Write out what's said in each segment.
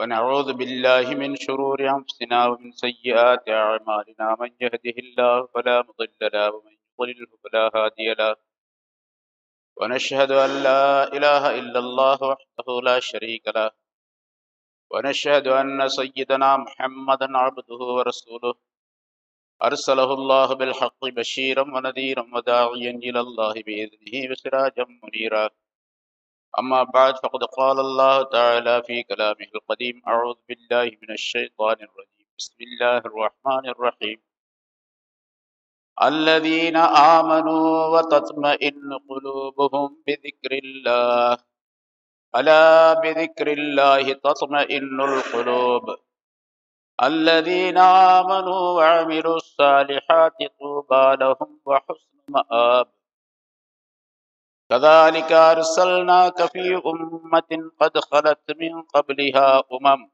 ونعوذ بالله من شرور أنفسنا ومن سيئات أعمالنا. من يهده الله فلا مضل له ومن يضلله فلا هادي له. ونشهد أن لا إله إلا الله وحده لا شريك له. ونشهد أن سيدنا محمدا عبده ورسوله. أرسله الله بالحق بشيرا ونذيرا وداعيا إلى الله بإذنه وسراجا منيرا. أما بعد فقد قال الله تعالى في كلامه القديم أعوذ بالله من الشيطان الرجيم. بسم الله الرحمن الرحيم. الذين آمنوا وتطمئن قلوبهم بذكر الله. ألا بذكر الله تطمئن القلوب. الذين آمنوا وعملوا الصالحات طوبى لهم وحسن مآب. كذلك أرسلناك في أمة قد خلت من قبلها أمم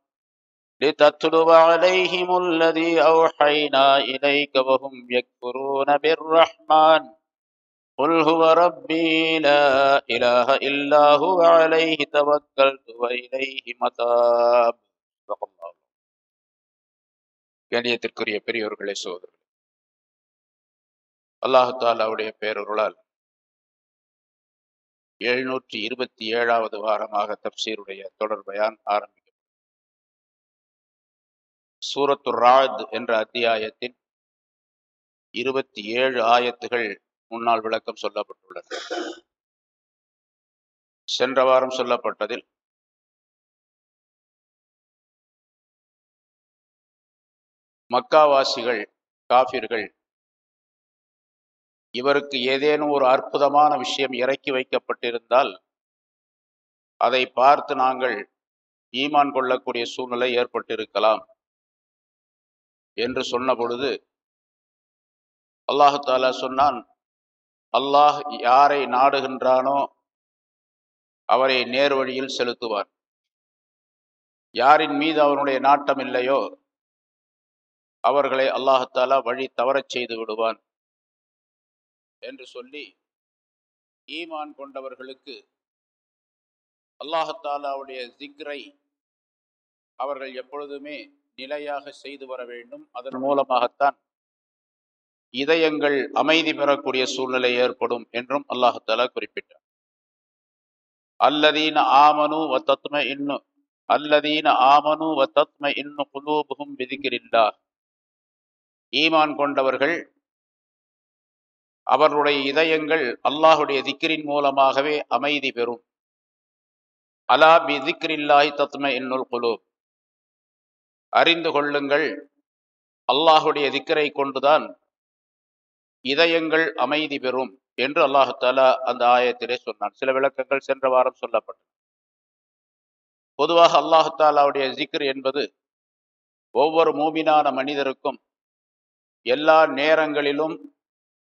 لتتلو عليهم الذي أوحينا إليك وهم يكفرون بالرحمن قل هو ربي لا إله إلا هو عليه توكلت وإليه متاب صدق الله கண்ணியத்திற்குரிய பெரியோர்களே சோதரர்களே அல்லாஹு தாலாவுடைய பேரொருளால் எழுநூற்றி இருபத்தி ஏழாவது வாரமாக தப்சீருடைய தொடர் பயான் ஆரம்பிக்கும் சூரத்து ராத் என்ற அத்தியாயத்தின் இருபத்தி ஏழு ஆயத்துகள் முன்னால் விளக்கம் சொல்லப்பட்டுள்ளது. சென்ற வாரம் சொல்லப்பட்டதில் மக்காவாசிகள் காபிர்கள் இவருக்கு ஏதேனும் ஒரு அற்புதமான விஷயம் இறக்கி வைக்கப்பட்டிருந்தால் அதை பார்த்து நாங்கள் ஈமான் கொள்ளக்கூடிய சூழ்நிலை ஏற்பட்டிருக்கலாம் என்று சொன்ன பொழுது அல்லாஹு தாலா சொன்னான் அல்லாஹ் யாரை நாடுகின்றானோ அவரை நேர் வழியில் செலுத்துவான். யாரின் மீது அவனுடைய நாட்டம் இல்லையோ அவர்களை அல்லாஹாலா வழி தவறச் செய்து விடுவான். என்று சொல்லி ஈமான் கொண்டவர்களுக்கு அல்லாஹாலாவுடைய ஜிக்ரை அவர்கள் எப்பொழுதுமே நிலையாக செய்து வர வேண்டும். அதன் மூலமாகத்தான் இதயங்கள் அமைதி பெறக்கூடிய சூழ்நிலை ஏற்படும் என்றும் அல்லாஹாலா குறிப்பிட்டார். அல்லதீன ஆமனு வ தத்ம இன்னு அல்லதீன ஆமனு வ தத்ம இன்னு குலூபுகும் விதிக்கிறில்லா ஈமான் கொண்டவர்கள் அவர்களுடைய இதயங்கள் அல்லாஹுடைய திக்கிரின் மூலமாகவே அமைதி பெறும். அலா பி திக்ரில்லாஹி தத்ம என்னுள் குலு அறிந்து கொள்ளுங்கள் அல்லாஹுடைய திக்கரை கொண்டுதான் இதயங்கள் அமைதி பெறும் என்று அல்லாஹாலா அந்த ஆயத்திலே சொன்னான். சில விளக்கங்கள் சென்ற வாரம் சொல்லப்பட்டது பொதுவாக அல்லாஹாலாவுடைய ஜிக்ர் என்பது ஒவ்வொரு மூமினான மனிதருக்கும் எல்லா நேரங்களிலும்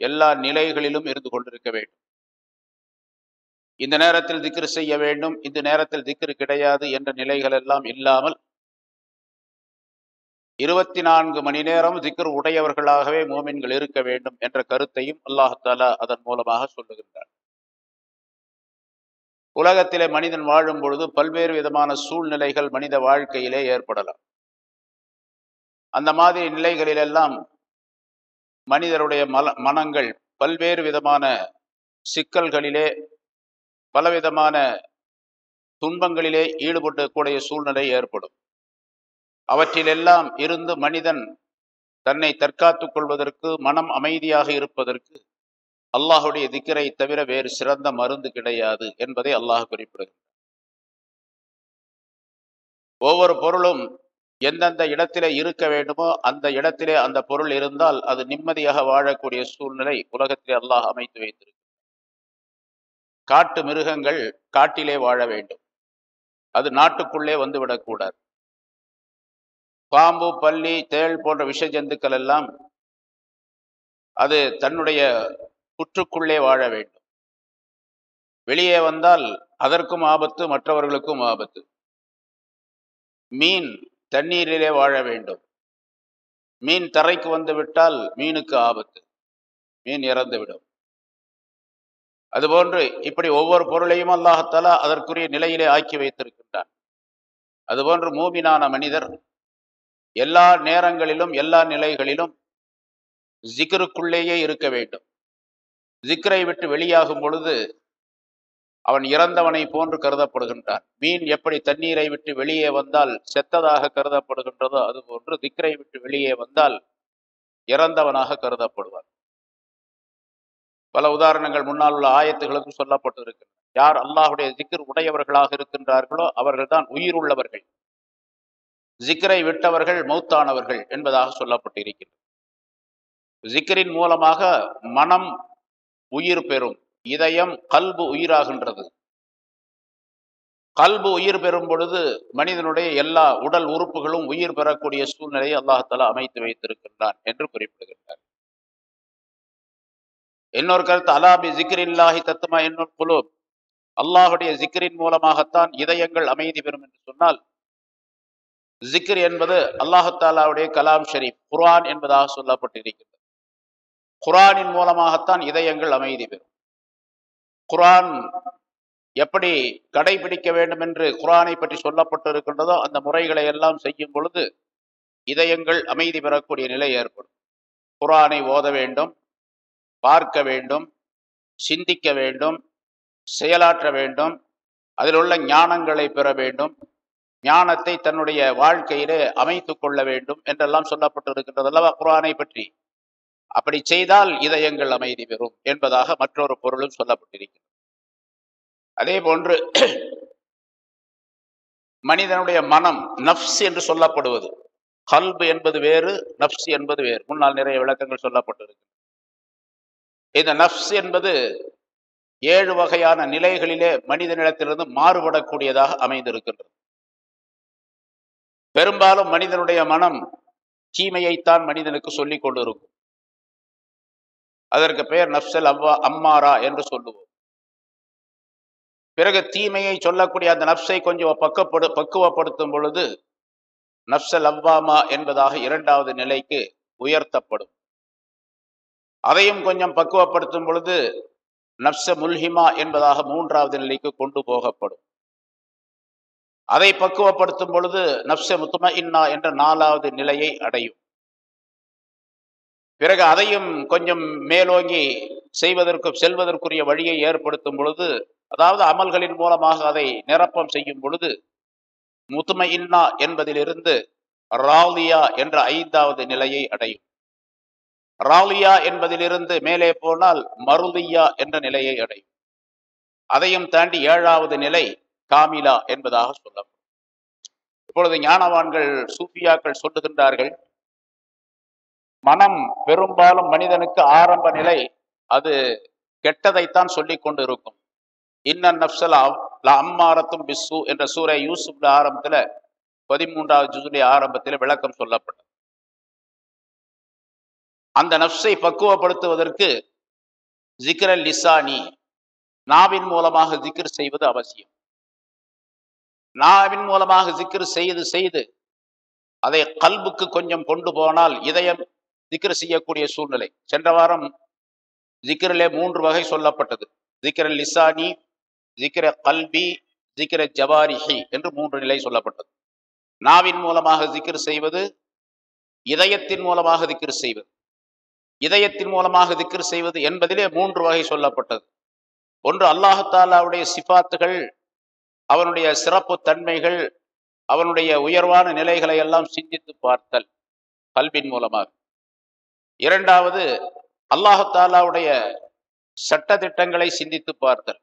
எல்லா நிலைகளிலும் இருந்து கொண்டிருக்க வேண்டும். இந்த நேரத்தில் திக்ரு செய்ய வேண்டும். இந்த நேரத்தில் திக்ரு கிடையாது என்ற நிலைகள் எல்லாம் இல்லாமல் இருபத்தி நான்கு மணி நேரம் திக்ரு உடையவர்களாகவே மோமின்கள் இருக்க வேண்டும் என்ற கருத்தையும் அல்லாஹாலா அதன் மூலமாக சொல்லுகின்றார் உலகத்திலே மனிதன் வாழும் பொழுது பல்வேறு விதமான சூழ்நிலைகள் மனித வாழ்க்கையிலே ஏற்படலாம். அந்த மாதிரி நிலைகளிலெல்லாம் மனிதருடைய மல மனங்கள் பல்வேறு விதமான சிக்கல்களிலே பலவிதமான துன்பங்களிலே ஈடுபடக்கூடிய சூழ்நிலை ஏற்படும். அவற்றிலெல்லாம் இருந்து மனிதன் தன்னை தற்காத்துக் கொள்வதற்கு மனம் அமைதியாக இருப்பதற்கு அல்லாஹுடைய திக்கரை தவிர வேறு சிறந்த மருந்து கிடையாது என்பதை அல்லாஹ் குறிப்பிடுகிறார் ஒவ்வொரு பொருளும் எந்தெந்த இடத்திலே இருக்க வேண்டுமோ அந்த இடத்திலே அந்த பொருள் இருந்தால் அது நிம்மதியாக வாழக்கூடிய சூழ்நிலை உலகத்திலே அல்லாஹ் அமைத்து வைத்திருக்கு காட்டு மிருகங்கள் காட்டிலே வாழ வேண்டும். அது நாட்டுக்குள்ளே வந்து விடக்கூடாது பாம்பு பல்லி தேள் போன்ற விஷ ஜந்துக்கள் எல்லாம் அது தன்னுடைய புற்றுக்குள்ளே வாழ வேண்டும். வெளியே வந்தால் அதற்கும் ஆபத்து மற்றவர்களுக்கும் ஆபத்து. மீன் தண்ணீரிலே வாழ வேண்டும். மீன் தரைக்கு வந்து விட்டால் மீனுக்கு ஆபத்து. மீன் இறந்துவிடும் அதுபோன்று இப்படி ஒவ்வொரு பொருளையும் அல்லாஹத்தாலா அதற்குரிய நிலையிலே ஆக்கி வைத்திருக்கின்றான். அதுபோன்று மூமினான மனிதர் எல்லா நேரங்களிலும் எல்லா நிலைகளிலும் ஜிக்ருக்குள்ளேயே இருக்க வேண்டும். ஜிக்ரை விட்டு வெளியாகும் பொழுது அவன் இறந்தவனை போன்று கருதப்படுகின்றான். மீன் எப்படி தண்ணீரை விட்டு வெளியே வந்தால் செத்ததாக கருதப்படுகின்றதோ அதுபோன்று திக்கரை விட்டு வெளியே வந்தால் இறந்தவனாக கருதப்படுவார் பல உதாரணங்கள் முன்னால் உள்ள ஆயத்துகளுக்கும் சொல்லப்பட்டிருக்கின்றன. யார் அல்லாஹுடைய ஜிக்கர் உடையவர்களாக இருக்கின்றார்களோ அவர்கள்தான் உயிர் உள்ளவர்கள் ஜிக்கரை விட்டவர்கள் மௌத்தானவர்கள் என்பதாக சொல்லப்பட்டிருக்கின்றன ஜிக்கரின் மூலமாக மனம் உயிர் பெறும். இதயம் கல்பு உயிராகின்றது. கல்பு உயிர் பெறும் பொழுது மனிதனுடைய எல்லா உடல் உறுப்புகளும் உயிர் பெறக்கூடிய சூழ்நிலையை அல்லாஹால அமைத்து வைத்திருக்கின்றான் என்று குறிப்பிடுகின்றார். இன்னொரு கருத்து அலாபி ஜிக்ரில்லாஹி தத்துமா என்னும் குழு அல்லாஹுடைய ஜிக்ரின் மூலமாகத்தான் இதயங்கள் அமைதி பெறும் என்று சொன்னால் ஜிக்ர் என்பது அல்லாஹாலாவுடைய கலாம் ஷரீப் குரான் என்பதாக சொல்லப்பட்டிருக்கிறது குரானின் மூலமாகத்தான் இதயங்கள் அமைதி பெறும். குரான் எப்படி கடைபிடிக்க வேண்டும் என்று குரானை பற்றி சொல்லப்பட்டிருக்கின்றதோ அந்த முறைகளை எல்லாம் செய்யும் பொழுது இதயங்கள் அமைதி பெறக்கூடிய நிலை ஏற்படும். குரானை ஓத வேண்டும் பார்க்க வேண்டும் சிந்திக்க வேண்டும் செயலாற்ற வேண்டும் அதில் உள்ள ஞானங்களை பெற வேண்டும் ஞானத்தை தன்னுடைய வாழ்க்கையிலே அமைத்து கொள்ள வேண்டும் என்றெல்லாம் சொல்லப்பட்டிருக்கின்றது அல்லவா குரானை பற்றி? அப்படி செய்தால் இதயங்கள் அமைதி பெறும் என்பதாக மற்றொரு பொருளும் சொல்லப்பட்டிருக்கிறது. அதே போன்று மனிதனுடைய மனம் நப்ஸ் என்று சொல்லப்படுவது கல்பு என்பது வேறு நப்ஸ் என்பது வேறு. முன்னால் நிறைய விளக்கங்கள் சொல்லப்பட்டிருக்கு இந்த நப்ஸ் என்பது ஏழு வகையான நிலைகளிலே மனித நிலத்திலிருந்து மாறுபடக்கூடியதாக அமைந்திருக்கின்றது. பெரும்பாலும் மனிதனுடைய மனம் தீமையைத்தான் மனிதனுக்கு சொல்லிக் கொண்டிருக்கும். அதற்கு பெயர் நப்சல் அவ்வா அம்மாரா என்று சொல்லுவோம். பிறகு தீமையை சொல்லக்கூடிய அந்த நப்சை கொஞ்சம் பக்கப்படு பக்குவப்படுத்தும் பொழுது நப்சல் அவ்வாமா என்பதாக இரண்டாவது நிலைக்கு உயர்த்தப்படும். அதையும் கொஞ்சம் பக்குவப்படுத்தும் பொழுது நப்ச முல்ஹிமா என்பதாக மூன்றாவது நிலைக்கு கொண்டு போகப்படும். அதை பக்குவப்படுத்தும் பொழுது நப்ச முத்தும இன்னா என்ற நாலாவது நிலையை அடையும். பிறகு அதையும் கொஞ்சம் மேலோங்கி செய்வதற்கு செல்வதற்குரிய வழியை ஏற்படுத்தும் பொழுது அதாவது அமல்களின் மூலமாக அதை நிரப்பம் செய்யும் பொழுது முத்துமையின்னா என்பதிலிருந்து ராலியா என்ற ஐந்தாவது நிலையை அடையும். ராலியா என்பதிலிருந்து மேலே போனால் மருதியா என்ற நிலையை அடையும். அதையும் தாண்டி ஏழாவது நிலை காமிலா என்பதாக சொல்லப்படும். இப்பொழுது ஞானவான்கள் சூஃபியாக்கள் சொல்லுகின்றார்கள் மனம் பெரும்பாலும் மனிதனுக்கு ஆரம்ப நிலை அது கெட்டதைத்தான் சொல்லி கொண்டு இருக்கும் இன்னன் நப்சல் அம்மாரத்தும் பிஸ்ஸு என்ற சூரை யூசுப் ஆரம்பத்துல பதிமூன்றாவது ஜூலை ஆரம்பத்தில் விளக்கம் சொல்லப்பட்டது. அந்த நப்சை பக்குவப்படுத்துவதற்கு ஜிக்ரல் லிசானி நாவின் மூலமாக ஜிக்ர் செய்வது அவசியம். நாவின் மூலமாக ஜிக்ர் செய்து செய்து அதை கல்புக்கு கொஞ்சம் கொண்டு போனால் இதயம் ஜிக்ர் செய்யக்கூடிய சூழ்நிலை. சென்ற வாரம் ஜிக்ரிலே மூன்று வகை சொல்லப்பட்டது. ஜிக்ர லிசானி ஜிக்ர கல்வி ஜிக்ர ஜவாரிஹி என்று மூன்று நிலை சொல்லப்பட்டது. நாவின் மூலமாக ஜிக்ர் செய்வது இதயத்தின் மூலமாக திக்ர் செய்வது. இதயத்தின் மூலமாக திக்ர் செய்வது என்பதிலே மூன்று வகை சொல்லப்பட்டது. ஒன்று அல்லாஹாலாவுடைய சிபாத்துகள் அவனுடைய சிறப்பு தன்மைகள் அவனுடைய உயர்வான நிலைகளை எல்லாம் சிந்தித்து பார்த்தல் கல்வின் மூலமாக. இரண்டாவது அல்லாஹாலாவுடைய சட்ட திட்டங்களை சிந்தித்து பார்த்தல்.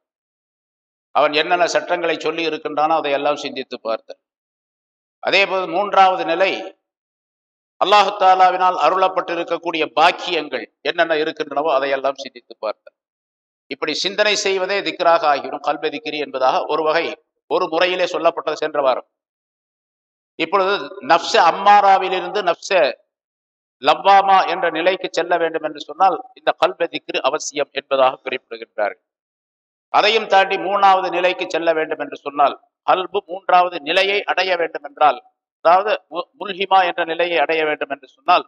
அவன் என்னென்ன சட்டங்களை சொல்லி இருக்கின்றானோ அதையெல்லாம் சிந்தித்து பார்த்தல். அதே போது மூன்றாவது நிலை அல்லாஹு தாலாவினால் அருளப்பட்டிருக்கக்கூடிய பாக்கியங்கள் என்னென்ன இருக்கின்றனவோ அதையெல்லாம் சிந்தித்து பார்த்தல். இப்படி சிந்தனை செய்வதே திக்ராக ஆகிடும் கல்வி திக்ரி என்பதாக ஒரு வகை ஒரு முறையிலே சொல்லப்பட்டது சென்ற வாரம். இப்பொழுது நப்ச அம்மாராவிலிருந்து நப்ச லவ்வாமா என்ற நிலைக்கு செல்ல வேண்டும் என்று சொன்னால் இந்த கல்வெதிக்கு அவசியம் என்பதாக குறிப்பிடுகின்றார்கள் அதையும் தாண்டி மூணாவது நிலைக்கு செல்ல வேண்டும் என்று சொன்னால் கல்பு மூன்றாவது நிலையை அடைய வேண்டும் என்றால் அதாவது முல்ஹிமா என்ற நிலையை அடைய வேண்டும் என்று சொன்னால்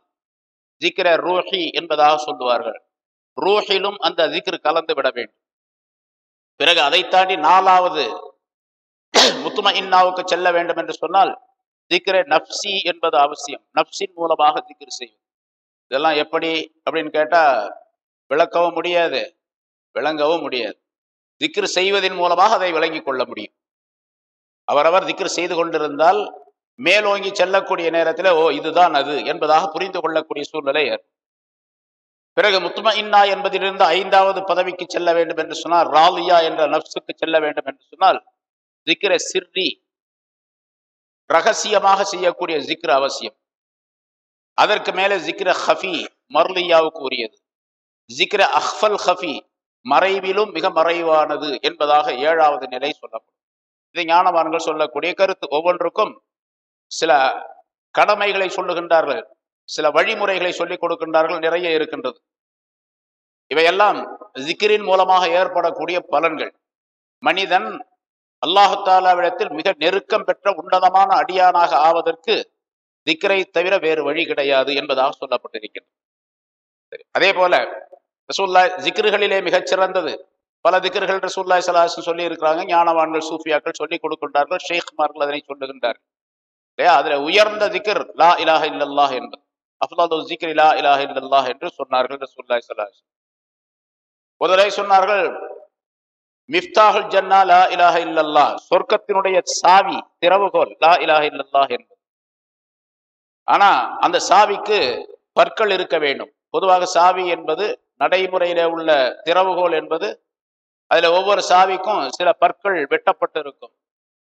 ஜிக்ர ரூஹி என்பதாக சொல்லுவார்கள். ரூஹிலும் அந்த ஜிக்ரு கலந்து விட வேண்டும். பிறகு அதை தாண்டி நாலாவது முத்தும இன்னாவுக்கு செல்ல வேண்டும் என்று சொன்னால் திக்ர நப்சி என்பது அவசியம். நப்சின் மூலமாக திக்ர் செய்வது. இதெல்லாம் எப்படி அப்படின்னு கேட்டா விளக்கவும் முடியாது விளங்கவும் முடியாது. திக்ரு செய்வதன் மூலமாக அதை விளங்கிக் கொள்ள முடியும். அவரவர் திக்ரு செய்து கொண்டிருந்தால் மேலோங்கி செல்லக்கூடிய நேரத்தில் ஓ இதுதான் அது என்பதாக புரிந்து கொள்ளக்கூடிய சூழ்நிலை ஏற்படும். பிறகு முத்தும இன்னா என்பதிலிருந்து ஐந்தாவது பதவிக்கு செல்ல வேண்டும் என்று சொன்னால் ராலியா என்ற நப்சுக்கு செல்ல வேண்டும் என்று சொன்னால் திக்ர சிர்ரி ரகசியமாக செய்யக்கூடிய ஜிக்ர அவசியம். அதற்கு மேலே ஜிக்ர ஹஃபி மர்லியாவுக்கு உரியது. ஜிக்ர அஹ்ஃபல் ஹஃபி மறைவிலும் மிக மறைவானது என்பதாக ஏழாவது நிலை சொல்லப்படும். இது ஞானவான்கள் சொல்லக்கூடிய கருத்து ஒவ்வொன்றுக்கும் சில கடமைகளை சொல்லுகின்றார்கள் சில வழிமுறைகளை சொல்லிக் கொடுக்கின்றார்கள் நிறைய இருக்கின்றது. இவையெல்லாம் ஜிக்கிரின் மூலமாக ஏற்படக்கூடிய பலன்கள். மனிதன் அல்லாஹு தாலாவிடத்தில் மிக நெருக்கம் பெற்ற உன்னதமான அடியானாக ஆவதற்கு திக்கரை தவிர வேறு வழி கிடையாது என்பதாக சொல்லப்பட்டிருக்கிறது அதே போல ரசூல்லா ஜிக்ருகளிலே மிகச் சிறந்தது. பல திக்கர்கள் ரசூல்லாய் சலாசன் சொல்லி இருக்கிறாங்க ஞானவான்கள் சூஃபியாக்கள் சொல்லிக் கொடுக்கின்றார்கள் ஷேக்மார்கள் அதனை சொல்லுகின்றார்கள். இல்லையா? அதுல உயர்ந்த திக்கர் லா இலாஹ இல்லல்லாஹ் என்பது. அஃலாது ஜிக்ர் இலா இலாஹ இல்லல்லாஹ் என்று சொன்னார்கள் ரசூல்லாய் சலாசன் முதலை சொன்னார்கள் மிஃப்தாஹுல் ஜன்னா லா இலாஹ இல்லல்லா சொர்க்கத்தினுடைய சாவி திறவுகோல் லா இலாஹ இல்லல்லாஹ் என்பது. ஆனா அந்த சாவிக்கு பற்கள் இருக்க வேண்டும். பொதுவாக சாவி என்பது நடைமுறையில் உள்ள திறவுகோல் என்பது அதுல ஒவ்வொரு சாவிக்கும் சில பற்கள் வெட்டப்பட்டு இருக்கும்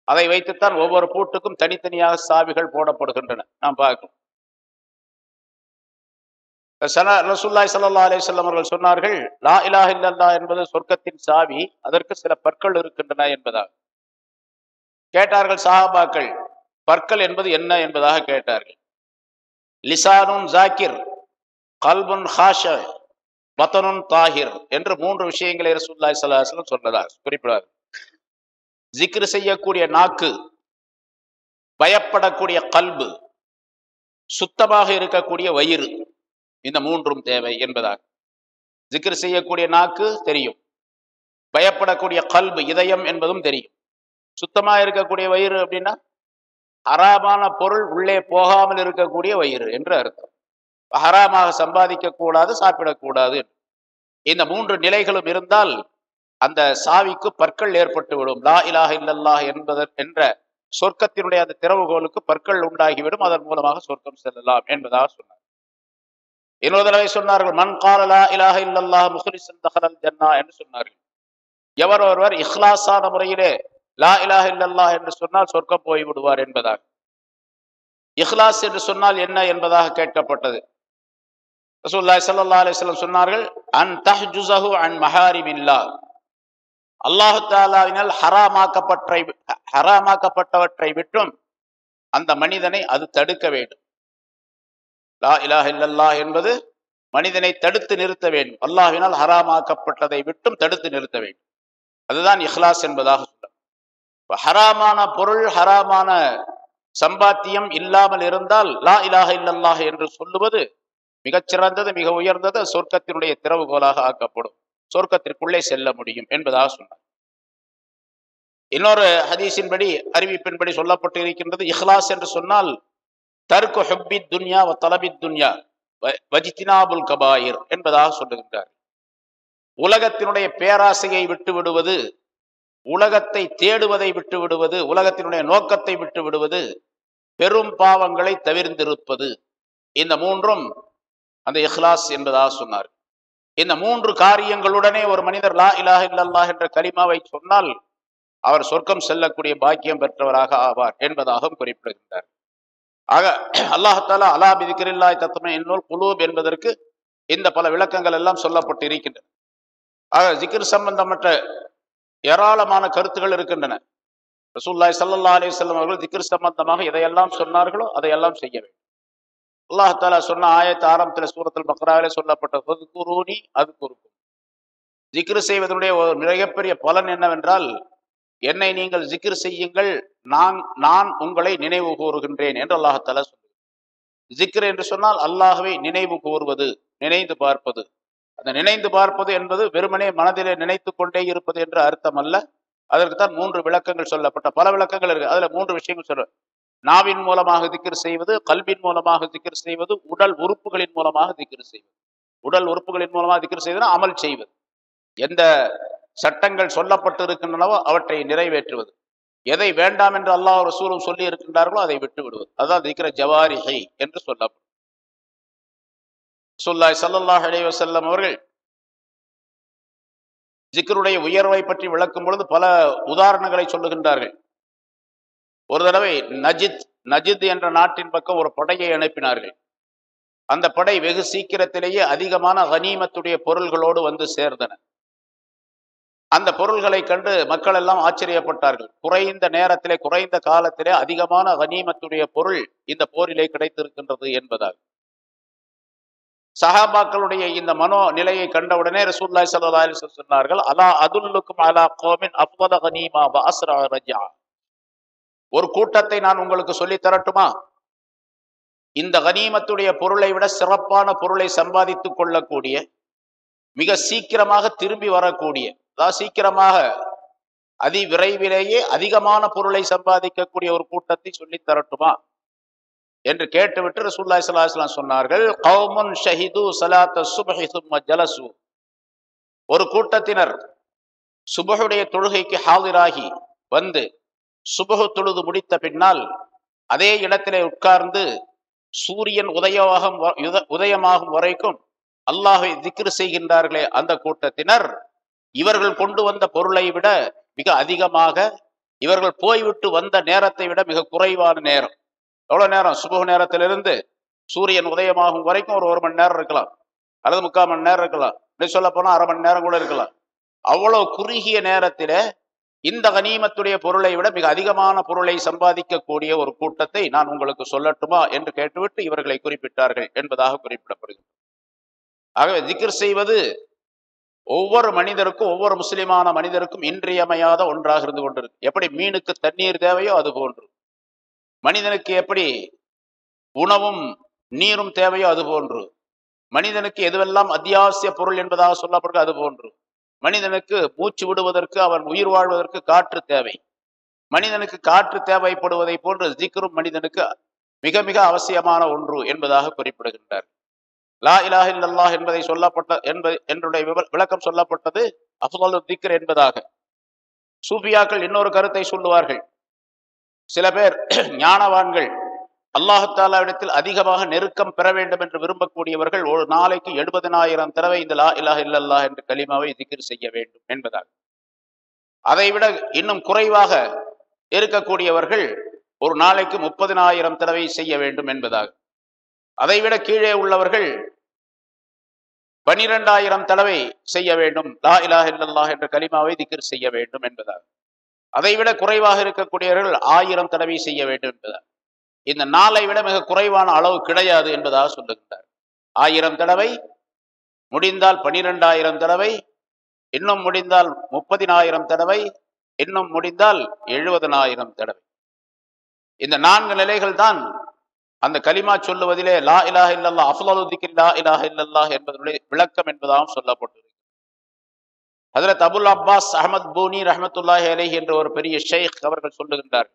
அதை வைத்துத்தான் ஒவ்வொரு பூட்டுக்கும் தனித்தனியாக சாவிகள் போடப்படுகின்றன. நாம் பார்க்கணும். ரசூல்லாய் சல்லா அலிசல்லம் அவர்கள் சொன்னார்கள் லா இலாஹ் இல்லல்லா என்பது சொர்க்கத்தின் சாவி அதற்கு சில பற்கள் இருக்கின்றன என்பதாக கேட்டார்கள் சாஹாபாக்கள் பற்கள் என்பது என்ன என்பதாக கேட்டார்கள். லிசானுன் ஜாக்கிர் கல்புன் ஹாஷ வத்தனுன் தாஹிர் என்று மூன்று விஷயங்களை ரசூல்லாய் சல்லாஹம் சொன்னதாக குறிப்பிடார் ஜிக்ரு செய்யக்கூடிய நாக்கு பயப்படக்கூடிய கல்பு சுத்தமாக இருக்கக்கூடிய வயிறு இந்த மூன்றும் தேவை என்பதாக ஜிக்ரு செய்யக்கூடிய நாக்கு தெரியும். பயப்படக்கூடிய கல்பு இதயம் என்பதும் தெரியும். சுத்தமா இருக்கக்கூடிய வயிறு அப்படின்னா ஹராமான பொருள் உள்ளே போகாமல் இருக்கக்கூடிய வயிறு என்று அர்த்தம். ஹராமாக சம்பாதிக்க கூடாது சாப்பிடக்கூடாது. இந்த மூன்று நிலைகளும் இருந்தால் அந்த சாவிக்கு பற்கள் ஏற்பட்டு விடும். லா இலாக இல்லல்லாஹ் என்பதன் என்ற சொர்க்கத்தினுடைய அந்த திறவுகோலுக்கு பற்கள் உண்டாகிவிடும். அதன் மூலமாக சொர்க்கம் செல்லலாம் என்பதாக சொன்னார். இன்னொரு தடவை சொன்னார்கள் மண் காலலா இலாக இல்லல்லாஹ் முஹ்லிசன் தஹலல் ஜன்னா என்று சொன்னார்கள். எவர் ஒருவர் இஹ்லாசான முறையிலே லா இலாஹ இல்லல்லா என்று சொன்னால் சொர்க்கம் போய் விடுவார் என்பதாக. இஹ்லாஸ் என்று சொன்னால் என்ன என்பதாக கேட்கப்பட்டது. ரசூல்லாய் சல்லா அலிஸ்லம் சொன்னார்கள் அன் தஹ்ஜுசஹு அன் மஹாரிமில்லா அல்லாஹு தாலாவினால் ஹராமாக்கப்பற்றை ஹராமாக்கப்பட்டவற்றை விட்டும் அந்த மனிதனை அது தடுக்க வேண்டும். லா இலாஹ இல்லல்லா என்பது மனிதனை தடுத்து நிறுத்த வேண்டும். அல்லாஹினால் ஹராமாக்கப்பட்டதை விட்டும் தடுத்து நிறுத்த வேண்டும். அதுதான் இஹ்லாஸ் என்பதாக சொல்ல ஹராமான பொருள் ஹராமான சம்பாத்தியம் இல்லாமல் இருந்தால் லா இலாக இல்லல்லாஹ் என்று சொல்லுவது மிகச்சிறந்தது மிக உயர்ந்தது சொர்க்கத்தினுடைய திறவுகோலாக ஆக்கப்படும். சொர்க்கத்திற்குள்ளே செல்ல முடியும் என்பதாக சொன்னார். இன்னொரு ஹதீஸின்படி அறிவிப்பின்படி சொல்லப்பட்டு இருக்கின்றது இஹ்லாஸ் என்று சொன்னால் தர்க்கு ஹொப்பி துன்யா வ தலபி துன்யா வஜித்தினாபுல் கபாயிர் என்பதாக சொல்லுகின்றார். உலகத்தினுடைய பேராசையை விட்டு விடுவது உலகத்தை தேடுவதை விட்டு விடுவது உலகத்தினுடைய நோக்கத்தை விட்டு விடுவது பெரும் பாவங்களை தவிர்ந்திருப்பது. இந்த மூன்றும் அந்த இஹ்லாஸ் என்பதாக சொன்னார். இந்த மூன்று காரியங்களுடனே ஒரு மனிதர் லா இலாஹ் இல்லல்லா என்ற கலிமாவை சொன்னால் அவர் சொர்க்கம் செல்லக்கூடிய பாக்கியம் பெற்றவராக ஆவார் என்பதாகவும் குறிப்பிடுகின்றார். ஆக அல்லாஹாலா அலா பிதிக்கிரில்லாய் தத்துவமே இன்னொரு குலூப் என்பதற்கு இந்த பல விளக்கங்கள் எல்லாம் சொல்லப்பட்டு இருக்கின்றன ஆக ஜிகிர் சம்பந்தமற்ற ஏராளமான கருத்துகள் இருக்கின்றன. ரசூல்லாய் சல்லா அலி செல்லம் அவர்கள் திக்ர் சம்பந்தமாக எதையெல்லாம் சொன்னார்களோ அதையெல்லாம் செய்ய வேண்டும். அல்லாஹாலா சொன்ன ஆயத்த ஆரம்பத்தில் சூரத்தில் பக்ராவிலே சொல்லப்பட்ட குருணி அது குறுக்கும் ஜிக்ரு செய்வதனுடைய ஒரு மிகப்பெரிய பலன் என்னவென்றால் என்னை நீங்கள் ஜிக்ரு செய்யுங்கள் நான் நான் உங்களை நினைவு கூறுகின்றேன் என்று அல்லாஹாலா சொல்லுங்கள் ஜிக்ரு என்று சொன்னால் அல்லாஹவை நினைவு கூறுவது நினைந்து பார்ப்பது. அந்த நினைந்து பார்ப்பது என்பது வெறுமனே மனதிலே நினைத்து கொண்டே இருப்பது என்று அர்த்தம் அல்ல அதற்கு தான் மூன்று விளக்கங்கள் சொல்லப்பட்ட பல விளக்கங்கள் இருக்கு. அதுல மூன்று விஷயங்கள் சொல்ற. நாவின் மூலமாக திக்ர் செய்வது கல்வின் மூலமாக திக்ர் செய்வது உடல் உறுப்புகளின் மூலமாக திக்ர் செய்வது. உடல் உறுப்புகளின் மூலமாக திக்ர் செய்வதுனா அமல் செய்வது. எந்த சட்டங்கள் சொல்லப்பட்டு இருக்கின்றனவோ அவற்றை நிறைவேற்றுவது. எதை வேண்டாம் என்று அல்லாஹ் ரசூலும் சொல்லி இருக்கின்றார்களோ அதை விட்டு விடுவது. அதான் திக்கிற ஜவாரிகை என்று சொல்லப்படும். சொல்லாய் சல்லல்லாஹ் அலைஹி வஸல்லம் அவர்கள் ஜிக்கருடைய உயர்வை பற்றி விளக்கும் பொழுது பல உதாரணங்களை சொல்லுகின்றார்கள். ஒரு தடவை நஜித் நஜித் என்ற நாட்டின் பக்கம் ஒரு படையை அனுப்பினார்கள். அந்த படை வெகு சீக்கிரத்திலேயே அதிகமான ஹனீமத்துடைய பொருள்களோடு வந்து சேர்ந்தன. அந்த பொருள்களை கண்டு மக்கள் எல்லாம் ஆச்சரியப்பட்டார்கள். குறைந்த நேரத்திலே குறைந்த காலத்திலே அதிகமான கனீமத்துடைய பொருள் இந்த போரிலே கிடைத்திருக்கின்றது என்பதாக சஹாபாக்களுடைய இந்த மனோ நிலையை கண்டவுடனே ரசூல்லாய் சல்லா அலிஸ்வல் சொன்னார்கள் அலா அதுல்லுக்கும் அலா கோமின் அப்வத கனீமா அஸ்ரா ரஜா ஒரு கூட்டத்தை நான் உங்களுக்கு சொல்லி தரட்டுமா? இந்த கனீமத்துடைய பொருளை விட சிறப்பான பொருளை சம்பாதித்துக் கொள்ளக்கூடிய மிக சீக்கிரமாக திரும்பி வரக்கூடிய அதாவது சீக்கிரமாக அதி விரைவிலேயே அதிகமான பொருளை சம்பாதிக்கக்கூடிய ஒரு கூட்டத்தை சொல்லி தரட்டுமா? என்று கேட்டுவிட்டு ரசூல்லாய் சலாஹ்லாம் சொன்னார்கள் கௌமுன் ஷஹிது சலாத்த சுபஹி சும்ம ஜலசு. ஒரு கூட்டத்தினர் சுபஹுடைய தொழுகைக்கு ஹாதிராகி வந்து சுபகு தொழுது முடித்த பின்னால் அதே இடத்திலே உட்கார்ந்து சூரியன் உதயமாகும் உதயமாகும் வரைக்கும் அல்லாஹை திக்ரு செய்கின்றார்களே அந்த கூட்டத்தினர் இவர்கள் கொண்டு வந்த பொருளை விட மிக அதிகமாக இவர்கள் போய்விட்டு வந்த நேரத்தை விட மிக குறைவான நேரம். எவ்வளவு நேரம்? சுப நேரத்திலிருந்து சூரியன் உதயமாகும் வரைக்கும் ஒரு ஒரு மணி நேரம் இருக்கலாம். அல்லது முக்கால் மணி நேரம் இருக்கலாம். இப்படி சொல்ல போனால் அரை மணி நேரம் கூட இருக்கலாம். அவ்வளவு குறுகிய நேரத்தில் இந்த கனிமத்துடைய பொருளை விட மிக அதிகமான பொருளை சம்பாதிக்கக்கூடிய ஒரு கூட்டத்தை நான் உங்களுக்கு சொல்லட்டுமா என்று கேட்டுவிட்டு இவர்களை குறிப்பிட்டார்கள் என்பதாக குறிப்பிடப்படுகிறது. ஆகவே திக்ர் செய்வது ஒவ்வொரு மனிதருக்கும் ஒவ்வொரு முஸ்லிமான மனிதருக்கும் இன்றியமையாத ஒன்றாக இருந்து கொண்டிருக்கு எப்படி மீனுக்கு தண்ணீர் தேவையோ அது போன்று. மனிதனுக்கு எப்படி உணவும் நீரும் தேவையோ அது போன்று. மனிதனுக்கு எதுவெல்லாம் அத்தியாவசிய பொருள் என்பதாக சொல்லப்படுகிறது அது போன்று. மனிதனுக்கு மூச்சு விடுவதற்கு அவன் உயிர் வாழ்வதற்கு காற்று தேவை. மனிதனுக்கு காற்று தேவைப்படுவதை போன்று ஜிக்ரும் மனிதனுக்கு மிக மிக அவசியமான ஒன்று என்பதாக குறிப்பிடுகின்றார். லா இலாஹ் இல்லல்லாஹ் என்பதை சொல்லப்பட்ட என்பது என்னுடைய விளக்கம் சொல்லப்பட்டது அஃதலு திக்ர் என்பதாக. சூஃபியாக்கள் இன்னொரு கருத்தை சொல்லுவார்கள். சில பேர் ஞானவான்கள் அல்லாஹாலாவிடத்தில் அதிகமாக நெருக்கம் பெற வேண்டும் என்று விரும்பக்கூடியவர்கள் ஒரு நாளைக்கு எழுபதனாயிரம் தடவை இந்த லா இலாஹ இல்லல்லா என்ற கலிமாவை திக்ர் செய்ய வேண்டும் என்பதாக அதைவிட இன்னும் குறைவாக இருக்கக்கூடியவர்கள் ஒரு நாளைக்கு முப்பதினாயிரம் தடவை செய்ய வேண்டும் என்பதாக அதைவிட கீழே உள்ளவர்கள் பனிரெண்டாயிரம் தடவை செய்ய வேண்டும். லா இலாஹ் இல்லல்லாஹ் என்ற கலிமாவை திகிர் செய்ய வேண்டும் என்பதாக அதைவிட குறைவாக இருக்கக்கூடியவர்கள் ஆயிரம் தடவை செய்ய வேண்டும் என்பதாக இந்த நாளை விட மிக குறைவான அளவு கிடையாது என்பதாக சொல்லுகின்றார். ஆயிரம் தடவை முடிந்தால் பனிரெண்டாயிரம் தடவை இன்னும் முடிந்தால் முப்பதினாயிரம் தடவை இன்னும் முடிந்தால் எழுபதனாயிரம் தடவை. இந்த நான்கு நிலைகள் தான் அந்த கலிமா சொல்லுவதிலே லா இலாஹ இல்லல்லா அஃலாலுதிக்கு லா இலாஹ இல்லல்லா என்பதனுடைய விளக்கம் என்பதாகவும் சொல்லப்பட்டிருக்கிறது. ஹதரத் அபுல் அப்பாஸ் அஹமத் பூனி ரஹமத்துல்லாஹி அலேஹி என்ற ஒரு பெரிய ஷேக் அவர்கள் சொல்லுகின்றார்.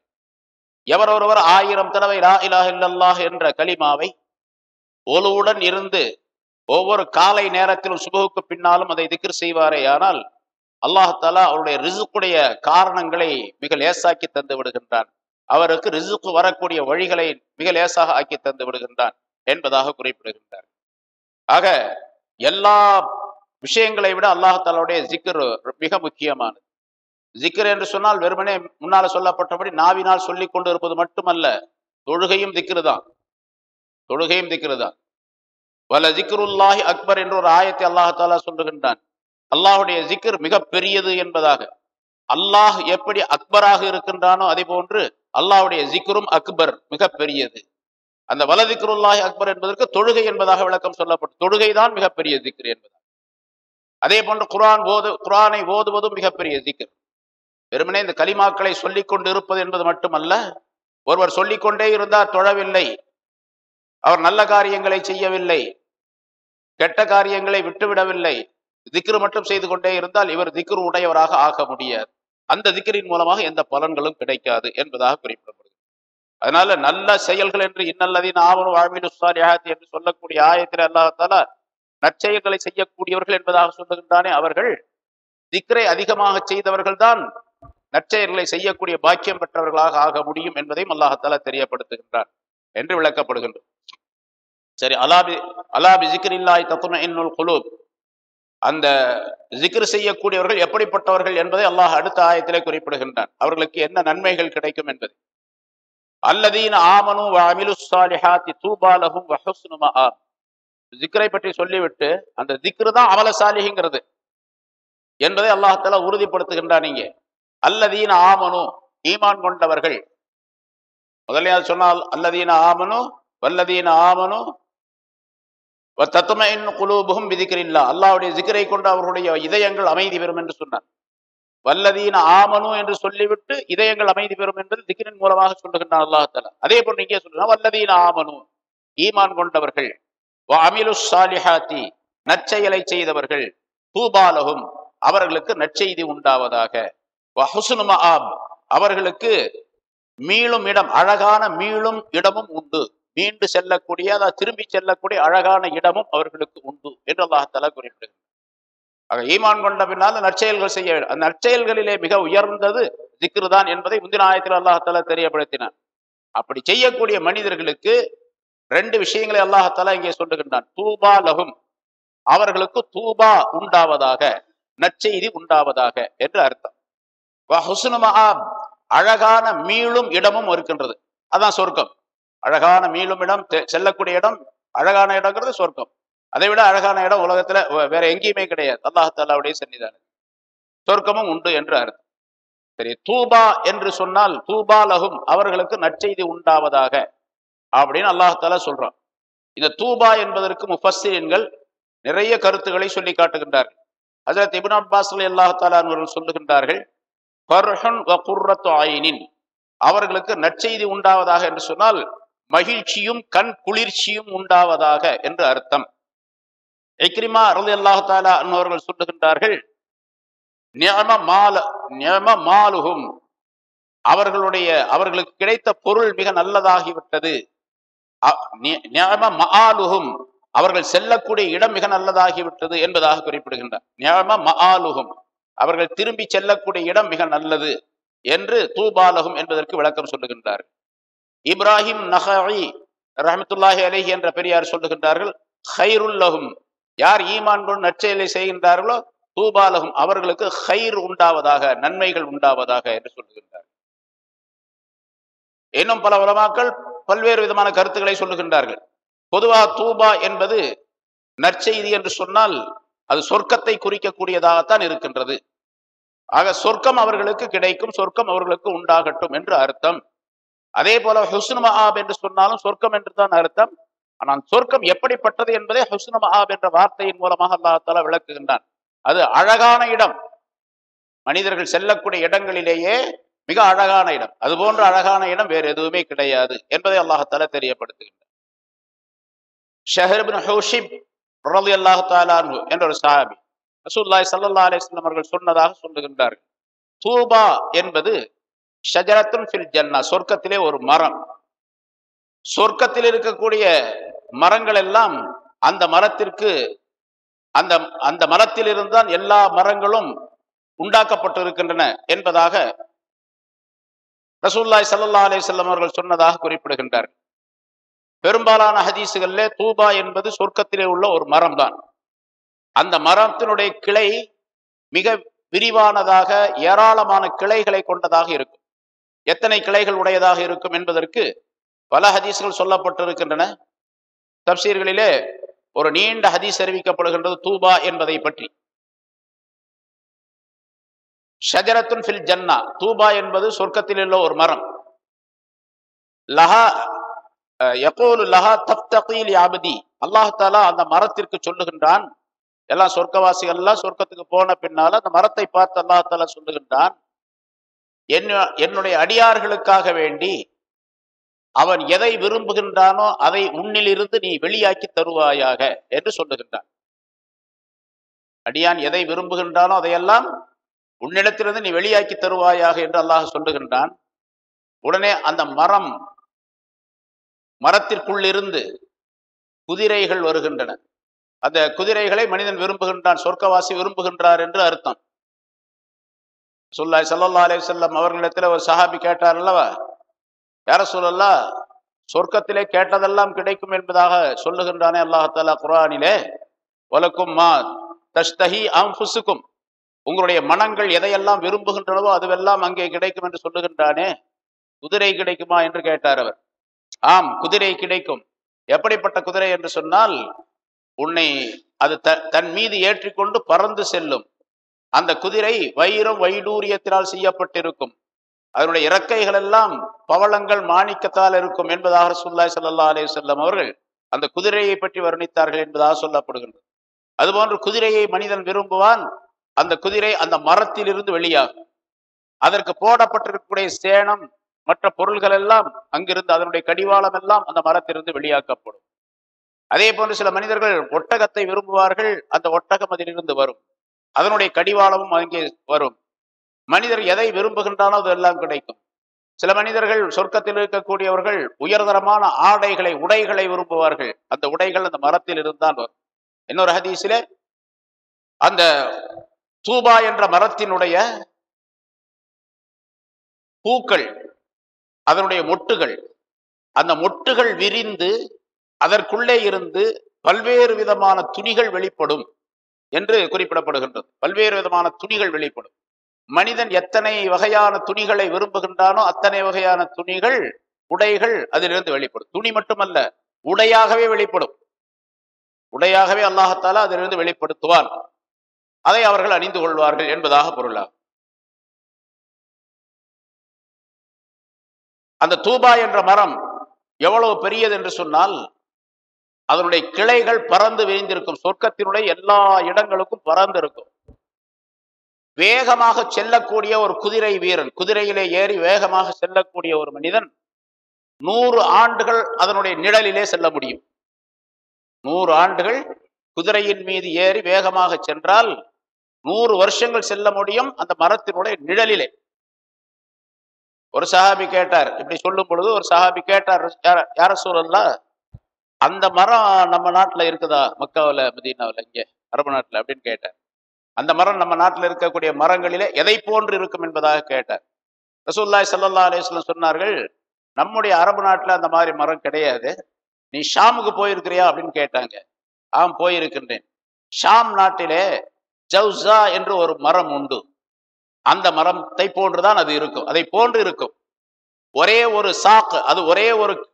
எவர் ஒருவர் ஆயிரம் தடவை லா இலாஹ் இல்லல்லாஹ் என்ற கலிமாவை ஒலுவுடன் இருந்து ஒவ்வொரு காலை நேரத்திலும் சுபகுக்கு பின்னாலும் அதை திக்ர் செய்வாரே ஆனால் அல்லாஹாலா அவருடைய ரிசுக்குடைய காரணங்களை மிக லேசாக்கி தந்து விடுகின்றான். அவருக்கு ரிசுக்கு வரக்கூடிய வழிகளை மிக லேசாக ஆக்கி தந்து விடுகின்றான் என்பதாக குறிப்பிடுகின்றார். ஆக எல்லா விஷயங்களை விட அல்லாஹாலாவுடைய ஜிக்கர் மிக முக்கியமானது. ஜிக்கர் என்று சொன்னால் வெறுமனே முன்னால சொல்லப்பட்டபடி நாவினால் சொல்லி கொண்டு இருப்பது மட்டுமல்ல தொழுகையும் திக்ரு தான். தொழுகையும் திக்ரு தான். வல ஜிக்ருல்லாஹி அக்பர் என்று ஒரு ஆயத்தை அல்லாஹாலா சொல்லுகின்றான். அல்லாஹுடைய ஜிக்கர் மிக பெரியது என்பதாக. அல்லாஹ் எப்படி அக்பராக இருக்கின்றானோ அதே போன்று அல்லாஹுடைய ஜிக்ரும் அக்பர் மிக பெரியது அந்த வலதிக்ருல்லாஹி அக்பர் என்பதற்கு தொழுகை என்பதாக விளக்கம் சொல்லப்பட்டு தொழுகை தான் மிகப்பெரிய திக்ரு என்பதாக அதே போன்று குரான் ஓது குரானை ஓதுவதும் மிகப்பெரிய திக்ர். வெறுமனே இந்த கலிமாக்களை சொல்லிக்கொண்டு இருப்பது என்பது மட்டுமல்ல ஒருவர் சொல்லிக்கொண்டே இருந்தார் தொழவில்லை அவர் நல்ல காரியங்களை செய்யவில்லை கெட்ட காரியங்களை விட்டுவிடவில்லை திக்ரு மட்டும் செய்து கொண்டே இருந்தால் இவர் திக்ரு உடையவராக ஆக முடியாது. அந்த திக்ரின் மூலமாக எந்த பலன்களும் கிடைக்காது என்பதாக குறிப்பிடப்படுகிறது. அதனால நல்ல செயல்கள் என்று இன்னல்லதின் ஆவணும் வாழ்வில் என்று சொல்லக்கூடிய ஆயத்தில் அல்லாஹால நற்செயல்களை செய்யக்கூடியவர்கள் என்பதாக சொல்லுகின்றானே அவர்கள் திக்ரை அதிகமாக செய்தவர்கள்தான் நற்செயல்களை செய்யக்கூடிய பாக்கியம் பெற்றவர்களாக ஆக முடியும் என்பதையும் அல்லாஹத்தால தெரியப்படுத்துகின்றார் என்று விளக்கப்படுகின்றது. சரி அலாபி அலாபி ஜிக்ரில்லாய் தத்துன இன்னுல் குலூப். அந்த ஜிக்ர் செய்யக்கூடியவர்கள் எப்படிப்பட்டவர்கள் என்பதை அல்லாஹ் அடுத்த ஆயத்திலே குறிப்பிடுகின்றான். அவர்களுக்கு என்ன நன்மைகள் கிடைக்கும் என்பது. அல்லதீன ஆமனு அமிலு தூபாலகும் ஜிக்ரை பற்றி சொல்லிவிட்டு அந்த திக்ரு தான் அமல என்பதை அல்லாஹால உறுதிப்படுத்துகின்றான் நீங்க அல்லதீன ஆமனு ஈமான் கொண்டவர்கள். முதல்ல சொன்னால் அல்லதீன ஆமனு வல்லதீன ஆமனு தத்துமையின் குலூபுகும் விதிக்கிறில்லா அல்லாவுடைய ஜிக்கரை கொண்டு அவர்களுடைய இதயங்கள் அமைதி பெறும் என்று சொன்னார். வல்லதீன ஆமனு என்று சொல்லிவிட்டு இதயங்கள் அமைதி பெறும் என்பது திக்கிரின் மூலமாக சொல்லுகின்றான் அல்லாஹால அதே போன்று இங்கே சொல்லுங்க வல்லதீன ஆமனு ஈமான் கொண்டவர்கள். அமிலு சாலிஹாத்தி நற்செயலை செய்தவர்கள் தூபாலகும் அவர்களுக்கு நற்செய்தி உண்டாவதாக. அவர்களுக்கு மீளும் இடம் அழகான மீளும் இடமும் உண்டு. மீண்டு செல்லக்கூடிய அதாவது திரும்பி செல்லக்கூடிய அழகான இடமும் அவர்களுக்கு உண்டு என்று அல்லாஹால குறிப்பிடுகிறார் ஆக ஈமான் கொண்ட பின்னால் நற்செயல்கள் செய்ய அந்த நற்செயல்களிலே மிக உயர்ந்தது திக்ரு தான் என்பதை முந்தின ஆயத்தில் அல்லாஹால தெரியப்படுத்தினார் அப்படி செய்யக்கூடிய மனிதர்களுக்கு ரெண்டு விஷயங்களை அல்லாஹால இங்கே சொல்லுகின்றான். தூபா லகும் அவர்களுக்கு தூபா உண்டாவதாக நற்செய்தி உண்டாவதாக என்று அர்த்தம். அழகான மீளும் இடமும் இருக்கின்றது. அதான் சொர்க்கம். அழகான மீளும் இடம் செல்லக்கூடிய இடம் அழகான இடங்கிறது சொர்க்கம். அதை விட அழகான இடம் உலகத்துல வேற எங்கேயுமே கிடையாது. அல்லாஹாலாவுடைய சன்னிதானம் சொர்க்கமும் உண்டு என்று அர்த்தம். சரி தூபா என்று சொன்னால் தூபா லகும் அவர்களுக்கு நற்செய்தி உண்டாவதாக. அப்படின்னு அல்லாஹால சொல்றான். இந்த தூபா என்பதற்கு முஃபஸ்ஸின்கள் நிறைய கருத்துக்களை சொல்லி காட்டுகின்றார்கள். ஹசரத் இபின் அப்பாஸ் அல்லாஹாலா அவர்கள் சொல்லுகின்றார்கள் அவர்களுக்கு நற்செய்தி உண்டாவதாக என்று சொன்னால் மகிழ்ச்சியும் கண் குளிர்ச்சியும் உண்டாவதாக என்று அர்த்தம். எக்ரிமா அருள் அல்லாஹாலா அன்பவர்கள் சொல்லுகின்றார்கள் மாலுகும் அவர்களுடைய அவர்களுக்கு கிடைத்த பொருள் மிக நல்லதாகிவிட்டது. மாலுகும் அவர்கள் செல்லக்கூடிய இடம் மிக நல்லதாகிவிட்டது என்பதாக குறிப்பிடுகின்றார். ஞாபக மஆலுகும் அவர்கள் திரும்பி செல்லக்கூடிய இடம் மிக நல்லது என்று தூபாலகும் என்பதற்கு விளக்கம் சொல்லுகின்றார். இப்ராஹிம் நஹி ரஹமத்துல்லாஹி அலஹி என்ற பெரியார் சொல்லுகின்றார்கள் ஹைருல்லகும் யார் ஈமான் கொண்டு நற்செயலை செய்கின்றார்களோ தூபாலகும் அவர்களுக்கு ஹைர் உண்டாவதாக நன்மைகள் உண்டாவதாக என்று சொல்லுகின்றார். இன்னும் பல உலமாக்கள் பல்வேறு விதமான கருத்துக்களை சொல்லுகின்றார்கள். பொதுவாக தூபா என்பது நற்செய்தி என்று சொன்னால் அது சொர்க்கத்தை குறிக்கக்கூடியதாகத்தான் இருக்கின்றது. ஆக சொர்க்கம் அவர்களுக்கு கிடைக்கும் சொர்க்கம் அவர்களுக்கு உண்டாகட்டும் என்று அர்த்தம். அதே போல ஹுஸ்னு மஹாப் என்று சொன்னாலும் சொர்க்கம் என்று தான் அர்த்தம். ஆனால் சொர்க்கம் எப்படிப்பட்டது என்பதை ஹுஸ்னு மஹாப் என்ற வார்த்தையின் மூலமாக அல்லாஹால விளக்குகின்றான். அது அழகான இடம். மனிதர்கள் செல்லக்கூடிய இடங்களிலேயே மிக அழகான இடம். அது போன்ற அழகான இடம் வேறு எதுவுமே கிடையாது என்பதை அல்லாஹால தெரியப்படுத்துகின்றார் ஷஹர்பின் ஹூஷிப் ரலி என்ற ஒரு சாஹாபி ரசூல்லாய் சல்லா அலிஸ்லாம் அவர்கள் சொன்னதாக சொல்லுகின்றார்கள். தூபா என்பது ஷஜரத்துன் ஃபில் ஜன்னா சொர்க்கத்திலே ஒரு மரம். சொர்க்கத்தில் இருக்கக்கூடிய மரங்கள் எல்லாம் அந்த மரத்திற்கு அந்த அந்த மரத்தில் இருந்தால் எல்லா மரங்களும் உண்டாக்கப்பட்டு இருக்கின்றன என்பதாக ரசூல்லாய் சல்லா அலிசல்லம் அவர்கள் சொன்னதாக குறிப்பிடுகின்றார்கள் பெரும்பாலான ஹதீசுகளிலே தூபா என்பது சொர்க்கத்திலே உள்ள ஒரு மரம் தான் அந்த மரத்தினுடைய கிளை மிக விரிவானதாக ஏராளமான கிளைகளை கொண்டதாக இருக்கும். எத்தனை கிளைகள் உடையதாக இருக்கும் என்பதற்கு பல ஹதீஸ்கள் சொல்லப்பட்டிருக்கின்றன. தப்சீர்களிலே ஒரு நீண்ட ஹதீஸ் அறிவிக்கப்படுகின்றது தூபா என்பதை பற்றி. ஷஜரத்துன் ஃபில் ஜன்னா. தூபா என்பது சொர்க்கத்தில் உள்ள ஒரு மரம். லஹா எப்போது லஹா தப்தகீல் யாபதி அல்லாஹாலா அந்த மரத்திற்கு சொல்லுகின்றான். எல்லாம் சொர்க்கவாசிகள் எல்லாம் சொர்க்கத்துக்கு போன பின்னால அந்த மரத்தை பார்த்து அல்லாஹ் சொல்லுகின்றான். சொல்லுகின்றான் என்னுடைய அடியார்களுக்காக வேண்டி அவன் எதை விரும்புகின்றானோ அதை உன்னிலிருந்து நீ வெளியாக்கி தருவாயாக என்று சொல்லுகின்றான். அடியான் எதை விரும்புகின்றானோ அதையெல்லாம் உன்னிடத்திலிருந்து நீ வெளியாக்கி தருவாயாக என்று அல்லாஹ் சொல்லுகின்றான். உடனே அந்த மரம் மரத்திற்குள்ளிருந்து குதிரைகள் வருகின்றன. அந்த குதிரைகளை மனிதன் விரும்புகின்றான் சொர்க்கவாசி விரும்புகின்றார் என்று அர்த்தம். சொல்லாய் சல்லா அலே செல்லம் அவர்களிடத்துல ஒரு சஹாபி கேட்டார் அல்லவா? யார சொல்லல்லா சொர்க்கத்திலே கேட்டதெல்லாம் கிடைக்கும் என்பதாக சொல்லுகின்றானே அல்லாஹாலா குரானிலே வலக்கும் மா தஷ்தஹி அம்புசுக்கும் உங்களுடைய மனங்கள் எதையெல்லாம் விரும்புகின்றனவோ அதுவெல்லாம் அங்கே கிடைக்கும் என்று சொல்லுகின்றானே? குதிரை கிடைக்குமா என்று கேட்டார் அவர். ஆம் குதிரை கிடைக்கும். எப்படிப்பட்ட குதிரை என்று சொன்னால் உன்னை அது த தன் மீது ஏற்றிக்கொண்டு பறந்து செல்லும். அந்த குதிரை வைரம் வைடூரியத்தினால் செய்யப்பட்டிருக்கும். அதனுடைய இறக்கைகள் எல்லாம் பவளங்கள் மாணிக்கத்தால் இருக்கும் என்பதாக சுல்லாய் சல்லா அலே செல்லம் அவர்கள் அந்த குதிரையை பற்றி வர்ணித்தார்கள் என்பதாக சொல்லப்படுகின்றது. அதுபோன்று குதிரையை மனிதன் விரும்புவான் அந்த குதிரை அந்த மரத்திலிருந்து வெளியாகும். அதற்கு போடப்பட்டிருக்கக்கூடிய சேனம் மற்ற பொருள்கள் எல்லாம் அங்கிருந்து அதனுடைய கடிவாளம் எல்லாம் அந்த மரத்திலிருந்து வெளியாக்கப்படும். அதே போன்று சில மனிதர்கள் ஒட்டகத்தை விரும்புவார்கள் அந்த ஒட்டகம் அதிலிருந்து வரும். அதனுடைய கடிவாளமும் அங்கே வரும். மனிதர் எதை விரும்புகின்றானோ அதெல்லாம் கிடைக்கும். சில மனிதர்கள் சொர்க்கத்தில் இருக்கக்கூடியவர்கள் உயர்தரமான ஆடைகளை உடைகளை விரும்புவார்கள். அந்த உடைகள் அந்த மரத்தில் இருந்தால் வரும். இன்னொரு ஹதீஸிலே அந்த தூபா என்ற மரத்தினுடைய பூக்கள் அதனுடைய மொட்டுகள். அந்த மொட்டுகள் விரிந்து அதற்குள்ளே இருந்து பல்வேறு விதமான துணிகள் வெளிப்படும் என்று குறிப்பிடப்படுகின்றது. பல்வேறு விதமான துணிகள் வெளிப்படும். மனிதன் எத்தனை வகையான துணிகளை விரும்புகின்றானோ அத்தனை வகையான துணிகள் உடைகள் அதிலிருந்து வெளிப்படும். துணி மட்டுமல்ல உடையாகவே வெளிப்படும். உடையாகவே அல்லாஹத்தாலா அதிலிருந்து வெளிப்படுத்துவான். அதை அவர்கள் அணிந்து கொள்வார்கள் என்பதாக பொருளாகும் அந்த தூபா என்ற மரம் எவ்வளவு பெரியது என்று சொன்னால் அதனுடைய கிளைகள் பறந்து விரிந்திருக்கும் சொர்க்கத்தினுடைய எல்லா இடங்களுக்கும் பறந்து இருக்கும். வேகமாக செல்லக்கூடிய ஒரு குதிரை வீரன் குதிரையிலே ஏறி வேகமாக செல்லக்கூடிய ஒரு மனிதன் நூறு ஆண்டுகள் அதனுடைய நிழலிலே செல்ல முடியும். நூறு ஆண்டுகள் குதிரையின் மீது ஏறி வேகமாக சென்றால் நூறு வருஷங்கள் செல்ல முடியும் அந்த மரத்தினுடைய நிழலிலே. ஒரு சஹாபி கேட்டார் இப்படி சொல்லும் பொழுது ஒரு சஹாபி கேட்டார் யார சூழல்ல அந்த மரம் நம்ம நாட்டுல இருக்குதா? மக்காவில் மதீனாவில் இங்கே அரபு நாட்டுல அப்படின்னு கேட்டார். அந்த மரம் நம்ம நாட்டில் இருக்கக்கூடிய மரங்களிலே எதை போன்று இருக்கும் என்பதாக கேட்டார். ரசூல்லாய் சல்லா அலிஸ்லாம் சொன்னார்கள் நம்முடைய அரபு நாட்டில் அந்த மாதிரி மரம் கிடையாது. நீ ஷாமுக்கு போயிருக்கிறியா? அப்படின்னு கேட்டாங்க. ஆம் போயிருக்கின்றேன். ஷாம் நாட்டிலே ஜவுசா என்று ஒரு மரம் உண்டு. அந்த மரத்தை போன்றுதான் அது இருக்கும். அதை போன்று இருக்கும். ஒரே ஒரு சாக்கு அது ஒரே ஒரு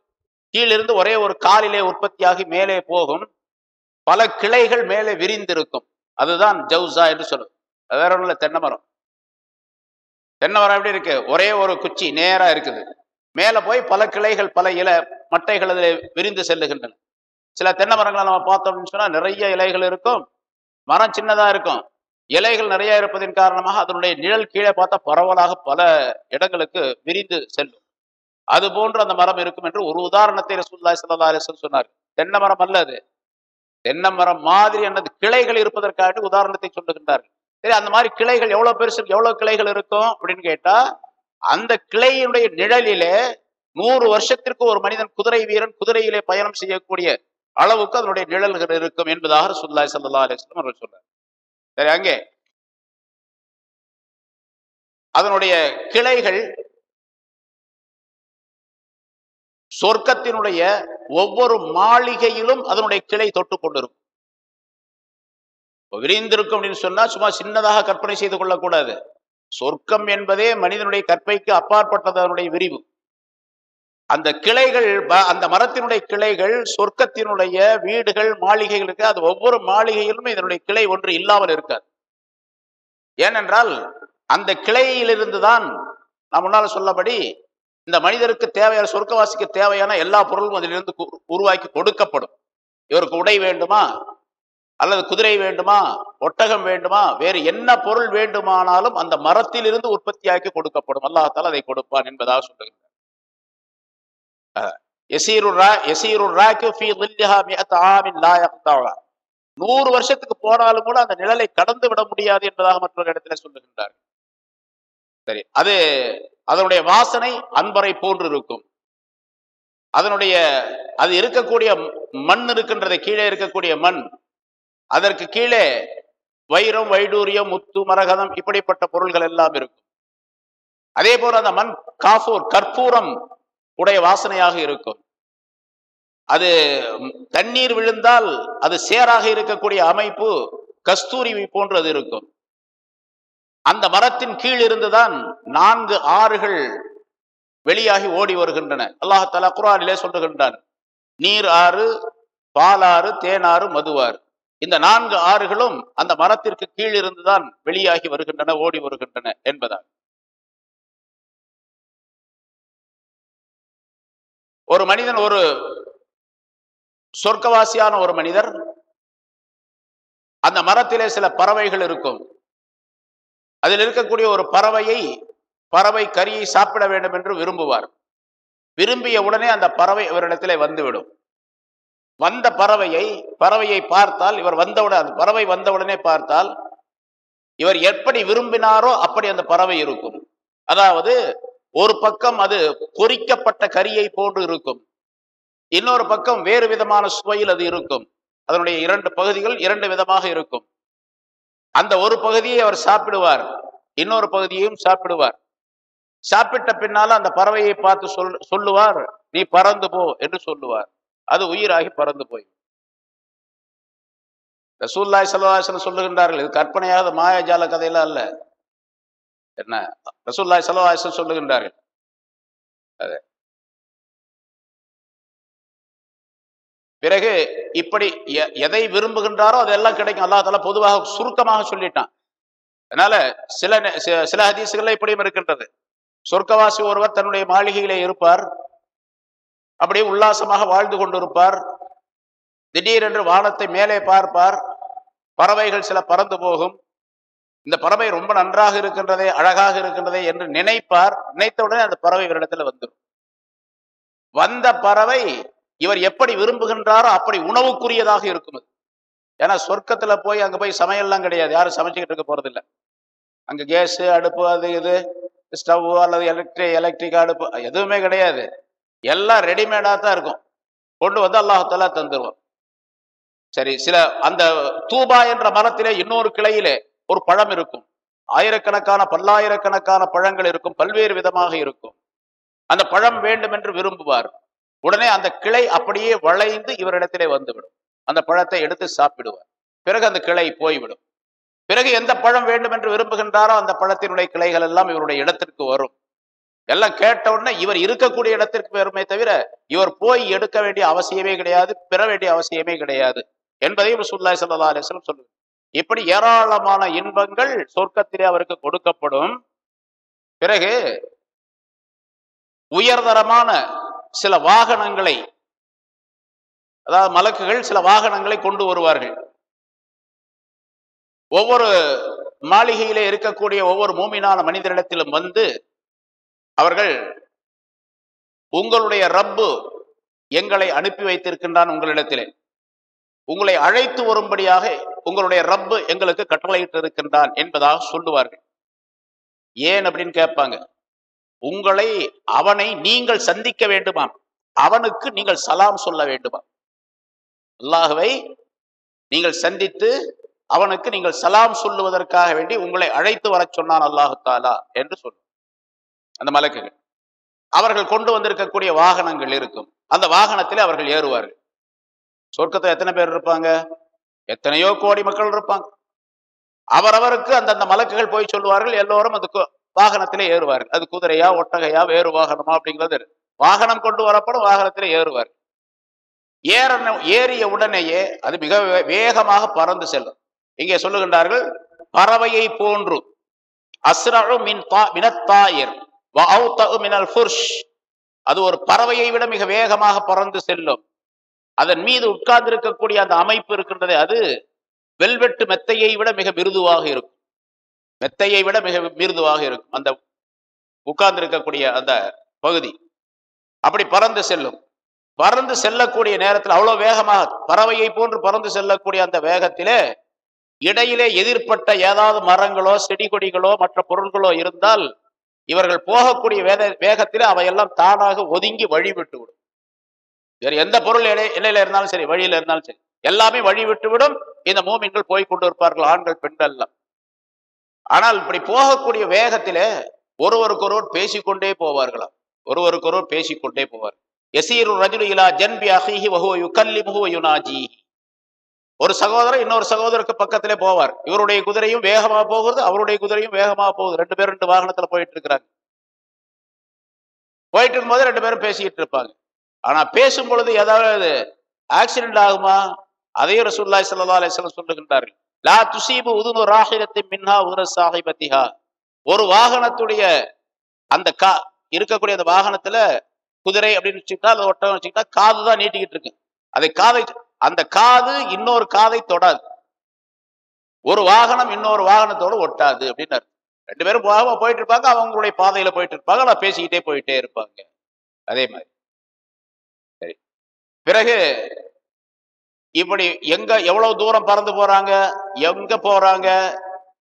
கீழிருந்து ஒரே ஒரு காலிலே உற்பத்தியாகி மேலே போகும். பல கிளைகள் மேலே விரிந்திருக்கும். அதுதான் ஜவுசா என்று சொல்லுது. வேற ஒன்றும் தென்னை மரம். தென்னை மரம் எப்படி இருக்கு? ஒரே ஒரு குச்சி நேரா இருக்குது. மேல போய் பல கிளைகள் பல இல மட்டைகள் அதில் விரிந்து செல்லுகின்றன. சில தென்னை மரங்களை நம்ம பார்த்தோம்னு சொன்னா நிறைய இலைகள் இருக்கும். மரம் சின்னதா இருக்கும். இலைகள் நிறைய இருப்பதன் காரணமாக அதனுடைய நிழல் கீழே பார்த்தா பரவலாக பல இடங்களுக்கு விரிந்து செல்லும். அது போன்று அந்த மரம் இருக்கும் என்று ஒரு உதாரணத்தை ரசூல்லாய் சல்லா அலிஸ்லம் சொன்னார். தென்னை மரம் அல்ல அது. தென்னை மரம் மாதிரி என்னது? கிளைகள் இருப்பதற்காக உதாரணத்தை சொல்லுகின்றார்கள். சரி அந்த மாதிரி கிளைகள் எவ்வளவு பெருசு எவ்வளவு கிளைகள் இருக்கும் அப்படின்னு கேட்டா அந்த கிளையினுடைய நிழலிலே நூறு வருஷத்திற்கு ஒரு மனிதன் குதிரை வீரன் குதிரையிலே பயணம் செய்யக்கூடிய அளவுக்கு அதனுடைய நிழல்கள் இருக்கும் என்பதாக சுல்லாய் சல்லா அலிஸ்லம் அவர்கள் சொன்னார். சரி அங்கே அதனுடைய கிளைகள் சொர்க்கத்தினுடைய ஒவ்வொரு மாளிகையிலும் அதனுடைய கிளை தொட்டு கொண்டிருக்கும். விரிந்திருக்கும் அப்படின்னு சொன்னா சும்மா சின்னதாக கற்பனை செய்து கொள்ளக்கூடாது. சொர்க்கம் என்பதே மனிதனுடைய கற்பைக்கு அப்பாற்பட்டது அதனுடைய விரிவு. அந்த கிளைகள் அந்த மரத்தினுடைய கிளைகள் சொர்க்கத்தினுடைய வீடுகள் மாளிகைகளுக்கு அது ஒவ்வொரு மாளிகையிலும் இதனுடைய கிளை ஒன்று இல்லாமல் இருக்காது. ஏனென்றால் அந்த கிளையிலிருந்து தான் நான் முன்னால் சொல்லபடி இந்த மனிதருக்கு தேவையான சொர்க்கவாசிக்கு தேவையான எல்லா பொருளும் அதிலிருந்து உருவாக்கி கொடுக்கப்படும். இவருக்கு உடை வேண்டுமா? அல்லது குதிரை வேண்டுமா? ஒட்டகம் வேண்டுமா? வேறு என்ன பொருள் வேண்டுமானாலும் அந்த மரத்திலிருந்து உற்பத்தியாக்கி கொடுக்கப்படும். அல்லாஹால அதை கொடுப்பான் என்பதாக சொல்லுங்கள் நூறு வருஷத்துக்கு போனாலும் கூட அந்த நிழலை கடந்து விட முடியாது என்பதாக மற்றொரு இடத்துல சொல்லுகின்றார் சரி அது அதனுடைய வாசனை அன்பரை போன்று இருக்கும் அதனுடைய அது இருக்கக்கூடிய மண் இருக்கின்றது கீழே இருக்கக்கூடிய மண். அதற்கு கீழே வைரம் வைடூரியம் முத்து மரகதம் இப்படிப்பட்ட பொருள்கள் எல்லாம் இருக்கும். அதே போல அந்த மண் காஃபூர் கற்பூரம் உடைய வாசனையாக இருக்கும். அது தண்ணீர் விழுந்தால் அது சேராக இருக்கக்கூடிய அமைப்பு கஸ்தூரி போன்றது இருக்கும். அந்த மரத்தின் கீழ் இருந்துதான் நான்கு ஆறுகள் வெளியாகி ஓடி வருகின்றன. அல்லாஹால குரானிலே சொல்லுகின்றான் நீர் ஆறு பாலாறு தேனாறு மதுவாறு இந்த நான்கு ஆறுகளும் அந்த மரத்திற்கு கீழ் இருந்துதான் வெளியாகி வருகின்றன ஓடி வருகின்றன என்பதால். ஒரு மனிதன் ஒரு சொர்க்கவாசியான ஒரு மனிதர் அந்த மரத்திலே சில பறவைகள் இருக்கும். அதில் இருக்கக்கூடிய ஒரு பறவையை பறவை கறியை சாப்பிட வேண்டும் என்று விரும்புவார். விரும்பிய உடனே அந்த பறவை இவரிடத்திலே வந்துவிடும். வந்த பறவையை பறவையை பார்த்தால் இவர் வந்தவுடன் அந்த பறவை வந்தவுடனே பார்த்தால் இவர் எப்படி விரும்பினாரோ அப்படி அந்த பறவை இருக்கும். அதாவது ஒரு பக்கம் அது பொரிக்கப்பட்ட கரியை போன்று இருக்கும். இன்னொரு பக்கம் வேறு விதமான சுவையில் அது இருக்கும். அதனுடைய இரண்டு பகுதிகள் இரண்டு விதமாக இருக்கும். அந்த ஒரு பகுதியை அவர் சாப்பிடுவார். இன்னொரு பகுதியையும் சாப்பிடுவார். சாப்பிட்ட பின்னால அந்த பறவையை பார்த்து சொல் சொல்லுவார் நீ பறந்து போ என்று சொல்லுவார். அது உயிராகி பறந்து போய். ரசூல்லாய் சல்லாஹன் சொல்லுகின்றார்கள் இது கற்பனையாத மாயாஜால கதையெல்லாம் அல்ல. என்ன? ரசூல்லாய் சல்லாஹன் சொல்லுகின்றார்கள். அது. பிறகு இப்படி எதை விரும்புகின்றாரோ அதெல்லாம் கிடைக்கும். அல்லா தலா பொதுவாக சுருக்கமாக சொல்லிட்டான். அதனால சில சில ஹதீசுகள்ல இப்படியும் இருக்கின்றது. சொர்க்கவாசி ஒருவர் தன்னுடைய மாளிகையிலே இருப்பார். அப்படியே உல்லாசமாக வாழ்ந்து கொண்டிருப்பார். திடீரென்று வானத்தை மேலே பார்ப்பார். பறவைகள் சில பறந்து போகும். இந்த பறவை ரொம்ப நன்றாக இருக்கின்றதே அழகாக இருக்கின்றதே என்று நினைப்பார். நினைத்தவுடனே அந்த பறவை இவரிடத்துல வந்துடும் வந்த பறவை இவர் எப்படி விரும்புகின்றாரோ அப்படி உணவுக்குரியதாக இருக்கும் அது. ஏன்னா சொர்க்கத்துல போய் அங்க போய் சமையல்லாம் கிடையாது. யாரும் சமைச்சுக்கிட்டு இருக்க போறதில்லை. அங்க கேஸ் அடுப்பு அது இது ஸ்டவ் அல்லது எலக்ட்ரிக் எலக்ட்ரிக் அடுப்பு எதுவுமே கிடையாது. எல்லாம் ரெடிமேடா தான் இருக்கும். கொண்டு வந்து அல்லாஹாலா தந்துருவோம் சரி சில அந்த தூபா என்ற மரத்திலே இன்னொரு கிளையிலே ஒரு பழம் இருக்கும். ஆயிரக்கணக்கான பல்லாயிரக்கணக்கான பழங்கள் இருக்கும். பல்வேறு விதமாக இருக்கும். அந்த பழம் வேண்டும் என்று விரும்புவார். உடனே அந்த கிளை அப்படியே வளைந்து இவரிடத்திலே வந்துவிடும். அந்த பழத்தை எடுத்து சாப்பிடுவார். பிறகு அந்த கிளை போய்விடும். பிறகு எந்த பழம் வேண்டும் என்று விரும்புகின்றாரோ அந்த பழத்தினுடைய கிளைகள் எல்லாம் இவருடைய இடத்திற்கு வரும். எல்லாம் கேட்ட உடனே இவர் இருக்கக்கூடிய இடத்திற்கு வருமே தவிர இவர் போய் எடுக்க வேண்டிய அவசியமே கிடையாது பெற வேண்டிய அவசியமே கிடையாது என்பதையும் சுல்லாய் சல்லா அலிஸ்லம் சொல்லுங்க இப்படி ஏராளமான இன்பங்கள் சொர்க்கத்திலே அவருக்கு கொடுக்கப்படும். பிறகு உயர்தரமான சில வாகனங்களை அதாவது மலக்குகள் சில வாகனங்களை கொண்டு வருவார்கள். ஒவ்வொரு மாளிகையிலே இருக்கக்கூடிய ஒவ்வொரு மூமினான மனிதரிடத்திலும் வந்து அவர்கள் உங்களுடைய ரப்பு எங்களை அனுப்பி வைத்திருக்கின்றான் உங்களிடத்திலே. உங்களை அழைத்து வரும்படியாக உங்களுடைய ரப்பு எங்களுக்கு கட்டளையிட்டு இருக்கின்றான் என்பதாக சொல்லுவார்கள். ஏன் அப்படின்னு கேட்பாங்க. உங்களை அவனை நீங்கள் சந்திக்க வேண்டுமாம். அவனுக்கு நீங்கள் சலாம் சொல்ல வேண்டுமாம். அல்லாஹுவை நீங்கள் சந்தித்து அவனுக்கு நீங்கள் சலாம் சொல்லுவதற்காக வேண்டி உங்களை அழைத்து வர சொன்னான் அல்லாஹு தாலா என்று சொல்லும். அந்த மலக்குகள். அவர்கள் கொண்டு வந்திருக்கக்கூடிய வாகனங்கள் இருக்கும். அந்த வாகனத்தில் அவர்கள் ஏறுவார்கள். சொர்க்கத்தில் எத்தனை பேர் இருப்பாங்க? எத்தனையோ கோடி மக்கள் இருப்பாங்க. அவரவருக்கு அந்தந்த மலக்குகள் போய் சொல்லுவார்கள் எல்லோரும் அது வாகனத்திலே ஏறுவார்கள். அது குதிரையா ஒட்டகையா வேறு வாகனமா அப்படிங்கிறது வாகனம் கொண்டு வரப்படும் வாகனத்திலே ஏறுவார் ஏற ஏறிய உடனேயே அது மிக வேகமாக பறந்து செல்லும். இங்கே சொல்லுகின்றார்கள் பறவையை போன்று அஸ்ரழு மின் மினத்தாயிர் அது ஒரு பறவையை விட மிக வேகமாக பறந்து செல்லும். அதன் மீது உட்கார்ந்து இருக்கக்கூடிய அந்த அமைப்பு இருக்கின்றதே அது வெல்வெட்டு மெத்தையை விட மிக மிருதுவாக இருக்கும். மெத்தையை விட மிக மிருதுவாக இருக்கும். அந்த உட்கார்ந்து இருக்கக்கூடிய அந்த பகுதி. அப்படி பறந்து செல்லும். பறந்து செல்லக்கூடிய நேரத்தில் அவ்வளவு வேகமாக பறவையை போன்று பறந்து செல்லக்கூடிய அந்த வேகத்திலே இடையிலே எதிர்ப்பட்ட ஏதாவது மரங்களோ செடி கொடிகளோ மற்ற பொருள்களோ இருந்தால் இவர்கள் போகக்கூடிய வேத வேகத்தில் அவையெல்லாம் தானாக ஒதுங்கி வழிவிட்டு விடும். வேறு எந்த பொருள் இடை- எல்லையில இருந்தாலும் சரி வழியில இருந்தாலும் சரி எல்லாமே வழி விட்டு விடும் இந்த மூமின்கள் போய் கொண்டு இருப்பார்கள் ஆண்கள் பெண்கள் எல்லாம் ஆனால் இப்படி போகக்கூடிய வேகத்திலே ஒருவருக்கொருவர் பேசிக்கொண்டே போவார்களாம். ஒருவருக்கொருவர் பேசிக்கொண்டே போவார். எசீரு ரஜுலு இலா ஜன்பி அஹிஹி வஹுவ கல்லி வ ஒரு சகோதரர் இன்னொரு சகோதரருக்கு பக்கத்திலே போவார். இவருடைய குதிரையும் வேகமா போகிறது அவருடைய குதிரையும் வேகமா போகுது. ரெண்டு பேரும் ரெண்டு வாகனத்துல போயிட்டு இருக்கிறாங்க. போயிட்டு இருக்கும்போது ரெண்டு பேரும் பேசிக்கிட்டு இருப்பாங்க. ஆனா பேசும் பொழுது ஏதாவது ஆக்சிடென்ட் ஆகுமா? அதையும் ரசூல்லாய் சல்லா அலிஸ்லாம் சொல்லுகின்றார்கள் லா துசீபு உதுனு ராஹிலத்தின் மின்ஹா உதர சாஹிபத்திஹா. ஒரு வாகனத்துடைய அந்த கா இருக்கக்கூடிய அந்த வாகனத்துல குதிரை அப்படின்னு வச்சுக்கிட்டா அல்லது ஒட்டகம் வச்சுக்கிட்டா காது தான் நீட்டிக்கிட்டு இருக்கு. அதை காதை அந்த காது இன்னொரு காதை தொடாது. ஒரு வாகனம் இன்னொரு வாகனத்தோடு ஒட்டாது அப்படின்னாரு. ரெண்டு பேரும் போகாம போயிட்டு இருப்பாங்க அவங்களுடைய பாதையில போயிட்டு இருப்பாங்க நான் பேசிக்கிட்டே போயிட்டே இருப்பாங்க. அதே மாதிரி. பிறகு இப்படி எங்க எவ்வளவு தூரம் பறந்து போறாங்க எங்க போறாங்க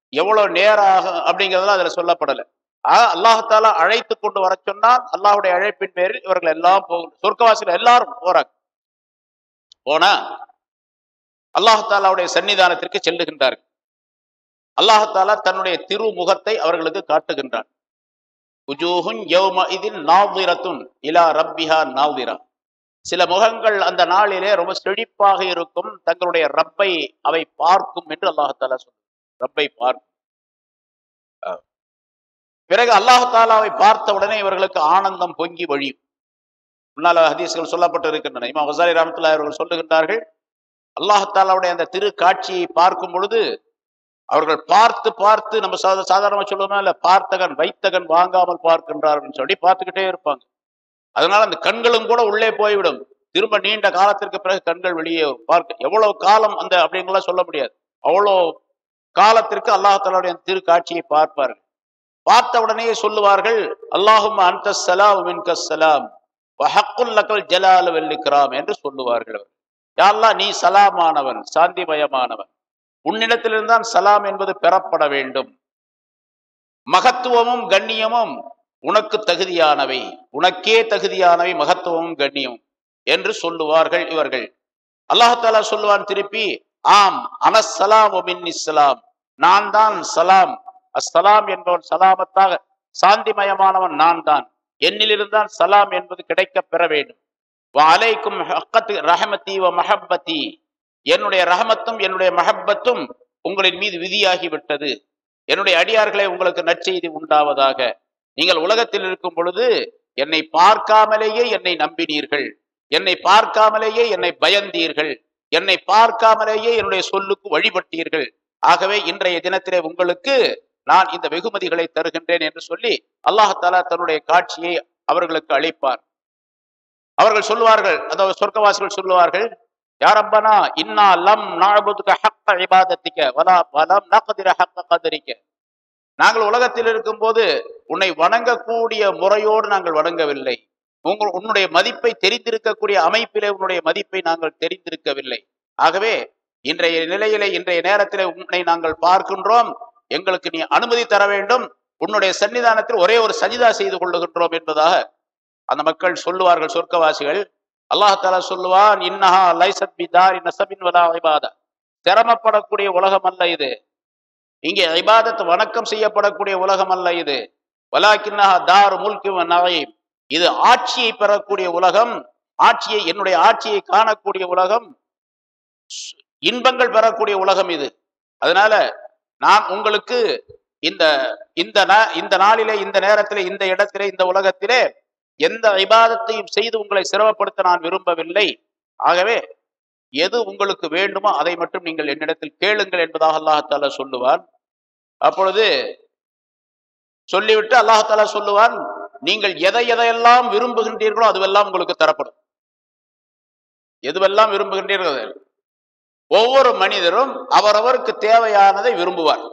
எவ்வளவு நேரம் ஆகும் அப்படிங்கறதெல்லாம் அதுல சொல்லப்படல. ஆஹ் அல்லாஹால அழைத்து கொண்டு வர சொன்னால் அல்லாஹுடைய அழைப்பின் பேரில் இவர்கள் எல்லாம் போகும். சொர்க்கவாசிகள் எல்லாரும் போறாங்க. போனா அல்லாஹாலாவுடைய சன்னிதானத்திற்கு செல்லுகின்றார்கள். அல்லாஹாலா தன்னுடைய திருமுகத்தை அவர்களுக்கு காட்டுகின்றான். உஜூஹுன் யௌமஇதின் இலா ரப்பிஹா நாதிரா. சில முகங்கள் அந்த நாளிலே ரொம்ப செழிப்பாக இருக்கும். தங்களுடைய ரப்பை அவை பார்க்கும் என்று அல்லாஹாலா சொல்ற ரப்பை பார்க்கும். அஹ். பிறகு அல்லாஹாலாவை பார்த்த உடனே இவர்களுக்கு ஆனந்தம் பொங்கி வழியும். முன்னால ஹதீஸ்கள் சொல்லப்பட்டு இருக்கின்றன இமாம் ஹசாரி ராமத்துல்லா அவர்கள் சொல்லுகின்றார்கள் அல்லாஹாலாவுடைய அந்த திரு காட்சியை பார்க்கும் பொழுது அவர்கள் பார்த்து பார்த்து நம்ம சாத சாதாரணமா சொல்லுவோமா? இல்ல பார்த்தகன் வைத்தகன் வாங்காமல் பார்க்கின்றார்கள் சொல்லி பார்த்துக்கிட்டே இருப்பாங்க. அதனால அந்த கண்களும் கூட உள்ளே போய்விடும். திரும்ப நீண்ட காலத்திற்கு பிறகு கண்கள் வெளியே பார்க்க எவ்வளவு காலம் அந்த அப்படிங்கலாம் சொல்ல முடியாது. அவ்வளோ காலத்திற்கு அல்லாஹாலுடைய திரு காட்சியை பார்ப்பார்கள். பார்த்த உடனே சொல்லுவார்கள் அல்லாஹும் அந்த சலாம் மின்க சலாம் ஹக்குல்லக்கல் ஜலால் வெல்லிக்ராம் என்று சொல்லுவார்கள் அவர். யாரெல்லாம் நீ சலாமானவன் சாந்திமயமானவன். உன்னிடத்திலிருந்தான் சலாம் என்பது பெறப்பட வேண்டும். மகத்துவமும் கண்ணியமும் உனக்கு தகுதியானவை உனக்கே தகுதியானவை மகத்துவமும் கண்ணியம் என்று சொல்லுவார்கள் இவர்கள். அல்லாஹாலா சொல்லுவான் திருப்பி ஆம் அனசலாம் ஒமின் இஸ்லாம் நான் தான் சலாம் அஸ்லாம் என்பவன் சலாமத்தாக சாந்திமயமானவன் நான் தான். என்னிலிருந்தான் சலாம் என்பது கிடைக்க பெற வேண்டும். அலைக்கும் ரஹமத்தி வ மஹப்பத்தி. என்னுடைய ரஹமத்தும் என்னுடைய மஹப்பத்தும் உங்களின் மீது விதியாகி விட்டது என்னுடைய அடியார்களை உங்களுக்கு நற்செய்தி உண்டாவதாக. நீங்கள் உலகத்தில் இருக்கும் பொழுது என்னை பார்க்காமலேயே என்னை நம்பினீர்கள். என்னை பார்க்காமலேயே என்னை பயந்தீர்கள். என்னை பார்க்காமலேயே என்னுடைய சொல்லுக்கு வழிபட்டீர்கள். ஆகவே இன்றைய தினத்திலே உங்களுக்கு நான் இந்த வெகுமதிகளை தருகின்றேன் என்று சொல்லி அல்லாஹாலா தன்னுடைய காட்சியை அவர்களுக்கு அளிப்பார். அவர்கள் சொல்லுவார்கள் அதாவது சொர்க்கவாசிகள் சொல்லுவார்கள் யாரப்பனா இன்னா லம் நாபுதுக ஹக்க இபாதத்திக்க வலா வலம் நகதிர ஹக்க கதரிக்க நாங்கள் உலகத்தில் இருக்கும் போது உன்னை வணங்கக்கூடிய முறையோடு நாங்கள் வணங்கவில்லை. உங்கள் உன்னுடைய மதிப்பை தெரிந்திருக்கக்கூடிய அமைப்பிலே உன்னுடைய மதிப்பை நாங்கள் தெரிந்திருக்கவில்லை. ஆகவே இன்றைய நிலையிலே இன்றைய நேரத்திலே உன்னை நாங்கள் பார்க்கின்றோம். எங்களுக்கு நீ அனுமதி தர வேண்டும். உன்னுடைய சன்னிதானத்தில் ஒரே ஒரு சஜிதா செய்து கொள்ளுகின்றோம் என்பதாக அந்த மக்கள் சொல்லுவார்கள் சொர்க்கவாசிகள். அல்லாஹாலா சொல்லுவான் இன்னஹா லைசத் பி தாரி நசபின் வலா இபாதா. சிரமப்படக்கூடிய உலகம் அல்ல இது. இங்கே இபாதத் வணக்கம் செய்யப்படக்கூடிய உலகம் அல்ல இது. வலாக்கின்னா தார் முல்கி நகையும் இது ஆட்சியை பெறக்கூடிய உலகம் ஆட்சியை என்னுடைய ஆட்சியை காணக்கூடிய உலகம் இன்பங்கள் பெறக்கூடிய உலகம் இது. அதனால நான் உங்களுக்கு இந்த இந்த இந்த நாளிலே இந்த நேரத்திலே இந்த இடத்திலே இந்த உலகத்திலே எந்த இபாதத்தையும் செய்து உங்களை சிரமப்படுத்த நான் விரும்பவில்லை. ஆகவே எது உங்களுக்கு வேண்டுமோ அதை மட்டும் நீங்கள் என்னிடத்தில் கேளுங்கள் என்பதாக அல்லாஹால சொல்லுவான். அப்பொழுது சொல்லிவிட்டு அல்லாஹால சொல்லுவான் நீங்கள் எதை எதையெல்லாம் விரும்புகின்றீர்களோ அதுவெல்லாம் உங்களுக்கு தரப்படும். எதுவெல்லாம் விரும்புகின்றீர்கள் ஒவ்வொரு மனிதரும் அவரவருக்கு தேவையானதை விரும்புவார்.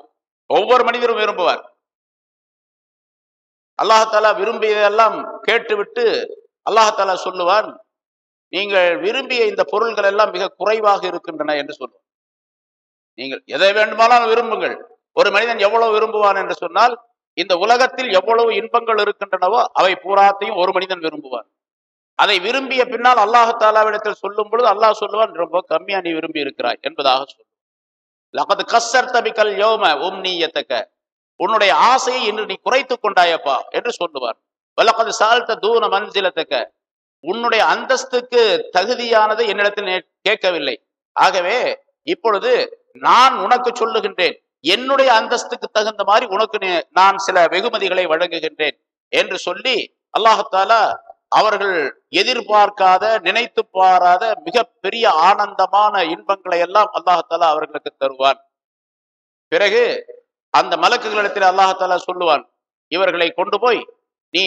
ஒவ்வொரு மனிதரும் விரும்புவார். அல்லாஹாலா விரும்பியதெல்லாம் கேட்டுவிட்டு அல்லாஹாலா சொல்லுவான் நீங்கள் விரும்பிய இந்த பொருள்கள் எல்லாம் மிக குறைவாக இருக்கின்றன என்று சொல்லுவோம் நீங்கள் எதை வேண்டுமானாலும் விரும்புங்கள். ஒரு மனிதன் எவ்வளவு விரும்புவான் என்று சொன்னால் இந்த உலகத்தில் எவ்வளவு இன்பங்கள் இருக்கின்றனவோ அவை பூராத்தையும் ஒரு மனிதன் விரும்புவார் அதை விரும்பிய பின்னால் அல்லாஹு தாலாவிடத்தில் சொல்லும் பொழுது அல்லாஹ் சொல்லுவான் ரொம்ப கம்மியா நீ விரும்பி இருக்கிறாய் என்பதாக சொல்லுவான் லகது தபிக்கல் யோம உம் நீயத்தக்க உன்னுடைய ஆசையை இன்று நீ குறைத்துக் கொண்டாயப்பா என்று சொல்லுவார். வலக்கது சால்த்த தூன மன்சிலத்தக்க உன்னுடைய அந்தஸ்துக்கு தகுதியானது என்னிடத்தில் கேட்கவில்லை. ஆகவே இப்பொழுது நான் உனக்கு சொல்லுகின்றேன். என்னுடைய அந்தஸ்துக்கு தகுந்த மாதிரி உனக்கு நான் சில வெகுமதிகளை வழங்குகின்றேன் என்று சொல்லி அல்லாஹாலா அவர்கள் எதிர்பார்க்காத நினைத்து பாராத மிக பெரிய ஆனந்தமான இன்பங்களை எல்லாம் அல்லாஹாலா அவர்களுக்கு தருவான். பிறகு அந்த மலக்குகளிடத்தில் அல்லாஹாலா சொல்லுவான் இவர்களை கொண்டு போய் நீ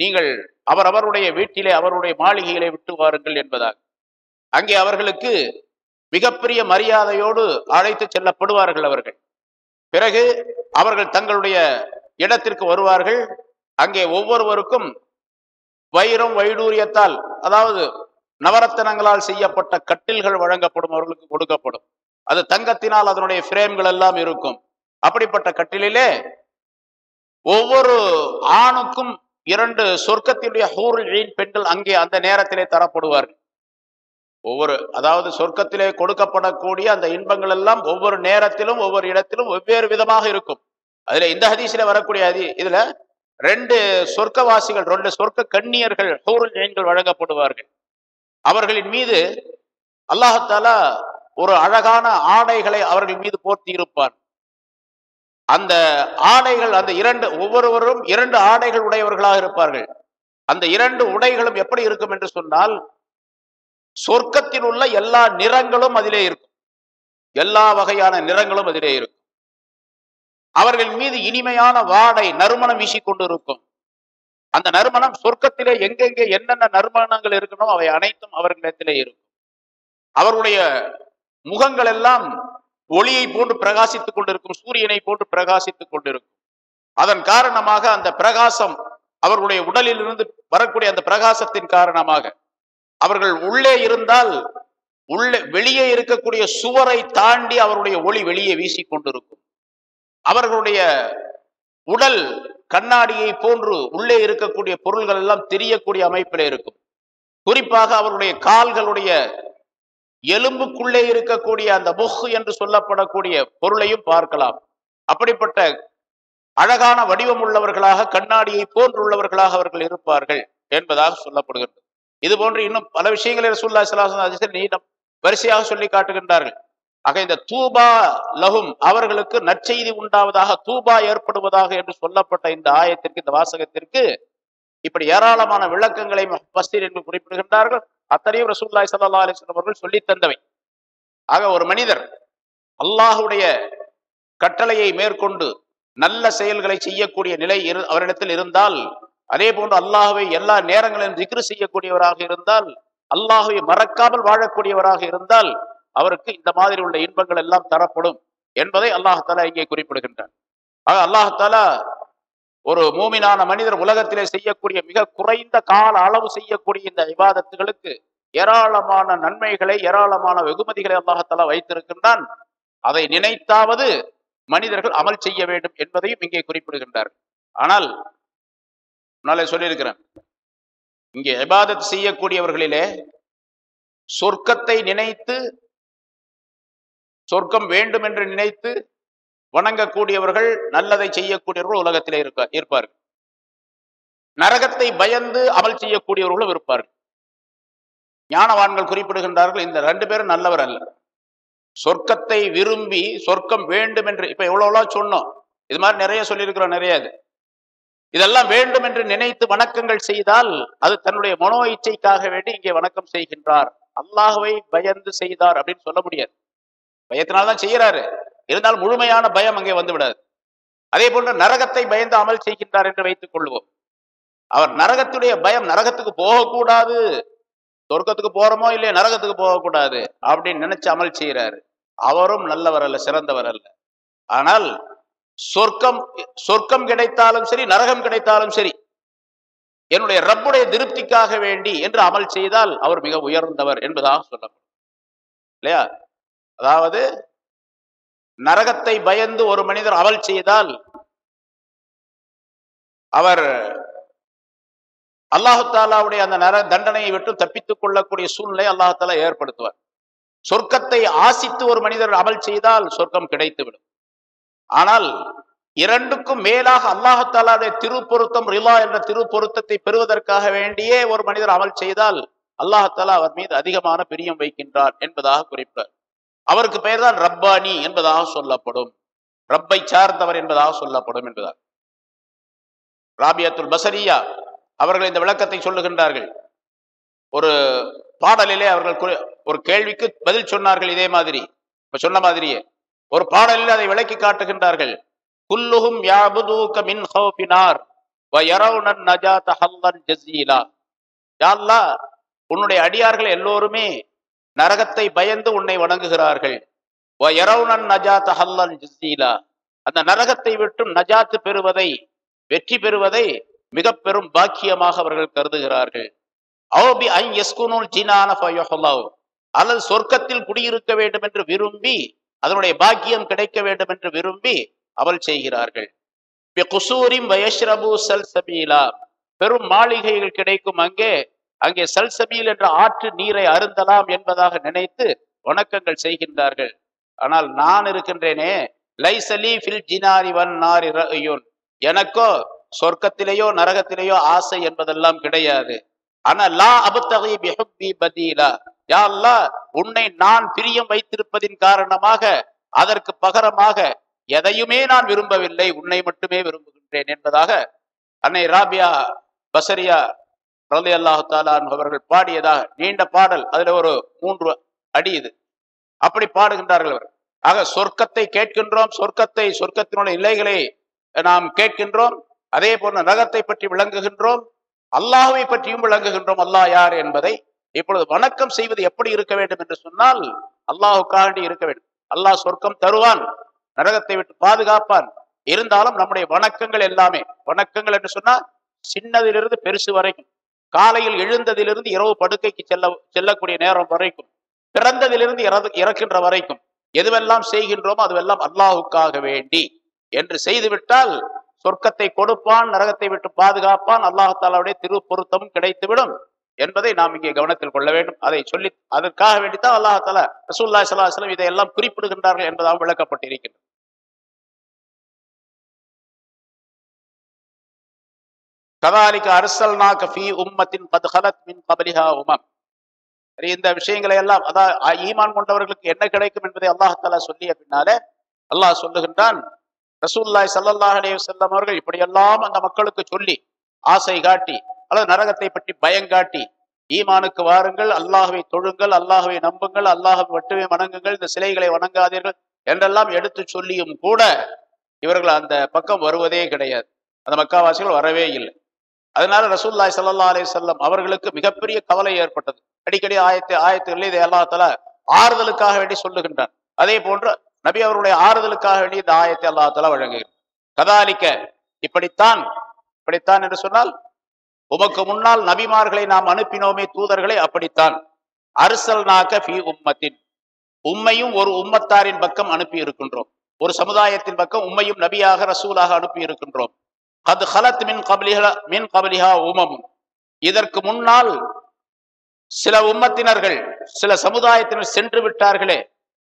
நீங்கள் அவர் அவருடைய வீட்டிலே அவருடைய மாளிகைகளை விட்டு வாருங்கள் என்பதாக அங்கே அவர்களுக்கு மிகப்பெரிய மரியாதையோடு அழைத்து செல்லப்படுவார்கள் அவர்கள். பிறகு அவர்கள் தங்களுடைய இடத்திற்கு வருவார்கள். அங்கே ஒவ்வொருவருக்கும் வைரம் வைடூரியத்தால் அதாவது நவரத்தனங்களால் செய்யப்பட்ட கட்டில்கள் வழங்கப்படும் அவர்களுக்கு கொடுக்கப்படும். அது தங்கத்தினால் அதனுடைய பிரேம்கள் எல்லாம் இருக்கும். அப்படிப்பட்ட கட்டிலிலே ஒவ்வொரு ஆணுக்கும் இரண்டு சொர்க்கத்தினுடைய ஹூரின் பெண்கள் அங்கே அந்த நேரத்திலே தரப்படுவார்கள். ஒவ்வொரு அதாவது சொர்க்கத்திலே கொடுக்கப்படக்கூடிய அந்த இன்பங்கள் எல்லாம் ஒவ்வொரு நேரத்திலும் ஒவ்வொரு இடத்திலும் வெவ்வேறு விதமாக இருக்கும். அதுல இந்த ஹதீஸ்ல வரக்கூடிய ஹதி இதுல ரெண்டு சொர்க்கவாசிகள் ரெண்டு சொர்க்க கண்ணியர்கள் ஹூருல் ஜெயின்கள் வழங்கப்படுவார்கள். அவர்களின் மீது அல்லாஹாலா ஒரு அழகான ஆடைகளை அவர்கள் மீது போர்த்தி இருப்பார் அந்த ஆடைகள் அந்த இரண்டு ஒவ்வொருவரும் இரண்டு ஆடைகள் உடையவர்களாக இருப்பார்கள். அந்த இரண்டு உடைகளும் எப்படி இருக்கும் என்று சொன்னால் சொர்க்கத்தில் உள்ள எல்லா நிறங்களும் அதிலே இருக்கும். எல்லா வகையான நிறங்களும் அதிலே இருக்கும். அவர்கள் மீது இனிமையான வாடை நறுமணம் வீசிக்கொண்டு இருக்கும் அந்த நறுமணம் சொர்க்கத்திலே எங்கெங்கே என்னென்ன நறுமணங்கள் இருக்கணும் அவை அனைத்தும் அவர்களிடத்திலே இருக்கும். அவர்களுடைய முகங்கள் எல்லாம் ஒளியை போன்று பிரகாசித்துக் கொண்டிருக்கும் சூரியனை போன்று பிரகாசித்துக் கொண்டிருக்கும். அதன் காரணமாக அந்த பிரகாசம் அவர்களுடைய உடலில் இருந்து வரக்கூடிய அந்த பிரகாசத்தின் காரணமாக அவர்கள் உள்ளே இருந்தால் உள்ளே வெளியே இருக்கக்கூடிய சுவரை தாண்டி அவருடைய ஒளி வெளியே வீசிக் கொண்டிருக்கும். அவர்களுடைய உடல் கண்ணாடியை போன்று உள்ளே இருக்கக்கூடிய பொருள்கள் எல்லாம் தெரியக்கூடிய அமைப்பில் இருக்கும். குறிப்பாக அவருடைய கால்களுடைய எலும்புக்குள்ளே இருக்கக்கூடிய அந்த முஹ் என்று சொல்லப்படக்கூடிய பொருளையும் பார்க்கலாம். அப்படிப்பட்ட அழகான வடிவம் உள்ளவர்களாக கண்ணாடியை போன்றுள்ளவர்களாக அவர்கள் இருப்பார்கள் என்பதாக சொல்லப்படுகிறது. இது போன்று இன்னும் பல விஷயங்களை ரசூல்லா சலாஹன் நீண்டம் வரிசையாக சொல்லி காட்டுகின்றார்கள். ஆக இந்த தூபா லகும் அவர்களுக்கு நற்செய்தி உண்டாவதாக தூபா ஏற்படுவதாக என்று சொல்லப்பட்ட இந்த ஆயத்திற்கு இந்த வாசகத்திற்கு இப்படி ஏராளமான விளக்கங்களை பஸ்தீர் என்று குறிப்பிடுகின்றார்கள். அத்தனையும் ரசூல்லாய் சல்லா அலிஸ்லம் அவர்கள் சொல்லி தந்தவை. ஆக ஒரு மனிதர் அல்லாஹுடைய கட்டளையை மேற்கொண்டு நல்ல செயல்களை செய்யக்கூடிய நிலை இரு அவரிடத்தில் இருந்தால் அதே போன்று அல்லாஹுவை எல்லா நேரங்களிலும் திக்ரு செய்யக்கூடியவராக இருந்தால் அல்லாஹுவை மறக்காமல் வாழக்கூடியவராக இருந்தால் அவருக்கு இந்த மாதிரி உள்ள இன்பங்கள் எல்லாம் தரப்படும் என்பதை அல்லாஹாலா இங்கே குறிப்பிடுகின்றார் ஆக அல்லாஹாலா ஒரு மூமினான மனிதர் உலகத்திலே செய்யக்கூடிய மிக குறைந்த கால அளவு செய்யக்கூடிய இந்த விவாதத்துகளுக்கு ஏராளமான நன்மைகளை ஏராளமான வெகுமதிகளை அல்லாஹத்தலா வைத்திருக்கின்றான். அதை நினைத்தாவது மனிதர்கள் அமல் செய்ய வேண்டும் என்பதையும் இங்கே குறிப்பிடுகின்றார். ஆனால் நாளை சொல்லியிருக்கிறேன். இங்கே இபாதத் செய்யக்கூடியவர்களிலே சொர்க்கத்தை நினைத்து சொர்க்கம் வேண்டும் என்று நினைத்து வணங்கக்கூடியவர்கள் நல்லதை செய்யக்கூடியவர்கள் உலகத்திலே இருக்க இருப்பார்கள். நரகத்தை பயந்து அமல் செய்யக்கூடியவர்களும் இருப்பார்கள். ஞானவான்கள் குறிப்பிடுகின்றார்கள் இந்த ரெண்டு பேரும் நல்லவர் அல்ல. சொர்க்கத்தை விரும்பி சொர்க்கம் வேண்டும் என்று இப்ப எவ்வளவு சொன்னோம். இது மாதிரி நிறைய சொல்லியிருக்கிறோம் நிறைய இது. இதெல்லாம் வேண்டும் என்று நினைத்து வணக்கங்கள் செய்தால் அது தன்னுடைய மனோ இச்சைக்காக வேண்டி இங்கே வணக்கம் செய்கின்றார். அல்லாஹுவை பயந்து செய்தார் அப்படின்னு சொல்ல முடியாது. பயத்தினால்தான் செய்யறாரு இருந்தால் முழுமையான பயம் அங்கே வந்து விடாது அதே போன்று நரகத்தை பயந்து அமல் செய்கின்றார் என்று வைத்துக் கொள்வோம். அவர் நரகத்துடைய பயம் நரகத்துக்கு போகக்கூடாது. சொர்க்கத்துக்கு போறோமோ இல்லையா நரகத்துக்கு போகக்கூடாது அப்படின்னு நினைச்சு அமல் செய்யறாரு அவரும் நல்லவர் அல்ல சிறந்தவர் அல்ல. ஆனால் சொர்க்கம் சொர்க்கம் கிடைத்தாலும் சரி நரகம் கிடைத்தாலும் சரி என்னுடைய ரப்புடைய திருப்திக்காக வேண்டி என்று அமல் செய்தால் அவர் மிக உயர்ந்தவர் என்பதாக சொல்லப்படும். இல்லையா? அதாவது நரகத்தை பயந்து ஒரு மனிதர் அவல் செய்தால் அவர் அல்லாஹு தாலாவுடைய அந்த நர தண்டனையை விட்டு தப்பித்துக் கொள்ளக்கூடிய சூழ்நிலை அல்லாஹு தாலா ஏற்படுத்துவார். சொர்க்கத்தை ஆசித்து ஒரு மனிதர் அமல் செய்தால் சொர்க்கம் கிடைத்துவிடும். ஆனால் இரண்டுக்கும் மேலாக அல்லாஹாலாவுடைய திருப்பொருத்தம் ரிலா என்ற திருப்பொருத்தத்தை பெறுவதற்காக வேண்டியே ஒரு மனிதர் அமல் செய்தால் அல்லாஹாலா அவர் மீது அதிகமான பிரியம் வைக்கின்றார் என்பதாக குறிப்பிட்டார். அவருக்கு பெயர் தான் ரப்பானி என்பதாக சொல்லப்படும். ரப்பை சார்ந்தவர் என்பதாக சொல்லப்படும் என்பதால். ராபியத்துல் பசரியா அவர்கள் இந்த விளக்கத்தை சொல்லுகின்றார்கள். ஒரு பாடலிலே அவர்கள் ஒரு கேள்விக்கு பதில் சொன்னார்கள் இதே மாதிரி. இப்ப சொன்ன மாதிரியே ஒரு பாடலில் அதை விளக்கி காட்டுகின்றார்கள். குல்லுகும் யாபுதூக மின் ஹௌஃபினார் வ உன்னுடைய அடியார்கள் எல்லோருமே நரகத்தை பயந்து உன்னை வணங்குகிறார்கள். அந்த நரகத்தை விட்டும் நஜாத்து பெறுவதை வெற்றி பெறுவதை மிக பெரும் பாக்கியமாக அவர்கள் கருதுகிறார்கள். ஐ அல்லது சொர்க்கத்தில் குடியிருக்க வேண்டும் என்று விரும்பி அதனுடைய பாக்கியம் கிடைக்க வேண்டும் என்று விரும்பி அவள் செய்கிறார்கள். பெரும் மாளிகைகள் கிடைக்கும் அங்கே அங்கே சல்சபீல் என்ற ஆற்று நீரை அருந்தலாம் என்பதாக நினைத்து வணக்கங்கள் செய்கின்றார்கள். ஆனால் நான் இருக்கின்றேனே லைசலி ஃபில் ஜினாரி வன் நாரி எனக்கோ சொர்க்கத்திலேயோ நரகத்திலேயோ ஆசை என்பதெல்லாம் கிடையாது. ஆனா லா அபுத்தகை பிஹுப்பி பதீலா. யா அல்லா உன்னை நான் பிரியம் வைத்திருப்பதின் காரணமாக அதற்கு பகரமாக எதையுமே நான் விரும்பவில்லை உன்னை மட்டுமே விரும்புகின்றேன் என்பதாக அன்னை ராபியா பசரியா ரலி அல்லாஹு தாலான் அவர்கள் பாடியதாக நீண்ட பாடல். அதுல ஒரு மூன்று அடி இது. அப்படி பாடுகின்றார்கள் அவர் ஆக சொர்க்கத்தை கேட்கின்றோம். சொர்க்கத்தை சொர்க்கத்தினுடைய நிலைகளை நாம் கேட்கின்றோம். அதே போன்ற நரகத்தை பற்றி விளங்குகின்றோம். அல்லாஹுவை பற்றியும் விளங்குகின்றோம். அல்லாஹ் யார் என்பதை இப்பொழுது வணக்கம் செய்வது எப்படி இருக்க வேண்டும் என்று சொன்னால் அல்லாஹுக்காண்டி இருக்க வேண்டும். அல்லாஹ் சொர்க்கம் தருவான். நரகத்தை விட்டு பாதுகாப்பான். இருந்தாலும் நம்முடைய வணக்கங்கள் எல்லாமே வணக்கங்கள் என்று சொன்னா சின்னதிலிருந்து பெருசு வரைக்கும். காலையில் எழுந்ததிலிருந்து இரவு படுக்கைக்கு செல்ல செல்லக்கூடிய நேரம் வரைக்கும் பிறந்ததிலிருந்து இறக்கின்ற வரைக்கும் எதுவெல்லாம் செய்கின்றோமோ அதுவெல்லாம் அல்லாஹுக்காக வேண்டி. என்று செய்துவிட்டால் சொர்க்கத்தை கொடுப்பான் நரகத்தை விட்டு பாதுகாப்பான் அல்லாஹாலாவுடைய திரு பொருத்தமும் கிடைத்துவிடும் என்பதை நாம் இங்கே கவனத்தில் கொள்ள வேண்டும். அதை சொல்லி அதற்காக வேண்டித்தான் அல்லாஹ் ரசூல்லா சலாஹ் இதையெல்லாம் குறிப்பிடுகின்றார்கள் என்பதாக விளக்கப்பட்டிருக்கின்றது. கதாலிக்க அரசல்நாக ஃபீ உம்மத்தின் கத் மின் கபலிஹா உமம். சரி, இந்த விஷயங்களை எல்லாம் அதான் ஈமான் கொண்டவர்களுக்கு என்ன கிடைக்கும் என்பதை அல்லாஹ் சொல்லிய பின்னாலே அல்லாஹ் சொல்லுகின்றான் ரசூல்லாய் சல்லல்லாஹ் அலே செல்லம் அவர்கள் இப்படியெல்லாம் அந்த மக்களுக்கு சொல்லி ஆசை காட்டி அல்லது நரகத்தை பற்றி பயங்காட்டி ஈமானுக்கு வாருங்கள் அல்லாஹுவை தொழுங்கள் அல்லாஹுவை நம்புங்கள் அல்லாஹ்வை மட்டுமே வணங்குங்கள் இந்த சிலைகளை வணங்காதீர்கள் என்றெல்லாம் எடுத்து சொல்லியும் கூட இவர்கள் அந்த பக்கம் வருவதே கிடையாது. அந்த மக்காவாசிகள் வரவே இல்லை. அதனால ரசூல்லாய் சல்லா அலி சொல்லம் அவர்களுக்கு மிகப்பெரிய கவலை ஏற்பட்டது. அடிக்கடி ஆயத்து ஆயத்துகளில் இதை அல்லாஹ் ஆறுதலுக்காக வேண்டி சொல்லுகின்றான். அதே போன்று நபி அவருடைய ஆறுதலுக்காக வேண்டி இந்த ஆயத்தை அல்லாஹ் தஆலா வழங்குகிறார் கதாலிக்க இப்படித்தான் இப்படித்தான் என்று சொன்னால் உமக்கு முன்னால் நபிமார்களை நாம் அனுப்பினோமே தூதர்களை அப்படித்தான். அரசல் நாக்க ஃபி உம்மத்தின் உம்மையும் ஒரு உம்மத்தாரின் பக்கம் அனுப்பி இருக்கின்றோம் ஒரு சமுதாயத்தின் பக்கம் உம்மையும் நபியாக ரசூலாக அனுப்பி இருக்கின்றோம் அது ஹலத் மின் கபலிஹா மின் கபலிஹா உமமும் இதற்கு முன்னால் சில உம்மத்தினர்கள் சில சமுதாயத்தினர் சென்று விட்டார்களே.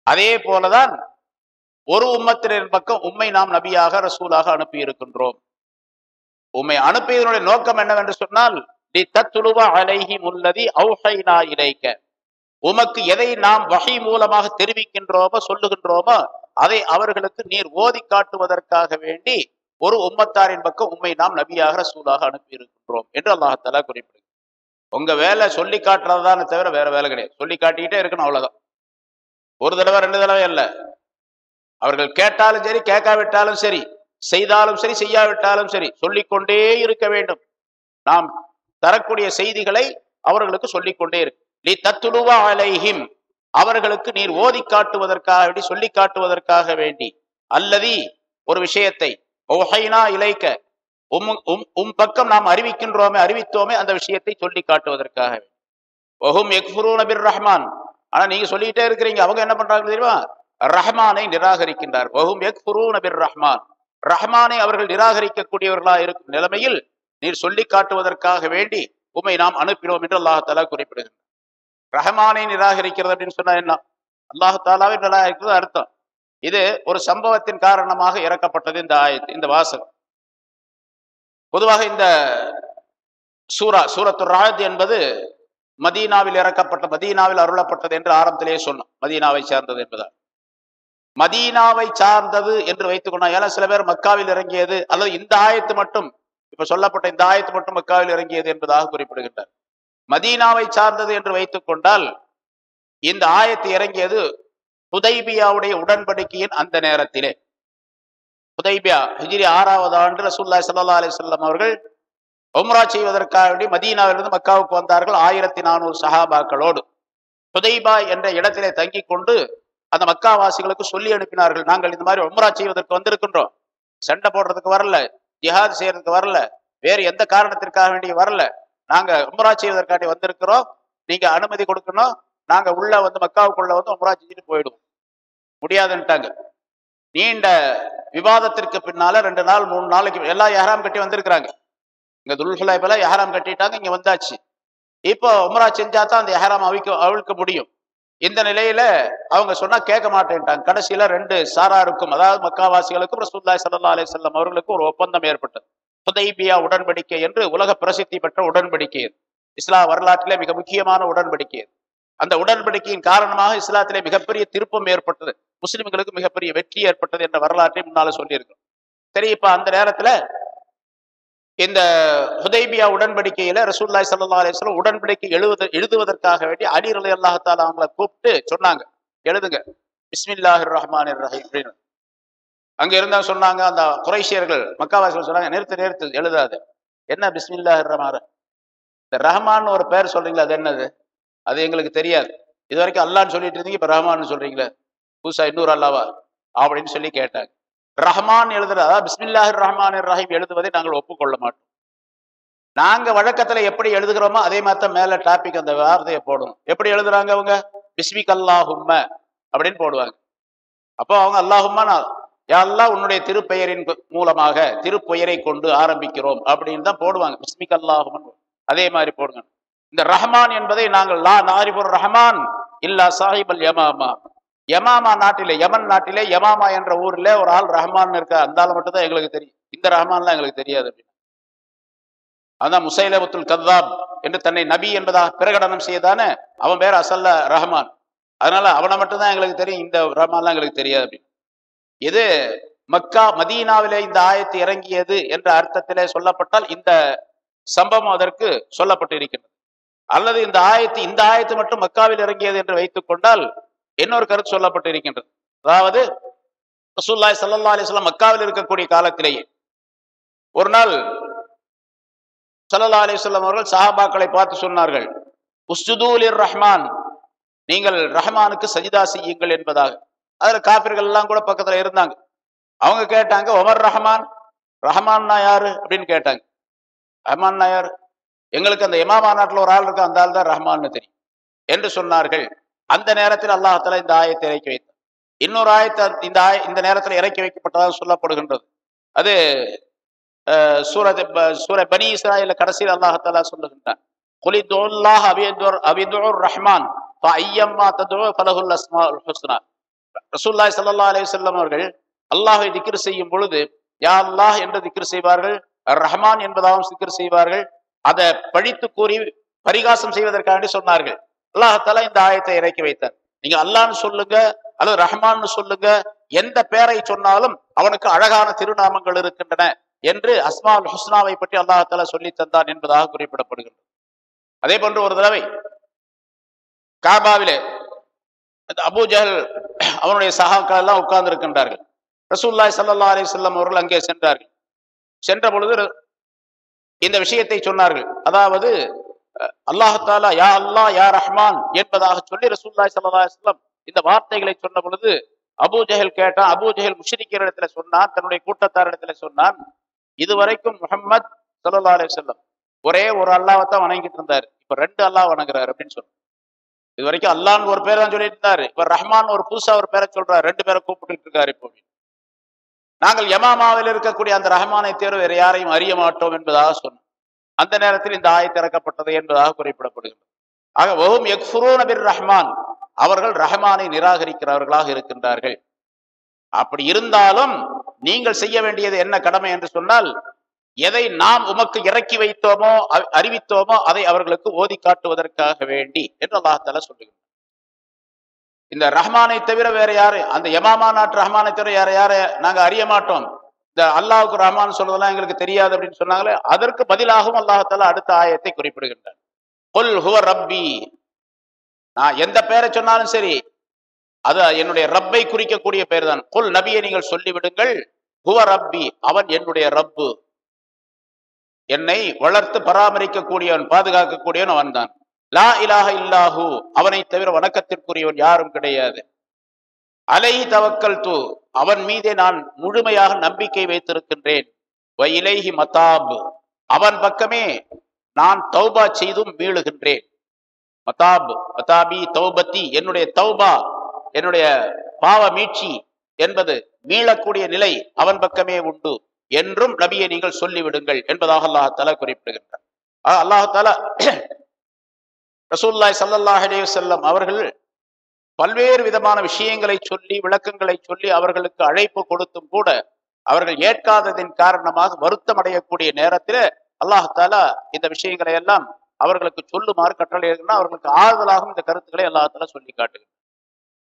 அதே போலதான் ஒரு உம்மத்தினரின் பக்கம் உம்மை நாம் நபியாக ரசூலாக அனுப்பி இருக்கின்றோம் உம்மை அனுப்பியதனுடைய நோக்கம் என்னவென்று சொன்னால் லி தத்துலுவா அலைஹி முல்லதி அவுஹைனா இலைக்க. உமக்கு எதை நாம் வகை மூலமாக தெரிவிக்கின்றோமோ சொல்லுகின்றோமோ அதை அவர்களுக்கு நீர் ஓதி காட்டுவதற்காக வேண்டி ஒரு உம்மத்தாரின் பக்கம் உம்மை நாம் நபியாக ரசூலாக அனுப்பி இருக்கின்றோம் என்று அல்லாஹாலா குறிப்பிடுகிறார் உங்க வேலை சொல்லி காட்டுறதுதானே தவிர வேற வேலை கிடையாது. சொல்லி காட்டிக்கிட்டே இருக்கணும் அவ்வளவுதான். ஒரு தடவை ரெண்டு தடவை இல்லை அவர்கள் கேட்டாலும் சரி கேட்காவிட்டாலும் சரி செய்தாலும் சரி செய்யாவிட்டாலும் சரி சொல்லிக்கொண்டே இருக்க வேண்டும். நாம் தரக்கூடிய செய்திகளை அவர்களுக்கு சொல்லிக்கொண்டே இருக்கு. நீ தத்துலுவா அலைஹிம். அவர்களுக்கு நீர் ஓதி காட்டுவதற்காக வேண்டி சொல்லி காட்டுவதற்காக வேண்டி. அல்லதி ஒரு விஷயத்தை ஒஹைனா இலைக்க. உம் உம் உம் பக்கம் நாம் அறிவிக்கின்றோமே அறிவித்தோமே அந்த விஷயத்தை சொல்லி காட்டுவதற்காக ஒஹும் எக்ஃபுரூ நபிர் ரஹ்மான் ஆனா நீங்க சொல்லிட்டே இருக்கிறீங்க. அவங்க என்ன பண்றாங்க தெரியுமா? ரஹ்மானை நிராகரிக்கின்றார். ஒஹும் எக்ஃபுரூ நபிர் ரஹ்மான் ரஹ்மானை அவர்கள் நிராகரிக்கக்கூடியவர்களா இருக்கும் நிலைமையில் நீர் சொல்லி காட்டுவதற்காக வேண்டி உம்மை நாம் அனுப்பினோம் என்று அல்லாஹாலா குறிப்பிடுகின்றார். ரஹ்மானை நிராகரிக்கிறது அப்படின்னு சொன்னா என்ன? அல்லாஹாலாவை நிராகரிக்கிறது அர்த்தம். இது ஒரு சம்பவத்தின் காரணமாக இறக்கப்பட்டது இந்த ஆயத்து இந்த வாசகம். பொதுவாக இந்த சூரா சூரத்து ராஜ் என்பது மதீனாவில் இறக்கப்பட்ட மதீனாவில் அருளப்பட்டது என்று ஆரம்பத்திலேயே சொன்னோம். மதீனாவை சார்ந்தது என்பதால். மதீனாவை சார்ந்தது என்று வைத்துக் கொண்டோம் ஏன்னா சில பேர் மக்காவில் இறங்கியது அல்லது இந்த ஆயத்து மட்டும் இப்ப சொல்லப்பட்ட இந்த ஆயத்து மட்டும் மக்காவில் இறங்கியது என்பதாக குறிப்பிடுகின்றார். மதீனாவை சார்ந்தது என்று வைத்துக் கொண்டால் இந்த ஆயத்து இறங்கியது ஹுதைபியாவுடைய உடன்படிக்கையின் அந்த நேரத்திலே. ஹுதைபியா ஹிஜிரி ஆறாவது ஆண்டு ரசூல்லா சல்லா அலிசல்லாம் அவர்கள் உம்ரா செய்வதற்காக வேண்டி மதீனாவிலிருந்து மக்காவுக்கு வந்தார்கள் ஆயிரத்தி நானூறு சஹாபாக்களோடு. புதைபா என்ற இடத்திலே தங்கி கொண்டு அந்த மக்காவாசிகளுக்கு சொல்லி அனுப்பினார்கள் நாங்கள் இந்த மாதிரி உம்ரா செய்வதற்கு வந்திருக்கின்றோம். சண்டை போடுறதுக்கு வரல ஜிஹாத் செய்யறதுக்கு வரல வேறு எந்த காரணத்திற்காக வேண்டிய வரல. நாங்க உம்ரா செய்வதற்காண்டி வந்திருக்கிறோம். நீங்க அனுமதி கொடுக்கணும். நாங்க உள்ள வந்து மக்காவுக்குள்ள வந்து உம்ரா செஞ்சுட்டு போயிடுவோம். முடியாதுன்ட்டாங்க. நீண்ட விவாதத்திற்கு பின்னால ரெண்டு நாள் மூணு நாளைக்கு எல்லா யாராம் கட்டி வந்திருக்கிறாங்க. இங்க துல்ஹுலைபில யாராம் கட்டிட்டாங்க இங்க வந்தாச்சு. இப்போ உம்ரா செஞ்சா தான் அந்த யாராம் அவிக்க அவிழ்க்க முடியும். இந்த நிலையில அவங்க சொன்னா கேட்க மாட்டேன்ட்டாங்க. கடைசியில ரெண்டு சாராருக்கும் அதாவது மக்காவாசிகளுக்கும் ரசூல்லாய் சல்லா அலி செல்லம் அவர்களுக்கும் ஒரு ஒப்பந்தம் ஏற்பட்டது. புதைபியா உடன்படிக்கை என்று உலக பிரசித்தி பெற்ற உடன்படிக்கை இஸ்லாம் வரலாற்றிலே மிக முக்கியமான உடன்படிக்கை அந்த உடன்படிக்கையின் காரணமாக இஸ்லாத்திலே மிகப்பெரிய திருப்பம் ஏற்பட்டது. முஸ்லிம்களுக்கு மிகப்பெரிய வெற்றி ஏற்பட்டது என்ற வரலாற்றை முன்னால சொல்லியிருக்கோம் சரி இப்ப அந்த நேரத்துல இந்த ஹுதைபியா உடன்படிக்கையில ரசூல்லாய் சல்லா அலிஸ்லாம் உடன்படிக்கை எழுவது எழுதுவதற்காக வேண்டி அலி அலி அல்லாஹால அவங்கள கூப்பிட்டு சொன்னாங்க. எழுதுங்க. பிஸ்மில்லாஹிர் ரஹ்மான் ரஹீம் அப்படின்னு. அங்க இருந்தா சொன்னாங்க அந்த குறைசியர்கள் மக்காவாசிகள் சொன்னாங்க நிறுத்து நிறுத்து எழுதாது. என்ன பிஸ்மில்லாஹிர் ரஹ்மான்? இந்த ரஹ்மான் ஒரு பேர் சொல்றீங்களா அது என்னது? அது எங்களுக்கு தெரியாது. இது வரைக்கும் அல்லான்னு சொல்லிட்டு இருந்தீங்க இப்ப ரஹ்மான்னு சொல்றீங்களே. புதுசா இன்னொரு அல்லாவா? அப்படின்னு சொல்லி கேட்டாங்க. ரஹ்மான் எழுதுறது அதாவது பிஸ்மில்லாஹிர் ரஹ்மான் ரஹீம் எழுதுவதை நாங்கள் ஒப்புக்கொள்ள மாட்டோம். நாங்க வழக்கத்துல எப்படி எழுதுகிறோமோ அதே மாதிரி மேல டாபிக் அந்த வார்த்தையை போடணும் எப்படி எழுதுறாங்க அவங்க? பிஸ்மிக் அல்லாஹும்ம அப்படின்னு போடுவாங்க. அப்போ அவங்க அல்லாஹும்மா யாரெல்லாம் உன்னுடைய திருப்பெயரின் மூலமாக திருப்பெயரை கொண்டு ஆரம்பிக்கிறோம் அப்படின்னு தான் போடுவாங்க. பிஸ்மிக் அல்லாஹுமன் அதே மாதிரி போடுங்க. இந்த ரஹ்மான் என்பதை நாங்கள் லா நாரிபுர் ரஹ்மான் இல்லா சாஹிப் அல் யமாமா யமாமா நாட்டிலே யமன் நாட்டிலே யமாமா என்ற ஊர்ல ஒரு ஆள் ரஹ்மான் இருக்க அந்த ஆள் மட்டும் தான் எங்களுக்கு தெரியும். இந்த ரஹ்மான்லாம் எங்களுக்கு தெரியாது அப்படின்னு. அதான் முசைலபத்துல் கத்தாப் என்று தன்னை நபி என்பதாக பிரகடனம் செய்யதானே அவன் பேர் அசல்ல ரஹ்மான். அதனால அவனை மட்டும்தான் எங்களுக்கு தெரியும் இந்த ரஹ்மான்லாம் எங்களுக்கு தெரியாது அப்படின்னு. இது மக்கா மதீனாவிலே இந்த ஆயத்து இறங்கியது என்ற அர்த்தத்திலே சொல்லப்பட்டால் இந்த சம்பவம் அதற்கு சொல்லப்பட்டு இருக்கின்றது அல்லது இந்த ஆயத்து இந்த ஆயத்து மட்டும் மக்காவில் இறங்கியது என்று வைத்துக் கொண்டால் இன்னொரு கருத்து சொல்லப்பட்டு இருக்கின்றது அதாவது ரசூல்லாய் சல்லா அலிஸ்லாம் மக்காவில் இருக்கக்கூடிய காலத்திலேயே ஒரு நாள் சல்லா அலிஸ்லாம் அவர்கள் சஹாபாக்களை பார்த்து சொன்னார்கள் உஸ்துதூலிர் ரஹ்மான் நீங்கள் ரஹ்மானுக்கு சஜிதா செய்யுங்கள் என்பதாக. அதுல காப்பிர்கள் எல்லாம் கூட பக்கத்துல இருந்தாங்க. அவங்க கேட்டாங்க ஒமர் ரஹ்மான் ரஹ்மான்னா யாரு? அப்படின்னு கேட்டாங்க. ரஹ்மான்னா யார்? எங்களுக்கு அந்த இமாமா நாட்டில் ஒரு ஆள் இருக்கு அந்த ஆள் தான் ரஹ்மான்னு தெரியும் என்று சொன்னார்கள். அந்த நேரத்தில் அல்லாஹால இந்த ஆயத்தை இறக்கி வைத்தார். இன்னொரு ஆயத்தை இந்த ஆய இந்த நேரத்தில் இறக்கி வைக்கப்பட்டதாக சொல்லப்படுகின்றது. அது சூரத் சூர பனி இஸ்ராயில கடைசியில் அல்லாஹால சொல்லுகின்றான். குலி தோல்லாஹ் அபிதுர் அபிதுர் ரஹ்மான் ஐயம்மா ததுவ ஃபலஹுல் அஸ்மா ஹுஸ்னா. ரசூல்லாய் சல்லா அலி சொல்லம் அவர்கள் அல்லாஹை திக்ரு செய்யும் பொழுது யா அல்லாஹ் என்று திக்ரு செய்வார்கள் ரஹ்மான் என்பதாகவும் திக்ரு செய்வார்கள் அதை பழித்து கூறி பரிகாசம் செய்வதற்காண்டி சொன்னார்கள். அல்லாஹால இந்த ஆயத்தை இறக்கி வைத்தார். நீங்க அல்லான்னு சொல்லுங்க அல்லது ரஹ்மான்னு சொல்லுங்க எந்த பெயரை சொன்னாலும் அவனுக்கு அழகான திருநாமங்கள் இருக்கின்றன என்று அஸ்மால் ஹுஸ்னாவை பற்றி அல்லாஹால சொல்லி தந்தான் என்பதாக குறிப்பிடப்படுகிறது அதே போன்று ஒரு தடவை காபாவிலே அபுஜஹல் அவனுடைய சகாக்கள் எல்லாம் உட்கார்ந்து இருக்கின்றார்கள் ரசூல்லாய் சல்லா அலி சொல்லம் அவர்கள் அங்கே சென்றார்கள். சென்ற பொழுது இந்த விஷயத்தை சொன்னார்கள். அதாவது அல்லாஹாலா யா அல்லா யா ரஹ்மான் என்பதாக சொல்லி ரசூல்லாய் சல்லாஸ்லம் இந்த வார்த்தைகளை சொன்ன பொழுது அபு ஜஹல் கேட்டான். அபு ஜஹல் முஷரிக்கிற இடத்துல சொன்னான் தன்னுடைய கூட்டத்தார் இடத்துல சொன்னான். இதுவரைக்கும் முகம்மது சல்லா அலி சொல்லம் ஒரே ஒரு அல்லாவை தான் வணங்கிட்டு இருந்தாரு. இப்ப ரெண்டு அல்லாஹ் வணங்குறாரு அப்படின்னு சொன்னார். இது வரைக்கும் அல்லான்னு ஒரு பேர் தான் சொல்லிட்டு இருந்தாரு. இப்ப ரஹ்மான் ஒரு புதுசா ஒரு பேரை சொல்றாரு. ரெண்டு பேரை கூப்பிட்டு இருக்காரு இப்போ. நாங்கள் யமாமாவில் இருக்கக்கூடிய அந்த ரஹ்மானை தேர்வு வேறு யாரையும் அறிய மாட்டோம் என்பதாக சொன்னோம் அந்த நேரத்தில் இந்த ஆயத் இறக்கப்பட்டது என்பதாக குறிப்பிடப்படுகிறது. ஆக வகும் யக்ஃபுரூன ரஹ்மான் அவர்கள் ரஹ்மானை நிராகரிக்கிறவர்களாக இருக்கின்றார்கள். அப்படி இருந்தாலும் நீங்கள் செய்ய வேண்டியது என்ன கடமை என்று சொன்னால் எதை நாம் உமக்கு இறக்கி வைத்தோமோ அறிவித்தோமோ அதை அவர்களுக்கு ஓதி காட்டுவதற்காக வேண்டி என்று அல்லாஹால சொல்லுகிறார் இந்த ரஹ்மானை தவிர வேற யாரு? அந்த யமாமா நாட்டு ரஹ்மானை தவிர யார யார நாங்க அறிய மாட்டோம். இந்த அல்லாவுக்கு ரஹ்மான் சொல்றதெல்லாம் எங்களுக்கு தெரியாது அப்படின்னு சொன்னாங்களே அதற்கு பதிலாகவும் அல்லாஹால அடுத்த ஆயத்தை குறிப்பிடுகின்றார். கொல் ஹுவ ரப்பி. நான் எந்த பெயரை சொன்னாலும் சரி அது என்னுடைய ரப்பை குறிக்கக்கூடிய பெயர் தான் கொல் நபியை நீங்கள் சொல்லிவிடுங்கள். ஹுவ ரப்பி அவன் என்னுடைய ரப்பு. என்னை வளர்த்து பராமரிக்கக்கூடியவன் பாதுகாக்கக்கூடியவன் அவன் தான் லா இலாக இல்லாஹு அவனை தவிர வணக்கத்திற்குரியவன் யாரும் கிடையாது. அலை தவக்கல் தூ அவன் மீதே நான் முழுமையாக நம்பிக்கை வைத்திருக்கின்றேன். வ இலைஹி மதாப் அவன் பக்கமே நான் தௌபா செய்தும் மீளுகின்றேன் மதாபு மதாபி தௌபத்தி என்னுடைய தௌபா என்னுடைய பாவ மீட்சி என்பது மீளக்கூடிய நிலை அவன் பக்கமே உண்டு என்றும் நபியை நீங்கள் சொல்லிவிடுங்கள் என்பதாக அல்லாஹால குறிப்பிடுகின்றார் அல்லாஹால ரசூல்லாய் சல்லாஹ் அலைஹி செல்லம் அவர்கள் பல்வேறு விதமான விஷயங்களை சொல்லி விளக்கங்களை சொல்லி அவர்களுக்கு அழைப்பு கொடுத்தும் கூட அவர்கள் ஏற்காததின் காரணமாக வருத்தம் அடையக்கூடிய நேரத்தில் அல்லாஹாலா இந்த விஷயங்களை எல்லாம் அவர்களுக்கு சொல்லுமாறு கட்டளை அவர்களுக்கு ஆறுதலாகவும் இந்த கருத்துக்களை அல்லாஹால சொல்லி காட்டுகிறார்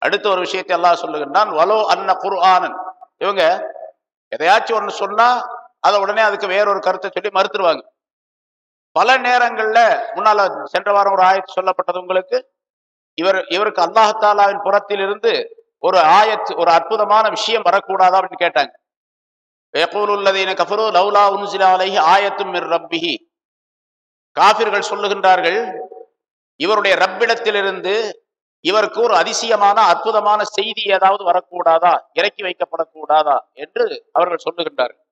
அடுத்த ஒரு விஷயத்தை அல்லாஹ் சொல்லுகின்றான் வலோ அன்ன குர்ஆனன். இவங்க எதையாச்சும் ஒண்ணு சொன்னா அதை உடனே அதுக்கு வேறொரு கருத்தை சொல்லி மறுத்துருவாங்க. பல நேரங்கள்ல முன்னால சென்ற வாரம் ஒரு ஆயத்து சொல்லப்பட்டது உங்களுக்கு? இவர் இவருக்கு அல்லாஹாலாவின் புறத்தில் இருந்து ஒரு ஆயத்து ஒரு அற்புதமான விஷயம் வரக்கூடாதா அப்படின்னு கேட்டாங்க. யகூலுல்லதீன கஃபரு லௌலா உன்சிலா அலைஹி ஆயத்தும் மிர் ரப்பிஹி. காபிர்கள் சொல்லுகின்றார்கள் இவருடைய ரப்பிடத்திலிருந்து இவருக்கு ஒரு அதிசயமான அற்புதமான செய்தி ஏதாவது வரக்கூடாதா? இறக்கி வைக்கப்படக்கூடாதா? என்று அவர்கள் சொல்லுகின்றார்கள்.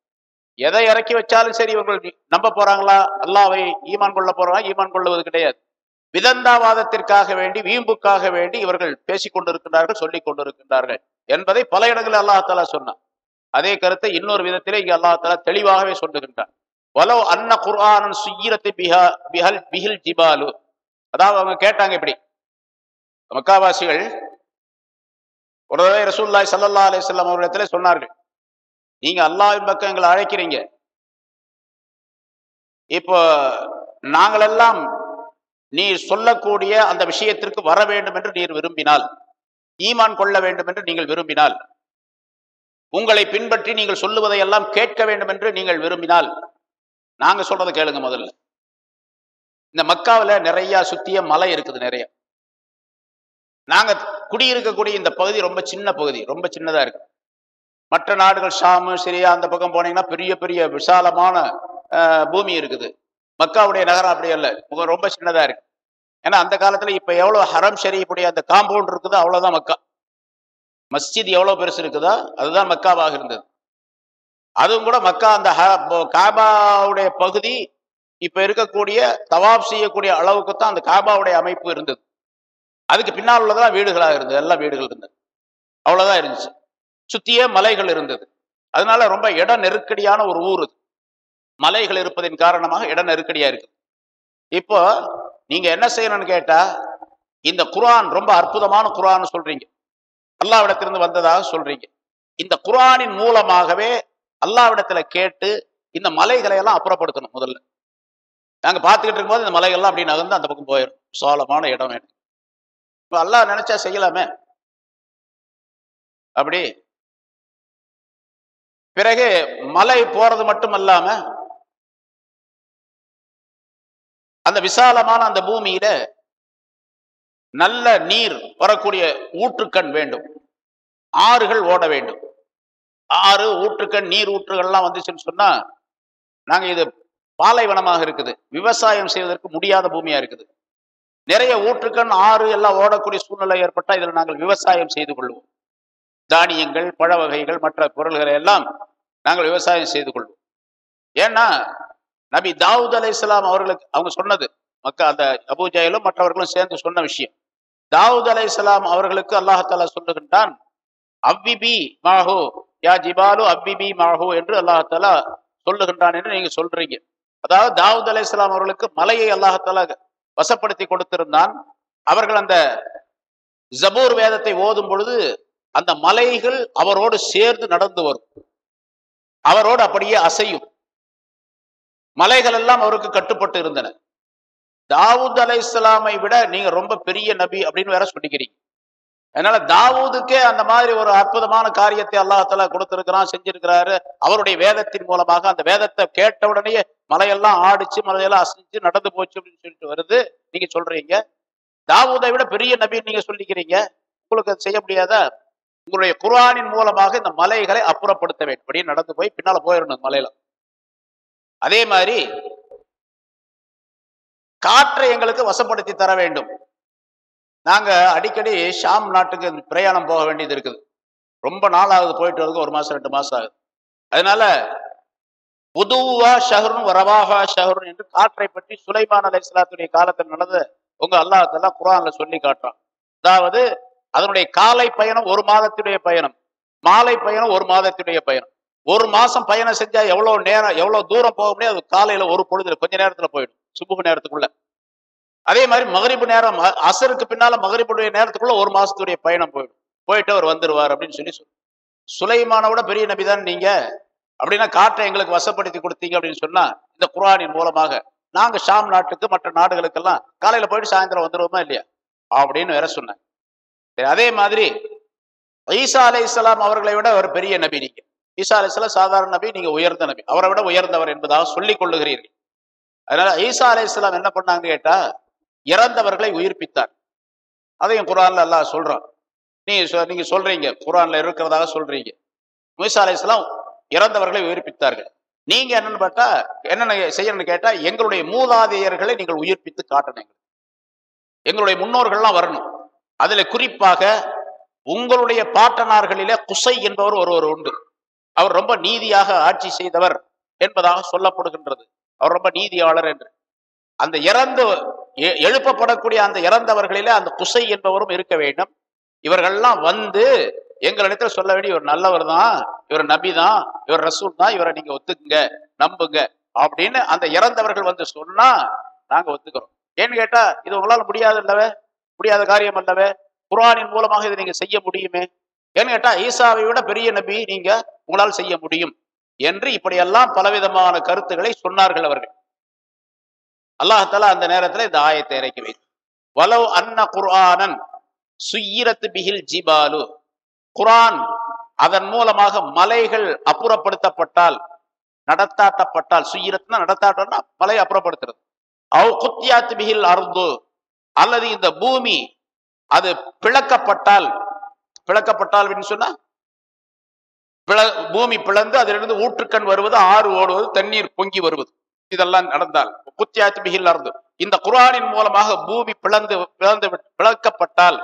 எதை இறக்கி வச்சாலும் சரி இவர்கள் நம்ப போறாங்களா? அல்லாவை ஈமான் கொள்ள போறாங்க ஈமான் கொள்ளுவது கிடையாது. விதந்தாவாதத்திற்காக வேண்டி வீம்புக்காக வேண்டி இவர்கள் பேசிக் கொண்டிருக்கின்றார்கள் சொல்லிக் கொண்டிருக்கின்றார்கள் என்பதை பல இடங்களில் அல்லாஹாலா சொன்னான். அதே கருத்தை இன்னொரு விதத்திலே இங்கே அல்லாஹாலா தெளிவாகவே சொல்லுகின்றார் வலோ அன்ன குர்ஆனன் சுய்யிரத்து பிஹா பிஹல் பிஹில் ஜிபாலு. அதாவது அவங்க கேட்டாங்க இப்படி. மக்காவாசிகள் ஒரு தடவை ரசூல்லாய் சல்லல்லா அலிஸ்லாம் அவரிடத்துல சொன்னார்கள். நீங்க அல்லாவின் பக்கம் எங்களை அழைக்கிறீங்க. இப்போ நாங்களெல்லாம் நீர் சொல்லக்கூடிய அந்த விஷயத்திற்கு வர வேண்டும் என்று நீர் விரும்பினால் ஈமான் கொள்ள வேண்டும் என்று நீங்கள் விரும்பினால் உங்களை பின்பற்றி நீங்கள் சொல்லுவதையெல்லாம் கேட்க வேண்டும் என்று நீங்கள் விரும்பினால் நாங்க சொல்றதை கேளுங்க முதல்ல. இந்த மக்காவுல நிறைய சுத்திய மலை இருக்குது நிறைய. நாங்க குடியிருக்கக்கூடிய இந்த பகுதி ரொம்ப சின்ன பகுதி ரொம்ப சின்னதா இருக்கு. மற்ற நாடுகள் ஷாமு சிரியா அந்த பக்கம் போனீங்கன்னா பெரிய பெரிய விசாலமான அஹ், பூமி இருக்குது. மக்காவுடைய நகரம் அப்படி அல்ல. ரொம்ப சின்னதா இருக்கு. ஏன்னா அந்த காலத்துல இப்ப எவ்வளவு ஹரம் செரியக்கூடிய அந்த காம்பவுண்ட் இருக்குதோ அவ்வளவுதான் மக்கா. மஸ்ஜித் எவ்வளவு பெருசு இருக்குதோ அதுதான் மக்காவாக இருந்தது. அதுவும் கூட மக்கா அந்த காபாவுடைய பகுதி இப்ப இருக்கக்கூடிய தவாப் செய்யக்கூடிய அளவுக்கு தான் அந்த காபாவுடைய அமைப்பு இருந்தது. அதுக்கு பின்னால் உள்ளதெல்லாம் வீடுகளாக இருந்தது. எல்லாம் வீடுகள் இருந்தது. அவ்வளவுதான் இருந்துச்சு. சுத்தியே மலைகள் இருந்தது. அதனால ரொம்ப இட நெருக்கடியான ஒரு ஊர் இது மலைகள் இருப்பதின் காரணமாக இட நெருக்கடியா இருக்கு. இப்போ நீங்க என்ன செய்யணும்னு கேட்டா இந்த குரான் ரொம்ப அற்புதமான குரான் சொல்றீங்க. அல்லாவிடத்திலிருந்து வந்ததாக சொல்றீங்க. இந்த குரானின் மூலமாகவே அல்லாவிடத்துல கேட்டு இந்த மலைகளை எல்லாம் அப்புறப்படுத்தணும் முதல்ல. நாங்க பார்த்துக்கிட்டு இருக்கும்போது இந்த மலைகள்லாம் அப்படி நகர்ந்து அந்த பக்கம் போயிடும் சோளமான இடம் வேணும் இப்ப அல்லாஹ் நினைச்சா செய்யலாமே? அப்படி. பிறகு மலை போறது மட்டும் அல்லாம அந்த விசாலமான அந்த பூமியில நல்ல நீர் வரக்கூடிய ஊற்றுக்கண் வேண்டும். ஆறுகள் ஓட வேண்டும். ஆறு ஊற்றுக்கண் நீர் ஊற்றுகள்லாம் வந்துச்சுன்னு சொன்னா நாங்க இது பாலைவனமாக இருக்குது. விவசாயம் செய்வதற்கு முடியாத பூமியா இருக்குது. நிறைய ஊற்றுக்கண் ஆறு எல்லாம் ஓடக்கூடிய சூழ்நிலை ஏற்பட்டால் இதில் நாங்கள் விவசாயம் செய்து கொள்வோம். தானியங்கள் பழ வகைகள் மற்ற பொருள்களை எல்லாம் நாங்கள் விவசாயம் செய்து கொள்வோம். ஏன்னா நபி தாவூத் அலை அவர்களுக்கு அவங்க சொன்னது மக்கள் அந்த அபூஜையிலும் மற்றவர்களும் சேர்ந்து சொன்ன விஷயம். தாவூத் அலை அவர்களுக்கு அல்லாஹாலா சொல்லுகின்றான் அவ்விபி மாஹோ யா ஜிபாலு அவ்விபி மாஹோ என்று அல்லாஹாலா சொல்லுகின்றான் என்று நீங்க சொல்றீங்க. அதாவது தாவூத் அலை இஸ்லாம் அவர்களுக்கு மலையை அல்லாஹாலா வசப்படுத்தி கொடுத்திருந்தான். அவர்கள் அந்த ஜபூர் வேதத்தை ஓதும் பொழுது அந்த மலைகள் அவரோடு சேர்ந்து நடந்து வரும். அவரோடு அப்படியே அசையும். மலைகள் எல்லாம் அவருக்கு கட்டுப்பட்டு இருந்தன. தாவூத் அலை இஸ்லாமை விட நீங்க ரொம்ப பெரிய நபி அப்படின்னு வேற சொல்லிக்கிறீங்க. அதனால தாவூதுக்கே அந்த மாதிரி ஒரு அற்புதமான காரியத்தை அல்லாஹால கொடுத்திருக்கிறான் செஞ்சிருக்கிறாரு. அவருடைய வேதத்தின் மூலமாக அந்த வேதத்தை கேட்ட உடனே மலையெல்லாம் ஆடிச்சு மலையெல்லாம் அசைஞ்சு நடந்து போச்சு அப்படின்னு சொல்லிட்டு வருது. நீங்க சொல்றீங்க. தாவூதை விட பெரிய நபின்னு நீங்க சொல்லிக்கிறீங்க. உங்களுக்கு அது செய்ய முடியாதா? உங்களுடைய குர்ஆனின் மூலமாக இந்த மலைகளை அப்புறப்படுத்த வேண்டும். அப்படியே நடந்து போய் பின்னால போயிடணும் மலையில. அதே மாதிரி காற்றை எங்களுக்கு வசப்படுத்தி தர வேண்டும். நாங்க அடிக்கடி ஷாம் நாட்டுக்கு பிரயாணம் போக வேண்டியது இருக்குது. ரொம்ப நாள் ஆகுது போயிட்டு வரதுக்கு ஒரு மாசம் ரெண்டு மாசம் ஆகுது. அதனால புதுவா ஷஹருன் ரவாஹா ஷஹருன் என்று காற்றை பற்றி சுலைமான் அலை இஸ்லாத்துடைய காலத்தில் நடந்த உங்க அல்லாஹெல்லாம் குரான்ல சொல்லி காட்டுறான். அதாவது அதனுடைய காலை பயணம் ஒரு மாதத்துடைய பயணம் மாலை பயணம் ஒரு மாதத்துடைய பயணம். ஒரு மாசம் பயணம் செஞ்சா எவ்வளவு நேரம் எவ்வளவு தூரம் போக முடியும் அது காலையில ஒரு பொழுதுல கொஞ்ச நேரத்துல போயிடும். சுபுகு நேரத்துக்குள்ள. அதே மாதிரி மகரிப்பு நேரம் அசருக்கு பின்னால மகரிப்புடைய நேரத்துக்குள்ள ஒரு மாசத்துடைய பயணம் போயிடும். போயிட்டு அவர் வந்துருவார் அப்படின்னு சொல்லி சொல்லு சுலைமான விட பெரிய நபிதான் நீங்க? அப்படின்னா காற்றை எங்களுக்கு வசப்படுத்தி கொடுத்தீங்க அப்படின்னு சொன்னா இந்த குரானின் மூலமாக நாங்க ஷாம் நாட்டுக்கு மற்ற நாடுகளுக்கெல்லாம் காலையில போயிட்டு சாயந்தரம் வந்துருவோமா இல்லையா? அப்படின்னு வேற சொன்னாங்க அதே மாதிரி ஈசா அலை இஸ்லாம் அவர்களை விட ஒரு பெரிய நபி நீங்க. ஈசா அலை இஸ்லாம் சாதாரண நபி நீங்க உயர்ந்த நபி. அவரை விட உயர்ந்தவர் என்பதாக சொல்லிக் கொள்ளுகிறீர்கள். அதனால ஈசா அலை இஸ்லாம் என்ன பண்ணாங்கன்னு கேட்டா இறந்தவர்களை உயிர்ப்பித்தார். அதையும் குரான்ல அல்லாஹ் சொல்றான். நீங்க சொ- நீங்க சொல்றீங்க குரான்ல இருக்கிறதாக சொல்றீங்க. ஈசா அலை இஸ்லாம் இறந்தவர்களை உயிர்ப்பித்தார்கள். நீங்க என்னன்னு பார்த்தா என்னென்ன செய்யணும்னு கேட்டா எங்களுடைய மூதாதையர்களை நீங்கள் உயிர்ப்பித்து காட்டணும் எங்களுடைய முன்னோர்கள்லாம் வரணும். அதுல குறிப்பாக உங்களுடைய பாட்டனார்களிலே குசை என்பவர் ஒருவர் உண்டு. அவர் ரொம்ப நீதியாக ஆட்சி செய்தவர் என்பதாக சொல்லப்படுகின்றது. அவர் ரொம்ப நீதியாளர் என்று. அந்த இறந்து எ- எழுப்பப்படக்கூடிய அந்த இறந்தவர்களிலே அந்த குசை என்பவரும் இருக்க வேண்டும். இவர்கள்லாம் வந்து எங்களிடத்துல சொல்ல வேண்டிய இவர் நல்லவர் தான் இவர் நபி தான் இவர் ரசூல் தான் இவரை நீங்க ஒத்துக்குங்க நம்புங்க அப்படின்னு அந்த இறந்தவர்கள் வந்து சொன்னா நாங்க ஒத்துக்கிறோம். ஏன்னு கேட்டா இது உங்களால முடியாது அல்லவே? முடியாத காரியம் அல்லவே? குரானின் மூலமாக இதை நீங்க செய்ய முடியுமே? ஏன்னு கேட்டா ஈசாவை விட பெரிய நபி நீங்க உங்களால் செய்ய முடியும் என்று இப்படியெல்லாம் பலவிதமான கருத்துக்களை சொன்னார்கள் அவர்கள். அல்லாஹால அந்த நேரத்துல இந்த ஆயத்தை இறக்கி வைத்து வலவ் அன்ன குர்ஆனன் சுயிரத்து பிகில் ஜிபாலு. குரான் அதன் மூலமாக மலைகள் அப்புறப்படுத்தப்பட்டால் நடத்தாட்டப்பட்டால் சுயிரத்னா நடத்தாட்டம்னா மலை அப்புறப்படுத்துறது. அவ் குத்தியாத்து பிகில் அருந்து அல்லது இந்த பூமி அது பிளக்கப்பட்டால் பிளக்கப்பட்டால் அப்படின்னு சொன்னா பிள பூமி பிளந்து அதிலிருந்து ஊற்றுக்கண் வருவது ஆறு ஓடுவது தண்ணீர் பொங்கி வருவது. இதெல்லாம் நடந்தால் குத்தியாத்து பிகில் அர்து இந்த குர்ஆனின் மூலமாக பூமி பிளந்து பிளந்து விட்- பிளக்கப்பட்டால்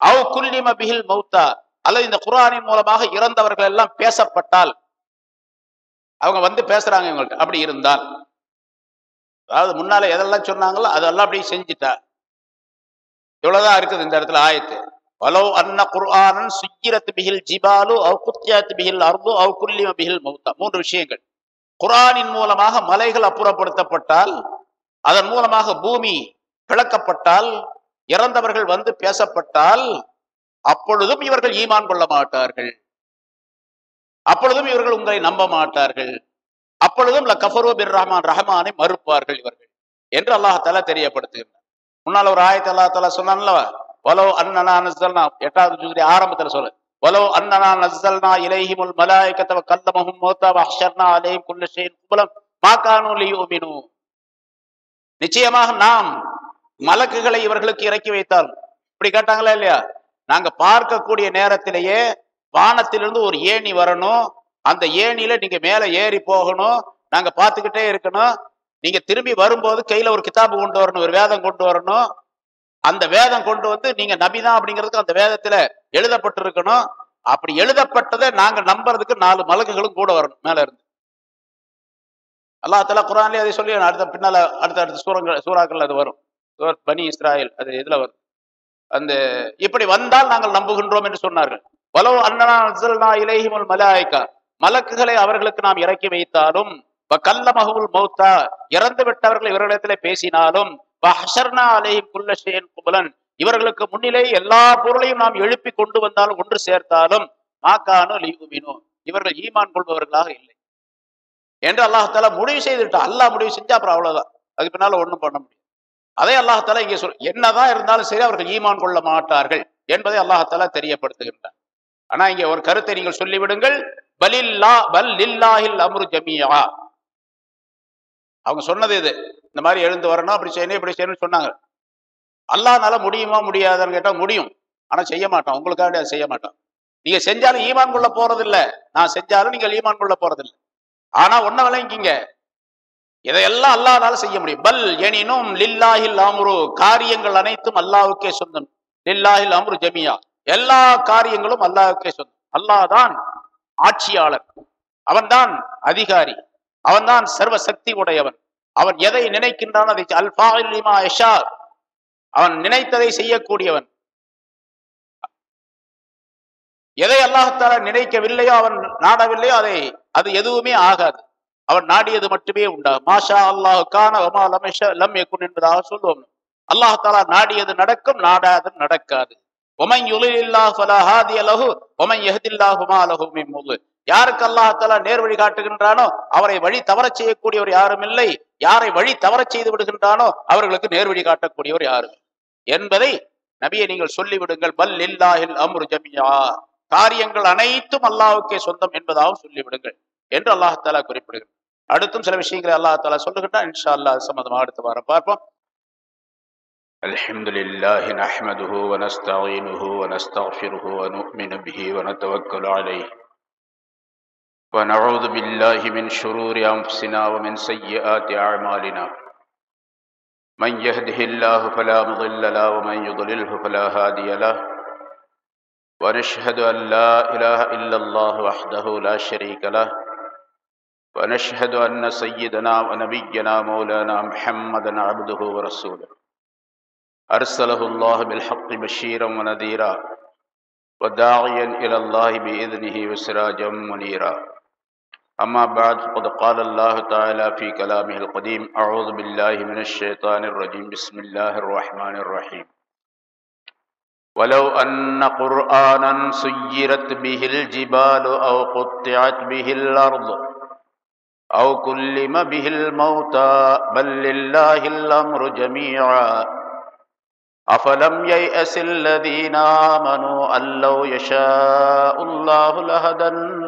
அவ் குல்லிம பிகில் மௌத்தா அல்லது இந்த குர்ஆனின் மூலமாக இறந்தவர்கள் எல்லாம் பேசப்பட்டால் அவங்க வந்து பேசுறாங்க இவங்கள்ட்ட. அப்படி இருந்தால் அதாவது முன்னால எதெல்லாம் சொன்னாங்களோ அதெல்லாம் அப்படியே செஞ்சுட்டா. இவ்வளவுதான் இருக்குது இந்த இடத்துல ஆயத்து. வலோ அன்ன குர்ஆனன் சுக்கிரத் பிகில் ஜிபாலு அவ் குத்தியாத் பிகில் அர்து அவ் குல்லிம பிகில் மௌத்தா. மூன்று விஷயங்கள். குர்ஆனின் மூலமாக மலைகள் அப்புறப்படுத்தப்பட்டால் அதன் மூலமாக பூமி பிளக்கப்பட்டால் இறந்தவர்கள் வந்து பேசப்பட்டால் அப்பொழுதும் இவர்கள் ஈமான் கொள்ள மாட்டார்கள். அப்பொழுதும் இவர்கள் உங்களை நம்ப மாட்டார்கள். அப்பொழுதும் கஃபரு பிர் ரஹ்மான் ரஹ்மானை மறுப்பார்கள் இவர்கள் என்று அல்லாஹால தெரியப்படுத்துகின்றனர் முன்னால் ஒரு ஆயத்தி அல்லாஹ் தாலா சொன்னான்ல வலோ அண்ணனா நஸ்ஸல்னா எட்டாவது ஜுஸ்ரி ஆரம்பத்துல சொல்லு. வலோ அண்ணனா நசல்னா இலைஹிமுல் மலாய்கத்தவ கல்லமஹும் மௌத்தா வ ஹஷர்னா அலைஹிம் குல்ல ஷைஇன் குபலம் மா நிச்சயமாக நாம் மலக்குகளை இவர்களுக்கு இறக்கி வைத்தார் இப்படி கேட்டாங்களா இல்லையா? நாங்க பார்க்கக்கூடிய நேரத்திலேயே வானத்திலிருந்து ஒரு ஏணி வரணும். அந்த ஏணியில நீங்க மேல ஏறி போகணும். நாங்க பார்த்துக்கிட்டே இருக்கணும். நீங்க திரும்பி வரும்போது கையில ஒரு கிதாபு கொண்டு வரணும் ஒரு வேதம் கொண்டு வரணும். அந்த வேதம் கொண்டு வந்து நீங்க நபிதான் அப்படிங்கிறதுக்கு அந்த வேதத்துல எழுதப்பட்டிருக்கணும். அப்படி எழுதப்பட்டதை நாங்க நம்புறதுக்கு நாலு மலக்குகளும் கூட வரணும் மேல இருந்து. அல்லாஹ் தலா குரான்லயே அதை சொல்லி அடுத்த பின்னால அடுத்த அடுத்த சூரங்கள் சூறாக்கள் அது வரும். பனி இஸ்ராயல் அது இதுல வரும். அந்த இப்படி வந்தால் நாங்கள் நம்புகின்றோம் என்று சொன்னார்கள். வலோ அண்ணனா இலேஹிமுல் மலாய்க்கா மலக்குகளை அவர்களுக்கு நாம் இறக்கி வைத்தாலும் கல்ல மகவுல் மௌத்தா இறந்து விட்டவர்கள் இவர்களிடத்திலே பேசினாலும் குபலன். இவர்களுக்கு முன்னிலே எல்லா பொருளையும் நாம் எழுப்பி கொண்டு வந்தாலும் ஒன்று சேர்த்தாலும் மாக்கானோ லீகுமினோ இவர்கள் ஈமான் கொள்பவர்களாக இல்லை. என்று அல்லாஹால முடிவு செய்துட்டா அல்லாஹ் முடிவு செஞ்சா அப்புறம் அவ்வளவுதான். அதுக்கு பின்னால ஒண்ணும் பண்ண முடியும் அதே அல்லாஹால இங்கே சொல் என்னதான் இருந்தாலும் சரி அவர்கள் ஈமான் கொள்ள மாட்டார்கள் என்பதை அல்லாஹால தெரியப்படுத்துகின்றார் ஆனா இங்க ஒரு கருத்தை நீங்கள் சொல்லிவிடுங்கள். பலில்லா பல் லில்லாஹில் அம்ரு ஜமியா அவங்க சொன்னது இது. இந்த மாதிரி எழுந்து வரணும் அப்படி செய்யணும் இப்படி செய்யணும்னு சொன்னாங்க. அல்லாஹ்னால முடியுமா முடியாதான்னு கேட்டா முடியும். ஆனா செய்ய மாட்டோம். உங்களுக்காக அதை செய்ய மாட்டோம். நீங்க செஞ்சாலும் ஈமான் கொள்ள போறது இல்ல நான் செஞ்சாலும் நீங்கள் ஈமான் கொள்ள போறதில்லை. ஆனால் ஆனா ஒன்ன விளங்கிங்க இதையெல்லாம் அல்லாதால செய்ய முடியும். பல் எனினும் லில்லாஹில் அமுரு. காரியங்கள் அனைத்தும் அல்லாவுக்கே சொந்தம். லில்லாஹில் அமுரு ஜமியா. எல்லா காரியங்களும் அல்லாவுக்கே சொந்தம். அல்லாஹ் தான் ஆட்சியாளர். அவன்தான் அதிகாரி. அவன்தான் சர்வ சக்தி உடையவன் அவன் எதை நினைக்கின்றான் அதை அல்பாலிமா எஷா அவன் நினைத்ததை செய்யக்கூடியவன். எதை அல்லாஹால நினைக்கவில்லையோ அவன் நாடவில்லையோ அதை அது எதுவுமே ஆகாது. அவன் நாடியது மட்டுமே உண்டாகும். மாஷா அல்லாஹ் கான லம் எக்குன் என்பதாக சொல்லுவோம். அல்லாஹாலா நாடியது நடக்கும் நாடாது நடக்காது. ஒமன் யுலில்லாஹ் ஃபலா ஹாதிய லஹு ஒமன் யஹ்தில்லாஹுமா லஹு மின் யாருக்கு அல்லாஹாலா நேர் வழி காட்டுகின்றானோ அவரை வழி தவறச் செய்யக்கூடியவர் யாரும் இல்லை யாரை வழி தவறச் செய்து விடுகின்றானோ அவர்களுக்கு நேர் வழி காட்டக்கூடியவர் யாரும் என்பதை நபியை நீங்கள் சொல்லிவிடுங்கள் பல் இல்லாஹில் அம்ரு ஜமியா காரியங்கள் அனைத்தும் அல்லாஹ்வுக்கே சொந்தம் என்பதாகவும் சொல்லிவிடுங்கள் என்று அல்லாஹாலா குறிப்பிடுகிறார் அடுத்தும் சில விஷயங்களை அல்லாஹாலா சொல்லுகின்றான் இன்ஷா அல்லாஹ் சம்மந்தமாக அடுத்த வாரம் பார்ப்போம் الحمد لله نحمده ونستعينه ونستغفره ونؤمن به ونتوكل عليه ونعوذ بالله من شرور أنفسنا ومن سيئات أعمالنا. من يهده الله فلا مضل له ومن يضلله فلا هادي له. ونشهد أن لا إله إلا الله وحده لا شريك له. ونشهد أن سيدنا ونبينا مولانا محمدا عبده ورسوله. أرسله الله بالحق بشيرا ونذيرا. وداعيا إلى الله بإذنه وسراجا منيرا. أما بعد فقد قال الله تعالى في كلامه القديم أعوذ بالله من الشيطان الرجيم. بسم الله الرحمن الرحيم. ولو أن قرآنا سيرت به الجبال أو قطعت به الأرض أو كلم به الموتى بل لله الأمر جميعا. أفلم ييأس الذين آمنوا أن لو يشاء الله لهدى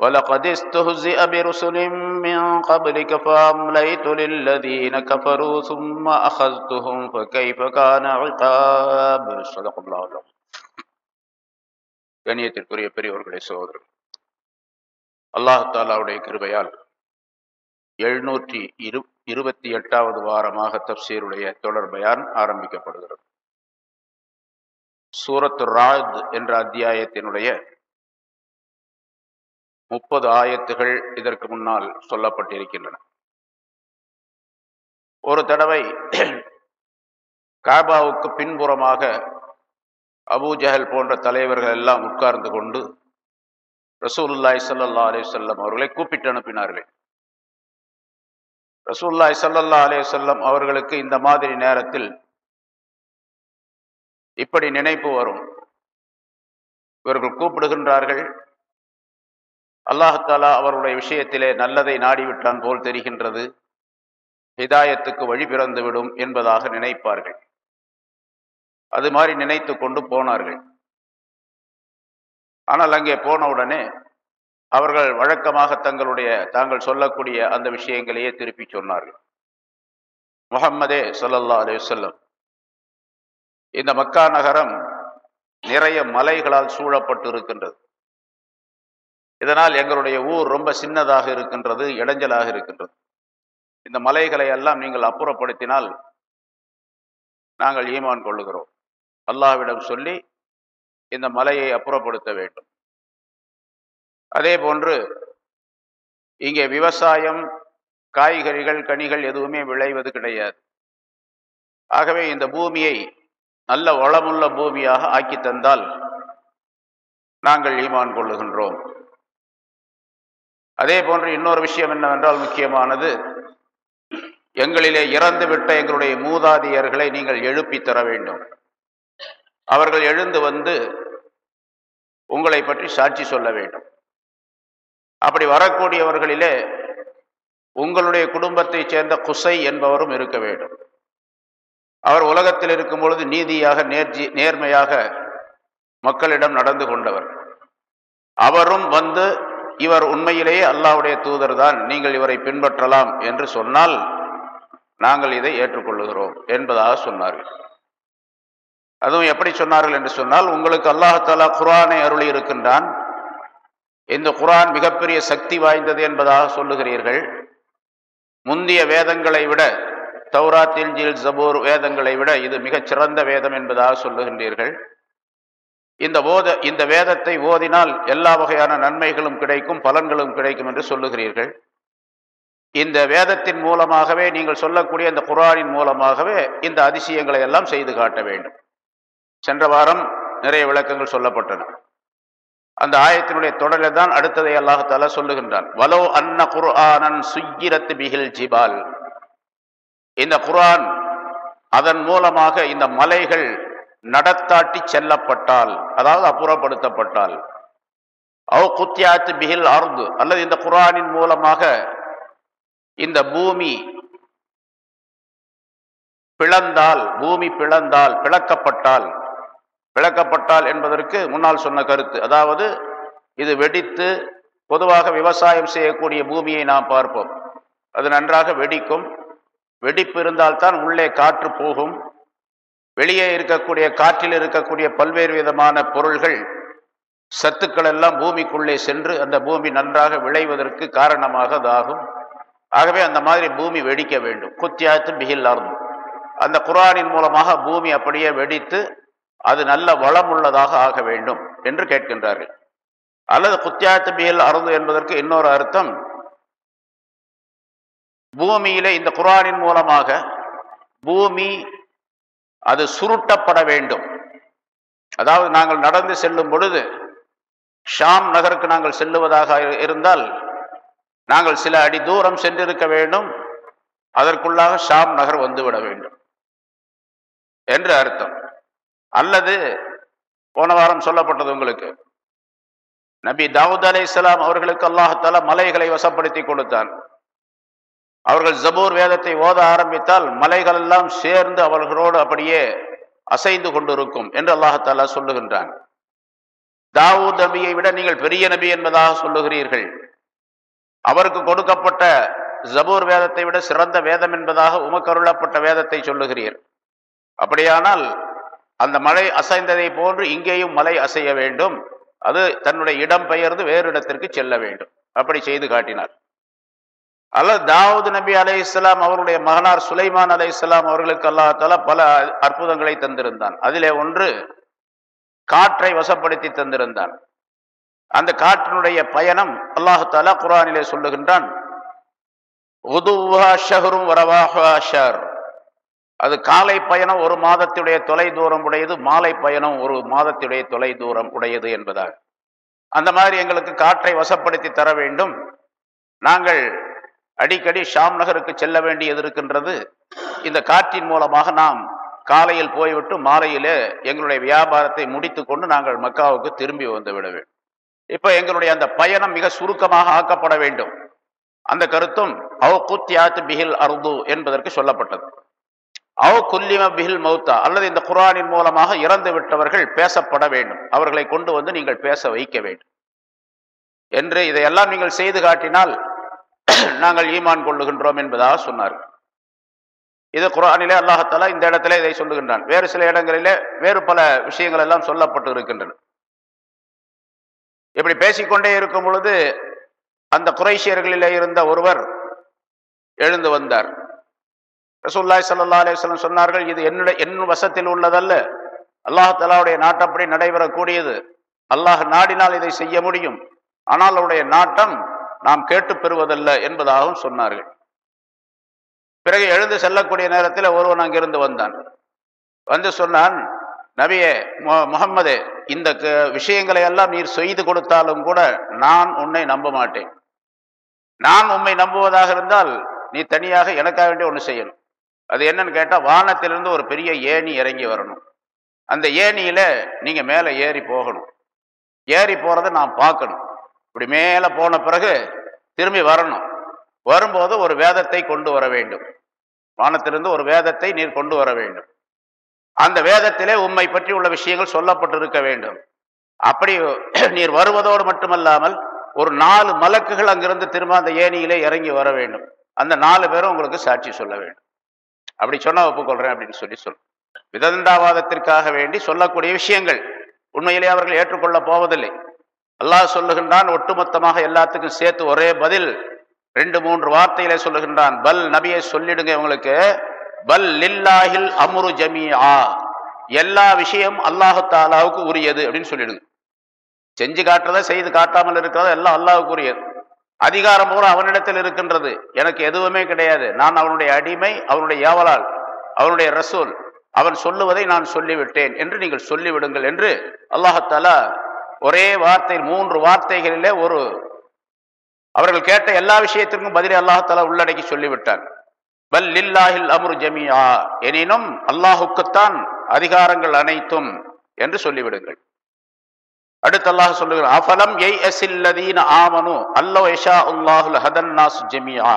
ولقد استهزئ برسل من قبلك فأمليت للذين كفروا ثم أخذتهم فكيف كان عقاب صدق الله العظيم கண்ணியத்திற்குரிய பெரியவர்களே சகோதரர் அல்லாஹ் தாலாவுடைய கிருபையால் எழுநூற்றி இரு இருபத்தி எட்டாவது வாரமாக தப்சீருடைய தொடர் பயான் ஆரம்பிக்கப்படுகிறது சூரத்து ராத் என்ற அத்தியாயத்தினுடைய முப்பது ஆயத்துகள் இதற்கு முன்னால் சொல்லப்பட்டிருக்கின்றன. ஒரு தடவை காபாவுக்கு பின்புறமாக அபூஜஹல் போன்ற தலைவர்கள் எல்லாம் உட்கார்ந்து கொண்டு ரசூலுல்லாய் சல்லா அலே சொல்லம் அவர்களை கூப்பிட்டு அனுப்பினார்கள். ரசூல்லாய் சல்லல்லா அலே சொல்லம் அவர்களுக்கு இந்த மாதிரி நேரத்தில் இப்படி நினைப்பு வரும். இவர்கள் கூப்பிடுகின்றார்கள் அல்லாஹாலா அவருடைய விஷயத்திலே நல்லதை நாடிவிட்டான் போல் தெரிகின்றது. ஹிதாயத்துக்கு வழி பிறந்துவிடும் என்பதாக நினைப்பார்கள். அது மாதிரி நினைத்து கொண்டு போனார்கள். ஆனால் அங்கே போன உடனே அவர்கள் வழக்கமாக தங்களுடைய தாங்கள் சொல்லக்கூடிய அந்த விஷயங்களையே திருப்பி சொன்னார்கள். முகம்மதே சொல்லல்லா அலையுசல்லம் இந்த மக்கா நகரம் நிறைய மலைகளால் சூழப்பட்டு இருக்கின்றது இதனால் எங்களுடைய ஊர் ரொம்ப சின்னதாக இருக்கின்றது இடைஞ்சலாக இருக்கின்றது. இந்த மலைகளை எல்லாம் நீங்கள் அப்புறப்படுத்தினால் நாங்கள் ஈமான் கொள்ளுகிறோம். அல்லாவிடம் சொல்லி இந்த மலையை அப்புறப்படுத்த வேண்டும். அதே போன்று இங்கே விவசாயம் காய்கறிகள் கனிகள் எதுவுமே விளைவது கிடையாது. ஆகவே இந்த பூமியை நல்ல வளமுள்ள பூமியாக ஆக்கி தந்தால் நாங்கள் ஈமான் கொள்ளுகின்றோம். அதே போன்று இன்னொரு விஷயம் என்னவென்றால் முக்கியமானது எங்களிலே இறந்து விட்ட எங்களுடைய மூதாதையர்களை நீங்கள் எழுப்பி தர வேண்டும். அவர்கள் எழுந்து வந்து உங்களை பற்றி சாட்சி சொல்ல வேண்டும். அப்படி வரக்கூடியவர்களிலே உங்களுடைய குடும்பத்தைச் சேர்ந்த குசை என்பவரும் இருக்க வேண்டும். அவர் உலகத்தில் இருக்கும் பொழுது நீதியாக நேர்ஜி நேர்மையாக மக்களிடம் நடந்து கொண்டவர். அவரும் வந்து இவர் உண்மையிலேயே அல்லாவுடைய தூதர் தான். நீங்கள் இவரை பின்பற்றலாம் என்று சொன்னால் நாங்கள் இதை ஏற்றுக்கொள்ளுகிறோம் என்பதாக சொன்னார்கள். அதுவும் எப்படி சொன்னார்கள் என்று சொன்னால் உங்களுக்கு அல்லாஹாலா குரானை அருளி இருக்கின்றான். இந்த குரான் மிகப்பெரிய சக்தி வாய்ந்தது என்பதாக சொல்லுகிறீர்கள். முந்திய வேதங்களை விட தௌராத்தில் ஜீல் ஜபூர் வேதங்களை விட இது மிகச் சிறந்த வேதம் என்பதாக சொல்லுகின்றீர்கள். இந்த ஓத இந்த வேதத்தை ஓதினால் எல்லா வகையான நன்மைகளும் கிடைக்கும் பலன்களும் கிடைக்கும் என்று சொல்லுகிறீர்கள். இந்த வேதத்தின் மூலமாகவே நீங்கள் சொல்லக்கூடிய இந்த குரானின் மூலமாகவே இந்த அதிசயங்களை எல்லாம் செய்து காட்ட வேண்டும். சென்ற வாரம் நிறைய விளக்கங்கள் சொல்லப்பட்டன. அந்த ஆயத்தினுடைய தொடரில் தான் அடுத்ததை அல்லாஹால சொல்லுகின்றான். வலோ அன்ன குர்ஆனன் சுயிரத்து பிகில் ஜிபால். இந்த குரான் அதன் மூலமாக இந்த மலைகள் நடத்தாட்டி செல்லப்பட்டால் அதாவது அப்புறப்படுத்தப்பட்டால். அவ் குத்தியாத்து பிகில் அர்து அல்லது இந்த குரானின் மூலமாக இந்த பூமி பிளந்தால் பூமி பிளந்தால் பிளக்கப்பட்டால் பிளக்கப்பட்டால் என்பதற்கு முன்னால் சொன்ன கருத்து. அதாவது இது வெடித்து பொதுவாக விவசாயம் செய்யக்கூடிய பூமியை நாம் பார்ப்போம். அது நன்றாக வெடிக்கும். வெடிப்பு இருந்தால்தான் உள்ளே காற்று போகும். வெளியே இருக்கக்கூடிய காற்றில் இருக்கக்கூடிய பல்வேறு விதமான பொருள்கள் சத்துக்கள் எல்லாம் பூமிக்குள்ளே சென்று அந்த பூமி நன்றாக விளைவதற்கு காரணமாக அதாகும். ஆகவே அந்த மாதிரி பூமி வெடிக்க வேண்டும். குத்தியாத்து பிகில் அருந்தும் அந்த குரானின் மூலமாக பூமி அப்படியே வெடித்து அது நல்ல வளமுள்ளதாக ஆக வேண்டும் என்று கேட்கின்றார்கள். அல்லது குத்தியாத்து பிகில் அருந்து என்பதற்கு இன்னொரு அர்த்தம். பூமியிலே இந்த குரானின் மூலமாக பூமி அது சுருட்டப்பட வேண்டும். அதாவது நாங்கள் நடந்து செல்லும் பொழுது ஷாம் நகருக்கு நாங்கள் செல்லுவதாக இருந்தால் நாங்கள் சில அடி தூரம் சென்றிருக்க வேண்டும். அதற்குள்ளாக ஷாம் நகர் வந்துவிட வேண்டும். என்று அர்த்தம். அல்லது போன வாரம் சொல்லப்பட்டது உங்களுக்கு. நபி தாவூத் அலை இஸ்லாம் அவர்களுக்கு அல்லாஹால மலைகளை வசப்படுத்தி கொடுத்தான். அவர்கள் ஜபூர் வேதத்தை ஓத ஆரம்பித்தால் மலைகள் எல்லாம் சேர்ந்து அவர்களோடு அப்படியே அசைந்து கொண்டிருக்கும் என்று அல்லாஹாலா சொல்லுகின்றான். தாவூத் நபியை விட நீங்கள் பெரிய நபி என்பதாக சொல்லுகிறீர்கள். அவருக்கு கொடுக்கப்பட்ட ஜபூர் வேதத்தை விட சிறந்த வேதம் என்பதாக உமக்கருளப்பட்ட வேதத்தை சொல்லுகிறீர். அப்படியானால் அந்த மலை அசைந்ததை போன்று இங்கேயும் மலை அசைய வேண்டும். அது தன்னுடைய இடம் பெயர்ந்து வேறு இடத்திற்கு செல்ல வேண்டும். அப்படி செய்து காட்டினார். அல்லது தாவூத் நபி அலை இஸ்லாம் அவருடைய மகனார் சுலைமான் அலை இஸ்லாம் அவர்களுக்கு அல்லாஹால பல அற்புதங்களை தந்திருந்தான். அதிலே ஒன்று காற்றை வசப்படுத்தி தந்திருந்தான். அந்த காற்றினுடைய பயணம் அல்லாஹு தாலா குரானிலே சொல்லுகின்றான் அது காலை பயணம் ஒரு மாதத்துடைய தொலை தூரம் உடையது மாலை பயணம் ஒரு மாதத்துடைய தொலை தூரம் உடையது என்பதாக அந்த மாதிரி எங்களுக்கு காற்றை வசப்படுத்தி தர வேண்டும். நாங்கள் அடிக்கடி ஷாம் நகருக்கு செல்ல வேண்டியது இருக்கின்றது. இந்த காற்றின் மூலமாக நாம் காலையில் போய்விட்டு மாலையிலே எங்களுடைய வியாபாரத்தை முடித்து கொண்டு நாங்கள் மக்காவுக்கு திரும்பி வந்து விட வேண்டும் எங்களுடைய அந்த பயணம் மிக சுருக்கமாக ஆக்கப்பட வேண்டும். அந்த கருத்தும் அவ குத்தியாத் பிகில் அருது என்பதற்கு சொல்லப்பட்டது. அவ குல்லிம பிகில் மௌத்தா அல்லது இந்த குரானின் மூலமாக இறந்து விட்டவர்கள் பேசப்பட வேண்டும். அவர்களை கொண்டு வந்து நீங்கள் பேச வைக்க வேண்டும். என்று இதையெல்லாம் நீங்கள் செய்து காட்டினால் நாங்கள் ஈமான் கொள்ளுகின்றோம் என்பதாக சொன்னார்கள் இது குரானிலே அல்லாஹத்தாலா இந்த இடத்துல இதை சொல்லுகின்றான். வேறு சில இடங்களிலே வேறு பல விஷயங்கள் எல்லாம் சொல்லப்பட்டு இருக்கின்றன. இப்படி பேசிக்கொண்டே இருக்கும் பொழுது அந்த குறைஷியர்களிலே இருந்த ஒருவர் எழுந்து வந்தார். ரசூல்லாய் சல்லா அலிஸ்லம் சொன்னார்கள் இது என்னுடைய என் வசத்தில் உள்ளதல்ல. அல்லாஹாலாவுடைய நாட்டப்படி நடைபெறக்கூடியது. அல்லாஹ் நாடினால் இதை செய்ய முடியும். ஆனால் அவருடைய நாட்டம் நாம் கேட்டு பெறுவதல்ல என்பதாகவும் சொன்னார்கள். பிறகு எழுந்து செல்லக்கூடிய நேரத்தில் ஒருவன் அங்கிருந்து வந்தான். வந்து சொன்னான் நபியே முகம்மதே இந்த விஷயங்களை எல்லாம் நீர் செய்து கொடுத்தாலும் கூட நான் உன்னை நம்ப மாட்டேன். நான் உண்மை நம்புவதாக இருந்தால் நீ தனியாக எனக்காக வேண்டிய ஒன்று செய்யணும். அது என்னன்னு கேட்டால் வானத்திலிருந்து ஒரு பெரிய ஏணி இறங்கி வரணும். அந்த ஏணியில் நீங்கள் மேலே ஏறி போகணும். ஏறி போகிறத நான் பார்க்கணும். இப்படி மேலே போன பிறகு திரும்பி வரணும். வரும்போது ஒரு வேதத்தை கொண்டு வர வேண்டும். வானத்திலிருந்து ஒரு வேதத்தை நீர் கொண்டு வர வேண்டும். அந்த வேதத்திலே உண்மை பற்றி உள்ள விஷயங்கள் சொல்லப்பட்டிருக்க வேண்டும். அப்படி நீர் வருவதோடு மட்டுமல்லாமல் ஒரு நாலு மலக்குகள் அங்கிருந்து திரும்ப அந்த ஏனியிலே இறங்கி வர வேண்டும். அந்த நாலு பேரும் உங்களுக்கு சாட்சி சொல்ல வேண்டும். அப்படி சொன்னால் ஒப்புக்கொள்றேன் அப்படின்னு சொல்லி சொல் விதந்தாவாதத்திற்காக வேண்டி சொல்லக்கூடிய விஷயங்கள் உண்மையிலே அவர்கள் ஏற்றுக்கொள்ள போவதில்லை. அல்லாஹ் சொல்லுகின்றான் ஒட்டுமொத்தமாக எல்லாத்துக்கும் சேர்த்து ஒரே பதில் ரெண்டு மூன்று வார்த்தையிலே சொல்லுகின்றான் பல் நபியை சொல்லிடுங்க இவங்களுக்கு பல் லில்லாஹில் அமுரு ஜமியா எல்லா விஷயம் அல்லாஹு தாலாவுக்கு உரியது அப்படின்னு சொல்லிடுங்க. செஞ்சு காட்டுறத செய்து காட்டாமல் இருக்கிறத எல்லாம் அல்லாவுக்கு உரியது. அதிகாரம் பூரா அவனிடத்தில் இருக்கின்றது. எனக்கு எதுவுமே கிடையாது. நான் அவனுடைய அடிமை அவனுடைய ஏவலால் அவனுடைய ரசூல். அவன் சொல்லுவதை நான் சொல்லிவிட்டேன் என்று நீங்கள் சொல்லிவிடுங்கள் என்று அல்லாஹத்தாலா ஒரே வார்த்தை மூன்று வார்த்தைகளிலே ஒரு அவர்கள் கேட்ட எல்லா விஷயத்திற்கும் பதிலை அல்லாஹால உள்ளடக்கி சொல்லிவிட்டார் பல் லில்லாஹில் அமுர் ஜமியா எனினும் அல்லாஹுக்குத்தான் அதிகாரங்கள் அனைத்தும் என்று சொல்லிவிடுங்கள். அடுத்து அல்லாஹ் சொல்லுகிறார் அஃபலம் எய் அசில்லதீன ஆமனு அல்லோ எஷா உல்லாஹுல் ஹதன் நாஸ் ஜமியா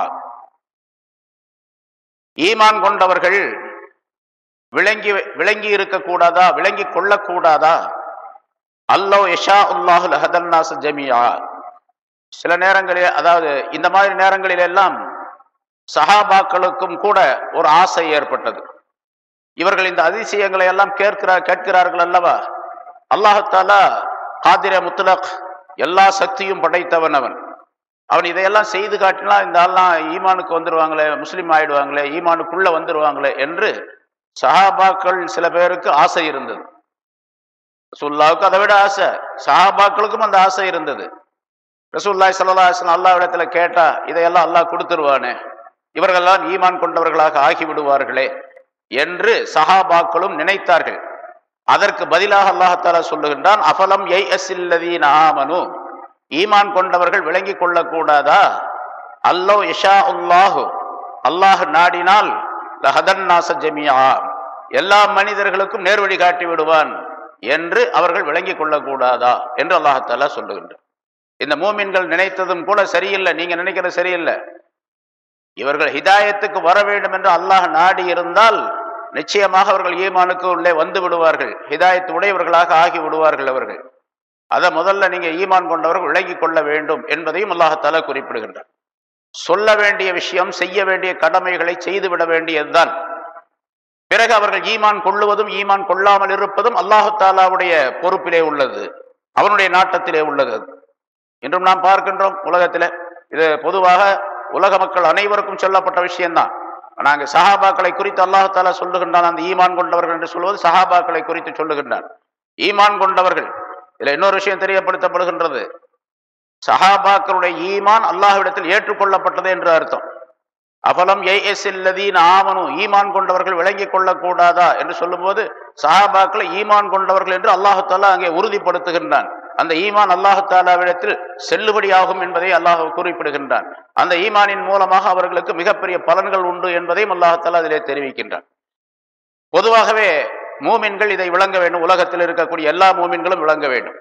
ஈமான் கொண்டவர்கள் விளங்கி விளங்கி இருக்கக்கூடாதா விளங்கி கொள்ளக்கூடாதா? அல்லோ எஷா உல்லாஹுல் ஹதன் ஜமியா சில நேரங்களில் அதாவது இந்த மாதிரி நேரங்களில் எல்லாம் சஹாபாக்களுக்கும் கூட ஒரு ஆசை ஏற்பட்டது. இவர்கள் இந்த அதிசயங்களை எல்லாம் கேட்கிறார் கேட்கிறார்கள் அல்லவா? அல்லாஹாலா காதிர முத்துலக் எல்லா சக்தியும் படைத்தவன் அவன். அவன் இதையெல்லாம் செய்து காட்டினா இந்த ஆள்லாம் ஈமானுக்கு வந்துருவாங்களே முஸ்லீம் ஆயிடுவாங்களே ஈமானுக்குள்ளே வந்துருவாங்களே என்று சஹாபாக்கள் சில பேருக்கு ஆசை இருந்தது. ரசூல்லாவுக்கு அதை விட ஆசை. சஹாபாக்களுக்கும் அந்த ஆசை இருந்தது. ரசூல்லாய் சல்லா அல்லா இடத்துல கேட்டா இதையெல்லாம் அல்லாஹ் கொடுத்துருவானே. இவர்கள்லாம் ஈமான் கொண்டவர்களாக ஆகிவிடுவார்களே என்று சஹாபாக்களும் நினைத்தார்கள். அதற்கு பதிலாக அல்லாஹால சொல்லுகின்றான் அஃபலம் எய் அசில்லதீன் ஆமனு? ஈமான் கொண்டவர்கள் விளங்கி கொள்ளக்கூடாதா? அல்லோ இஷா உல்லாஹு அல்லாஹ் நாடினால் லஹதன் நாச ஜமியா எல்லா மனிதர்களுக்கும் நேர்வழி காட்டி விடுவான் என்று அவர்கள் விளங்கி கொள்ளக்கூடாதா என்று அல்லாஹாலா சொல்லுகின்றார். இந்த மூமின்கள் நினைத்ததும் கூட சரியில்லை. நீங்க நினைக்கிறது சரியில்லை. இவர்கள் ஹிதாயத்துக்கு வர வேண்டும் என்று அல்லாஹ் நாடி இருந்தால் நிச்சயமாக அவர்கள் ஈமானுக்கு உள்ளே வந்து விடுவார்கள். ஹிதாயத்து உடையவர்களாக ஆகி விடுவார்கள் அவர்கள். அதை முதல்ல நீங்க ஈமான் கொண்டவர்கள் விளங்கி கொள்ள வேண்டும் என்பதையும் அல்லாஹால குறிப்பிடுகின்றார். சொல்ல வேண்டிய விஷயம் செய்ய வேண்டிய கடமைகளை செய்துவிட வேண்டியதுதான். பிறகு அவர்கள் ஈமான் கொள்ளுவதும் ஈமான் கொள்ளாமல் இருப்பதும் அல்லாஹு தாலாவுடைய பொறுப்பிலே உள்ளது. அவனுடைய நாட்டத்திலே உள்ளது இன்றும் நாம் பார்க்கின்றோம் உலகத்தில். இது பொதுவாக உலக மக்கள் அனைவருக்கும் சொல்லப்பட்ட விஷயம்தான். நாங்கள் சஹாபாக்களை குறித்து அல்லாஹாலா சொல்லுகின்றான் அந்த ஈமான் கொண்டவர்கள் என்று சொல்வது சஹாபாக்களை குறித்து சொல்லுகின்றான். ஈமான் கொண்டவர்கள் இதுல இன்னொரு விஷயம் தெரியப்படுத்தப்படுகின்றது. சஹாபாக்களுடைய ஈமான் அல்லாஹ்விடத்தில் ஏற்றுக்கொள்ளப்பட்டது என்று அர்த்தம். அபலம் ஏஎஸ் இல்லதீன் ஈமான் கொண்டவர்கள் விளங்கிக் கொள்ளக்கூடாதா என்று சொல்லும்போது சஹாபாக்களை ஈமான் கொண்டவர்கள் என்று அல்லாஹாலா அங்கே உறுதிப்படுத்துகின்றான். அந்த ஈமான் அல்லாஹாலாவிடத்தில் செல்லுபடியாகும் என்பதை அல்லாஹ் குறிப்பிடுகின்றான். அந்த ஈமானின் மூலமாக அவர்களுக்கு மிகப்பெரிய பலன்கள் உண்டு என்பதையும் அல்லாஹாலா அதிலே தெரிவிக்கின்றான். பொதுவாகவே மூமின்கள் இதை விளங்க வேண்டும். உலகத்தில் இருக்கக்கூடிய எல்லா மூமின்களும் விளங்க வேண்டும்.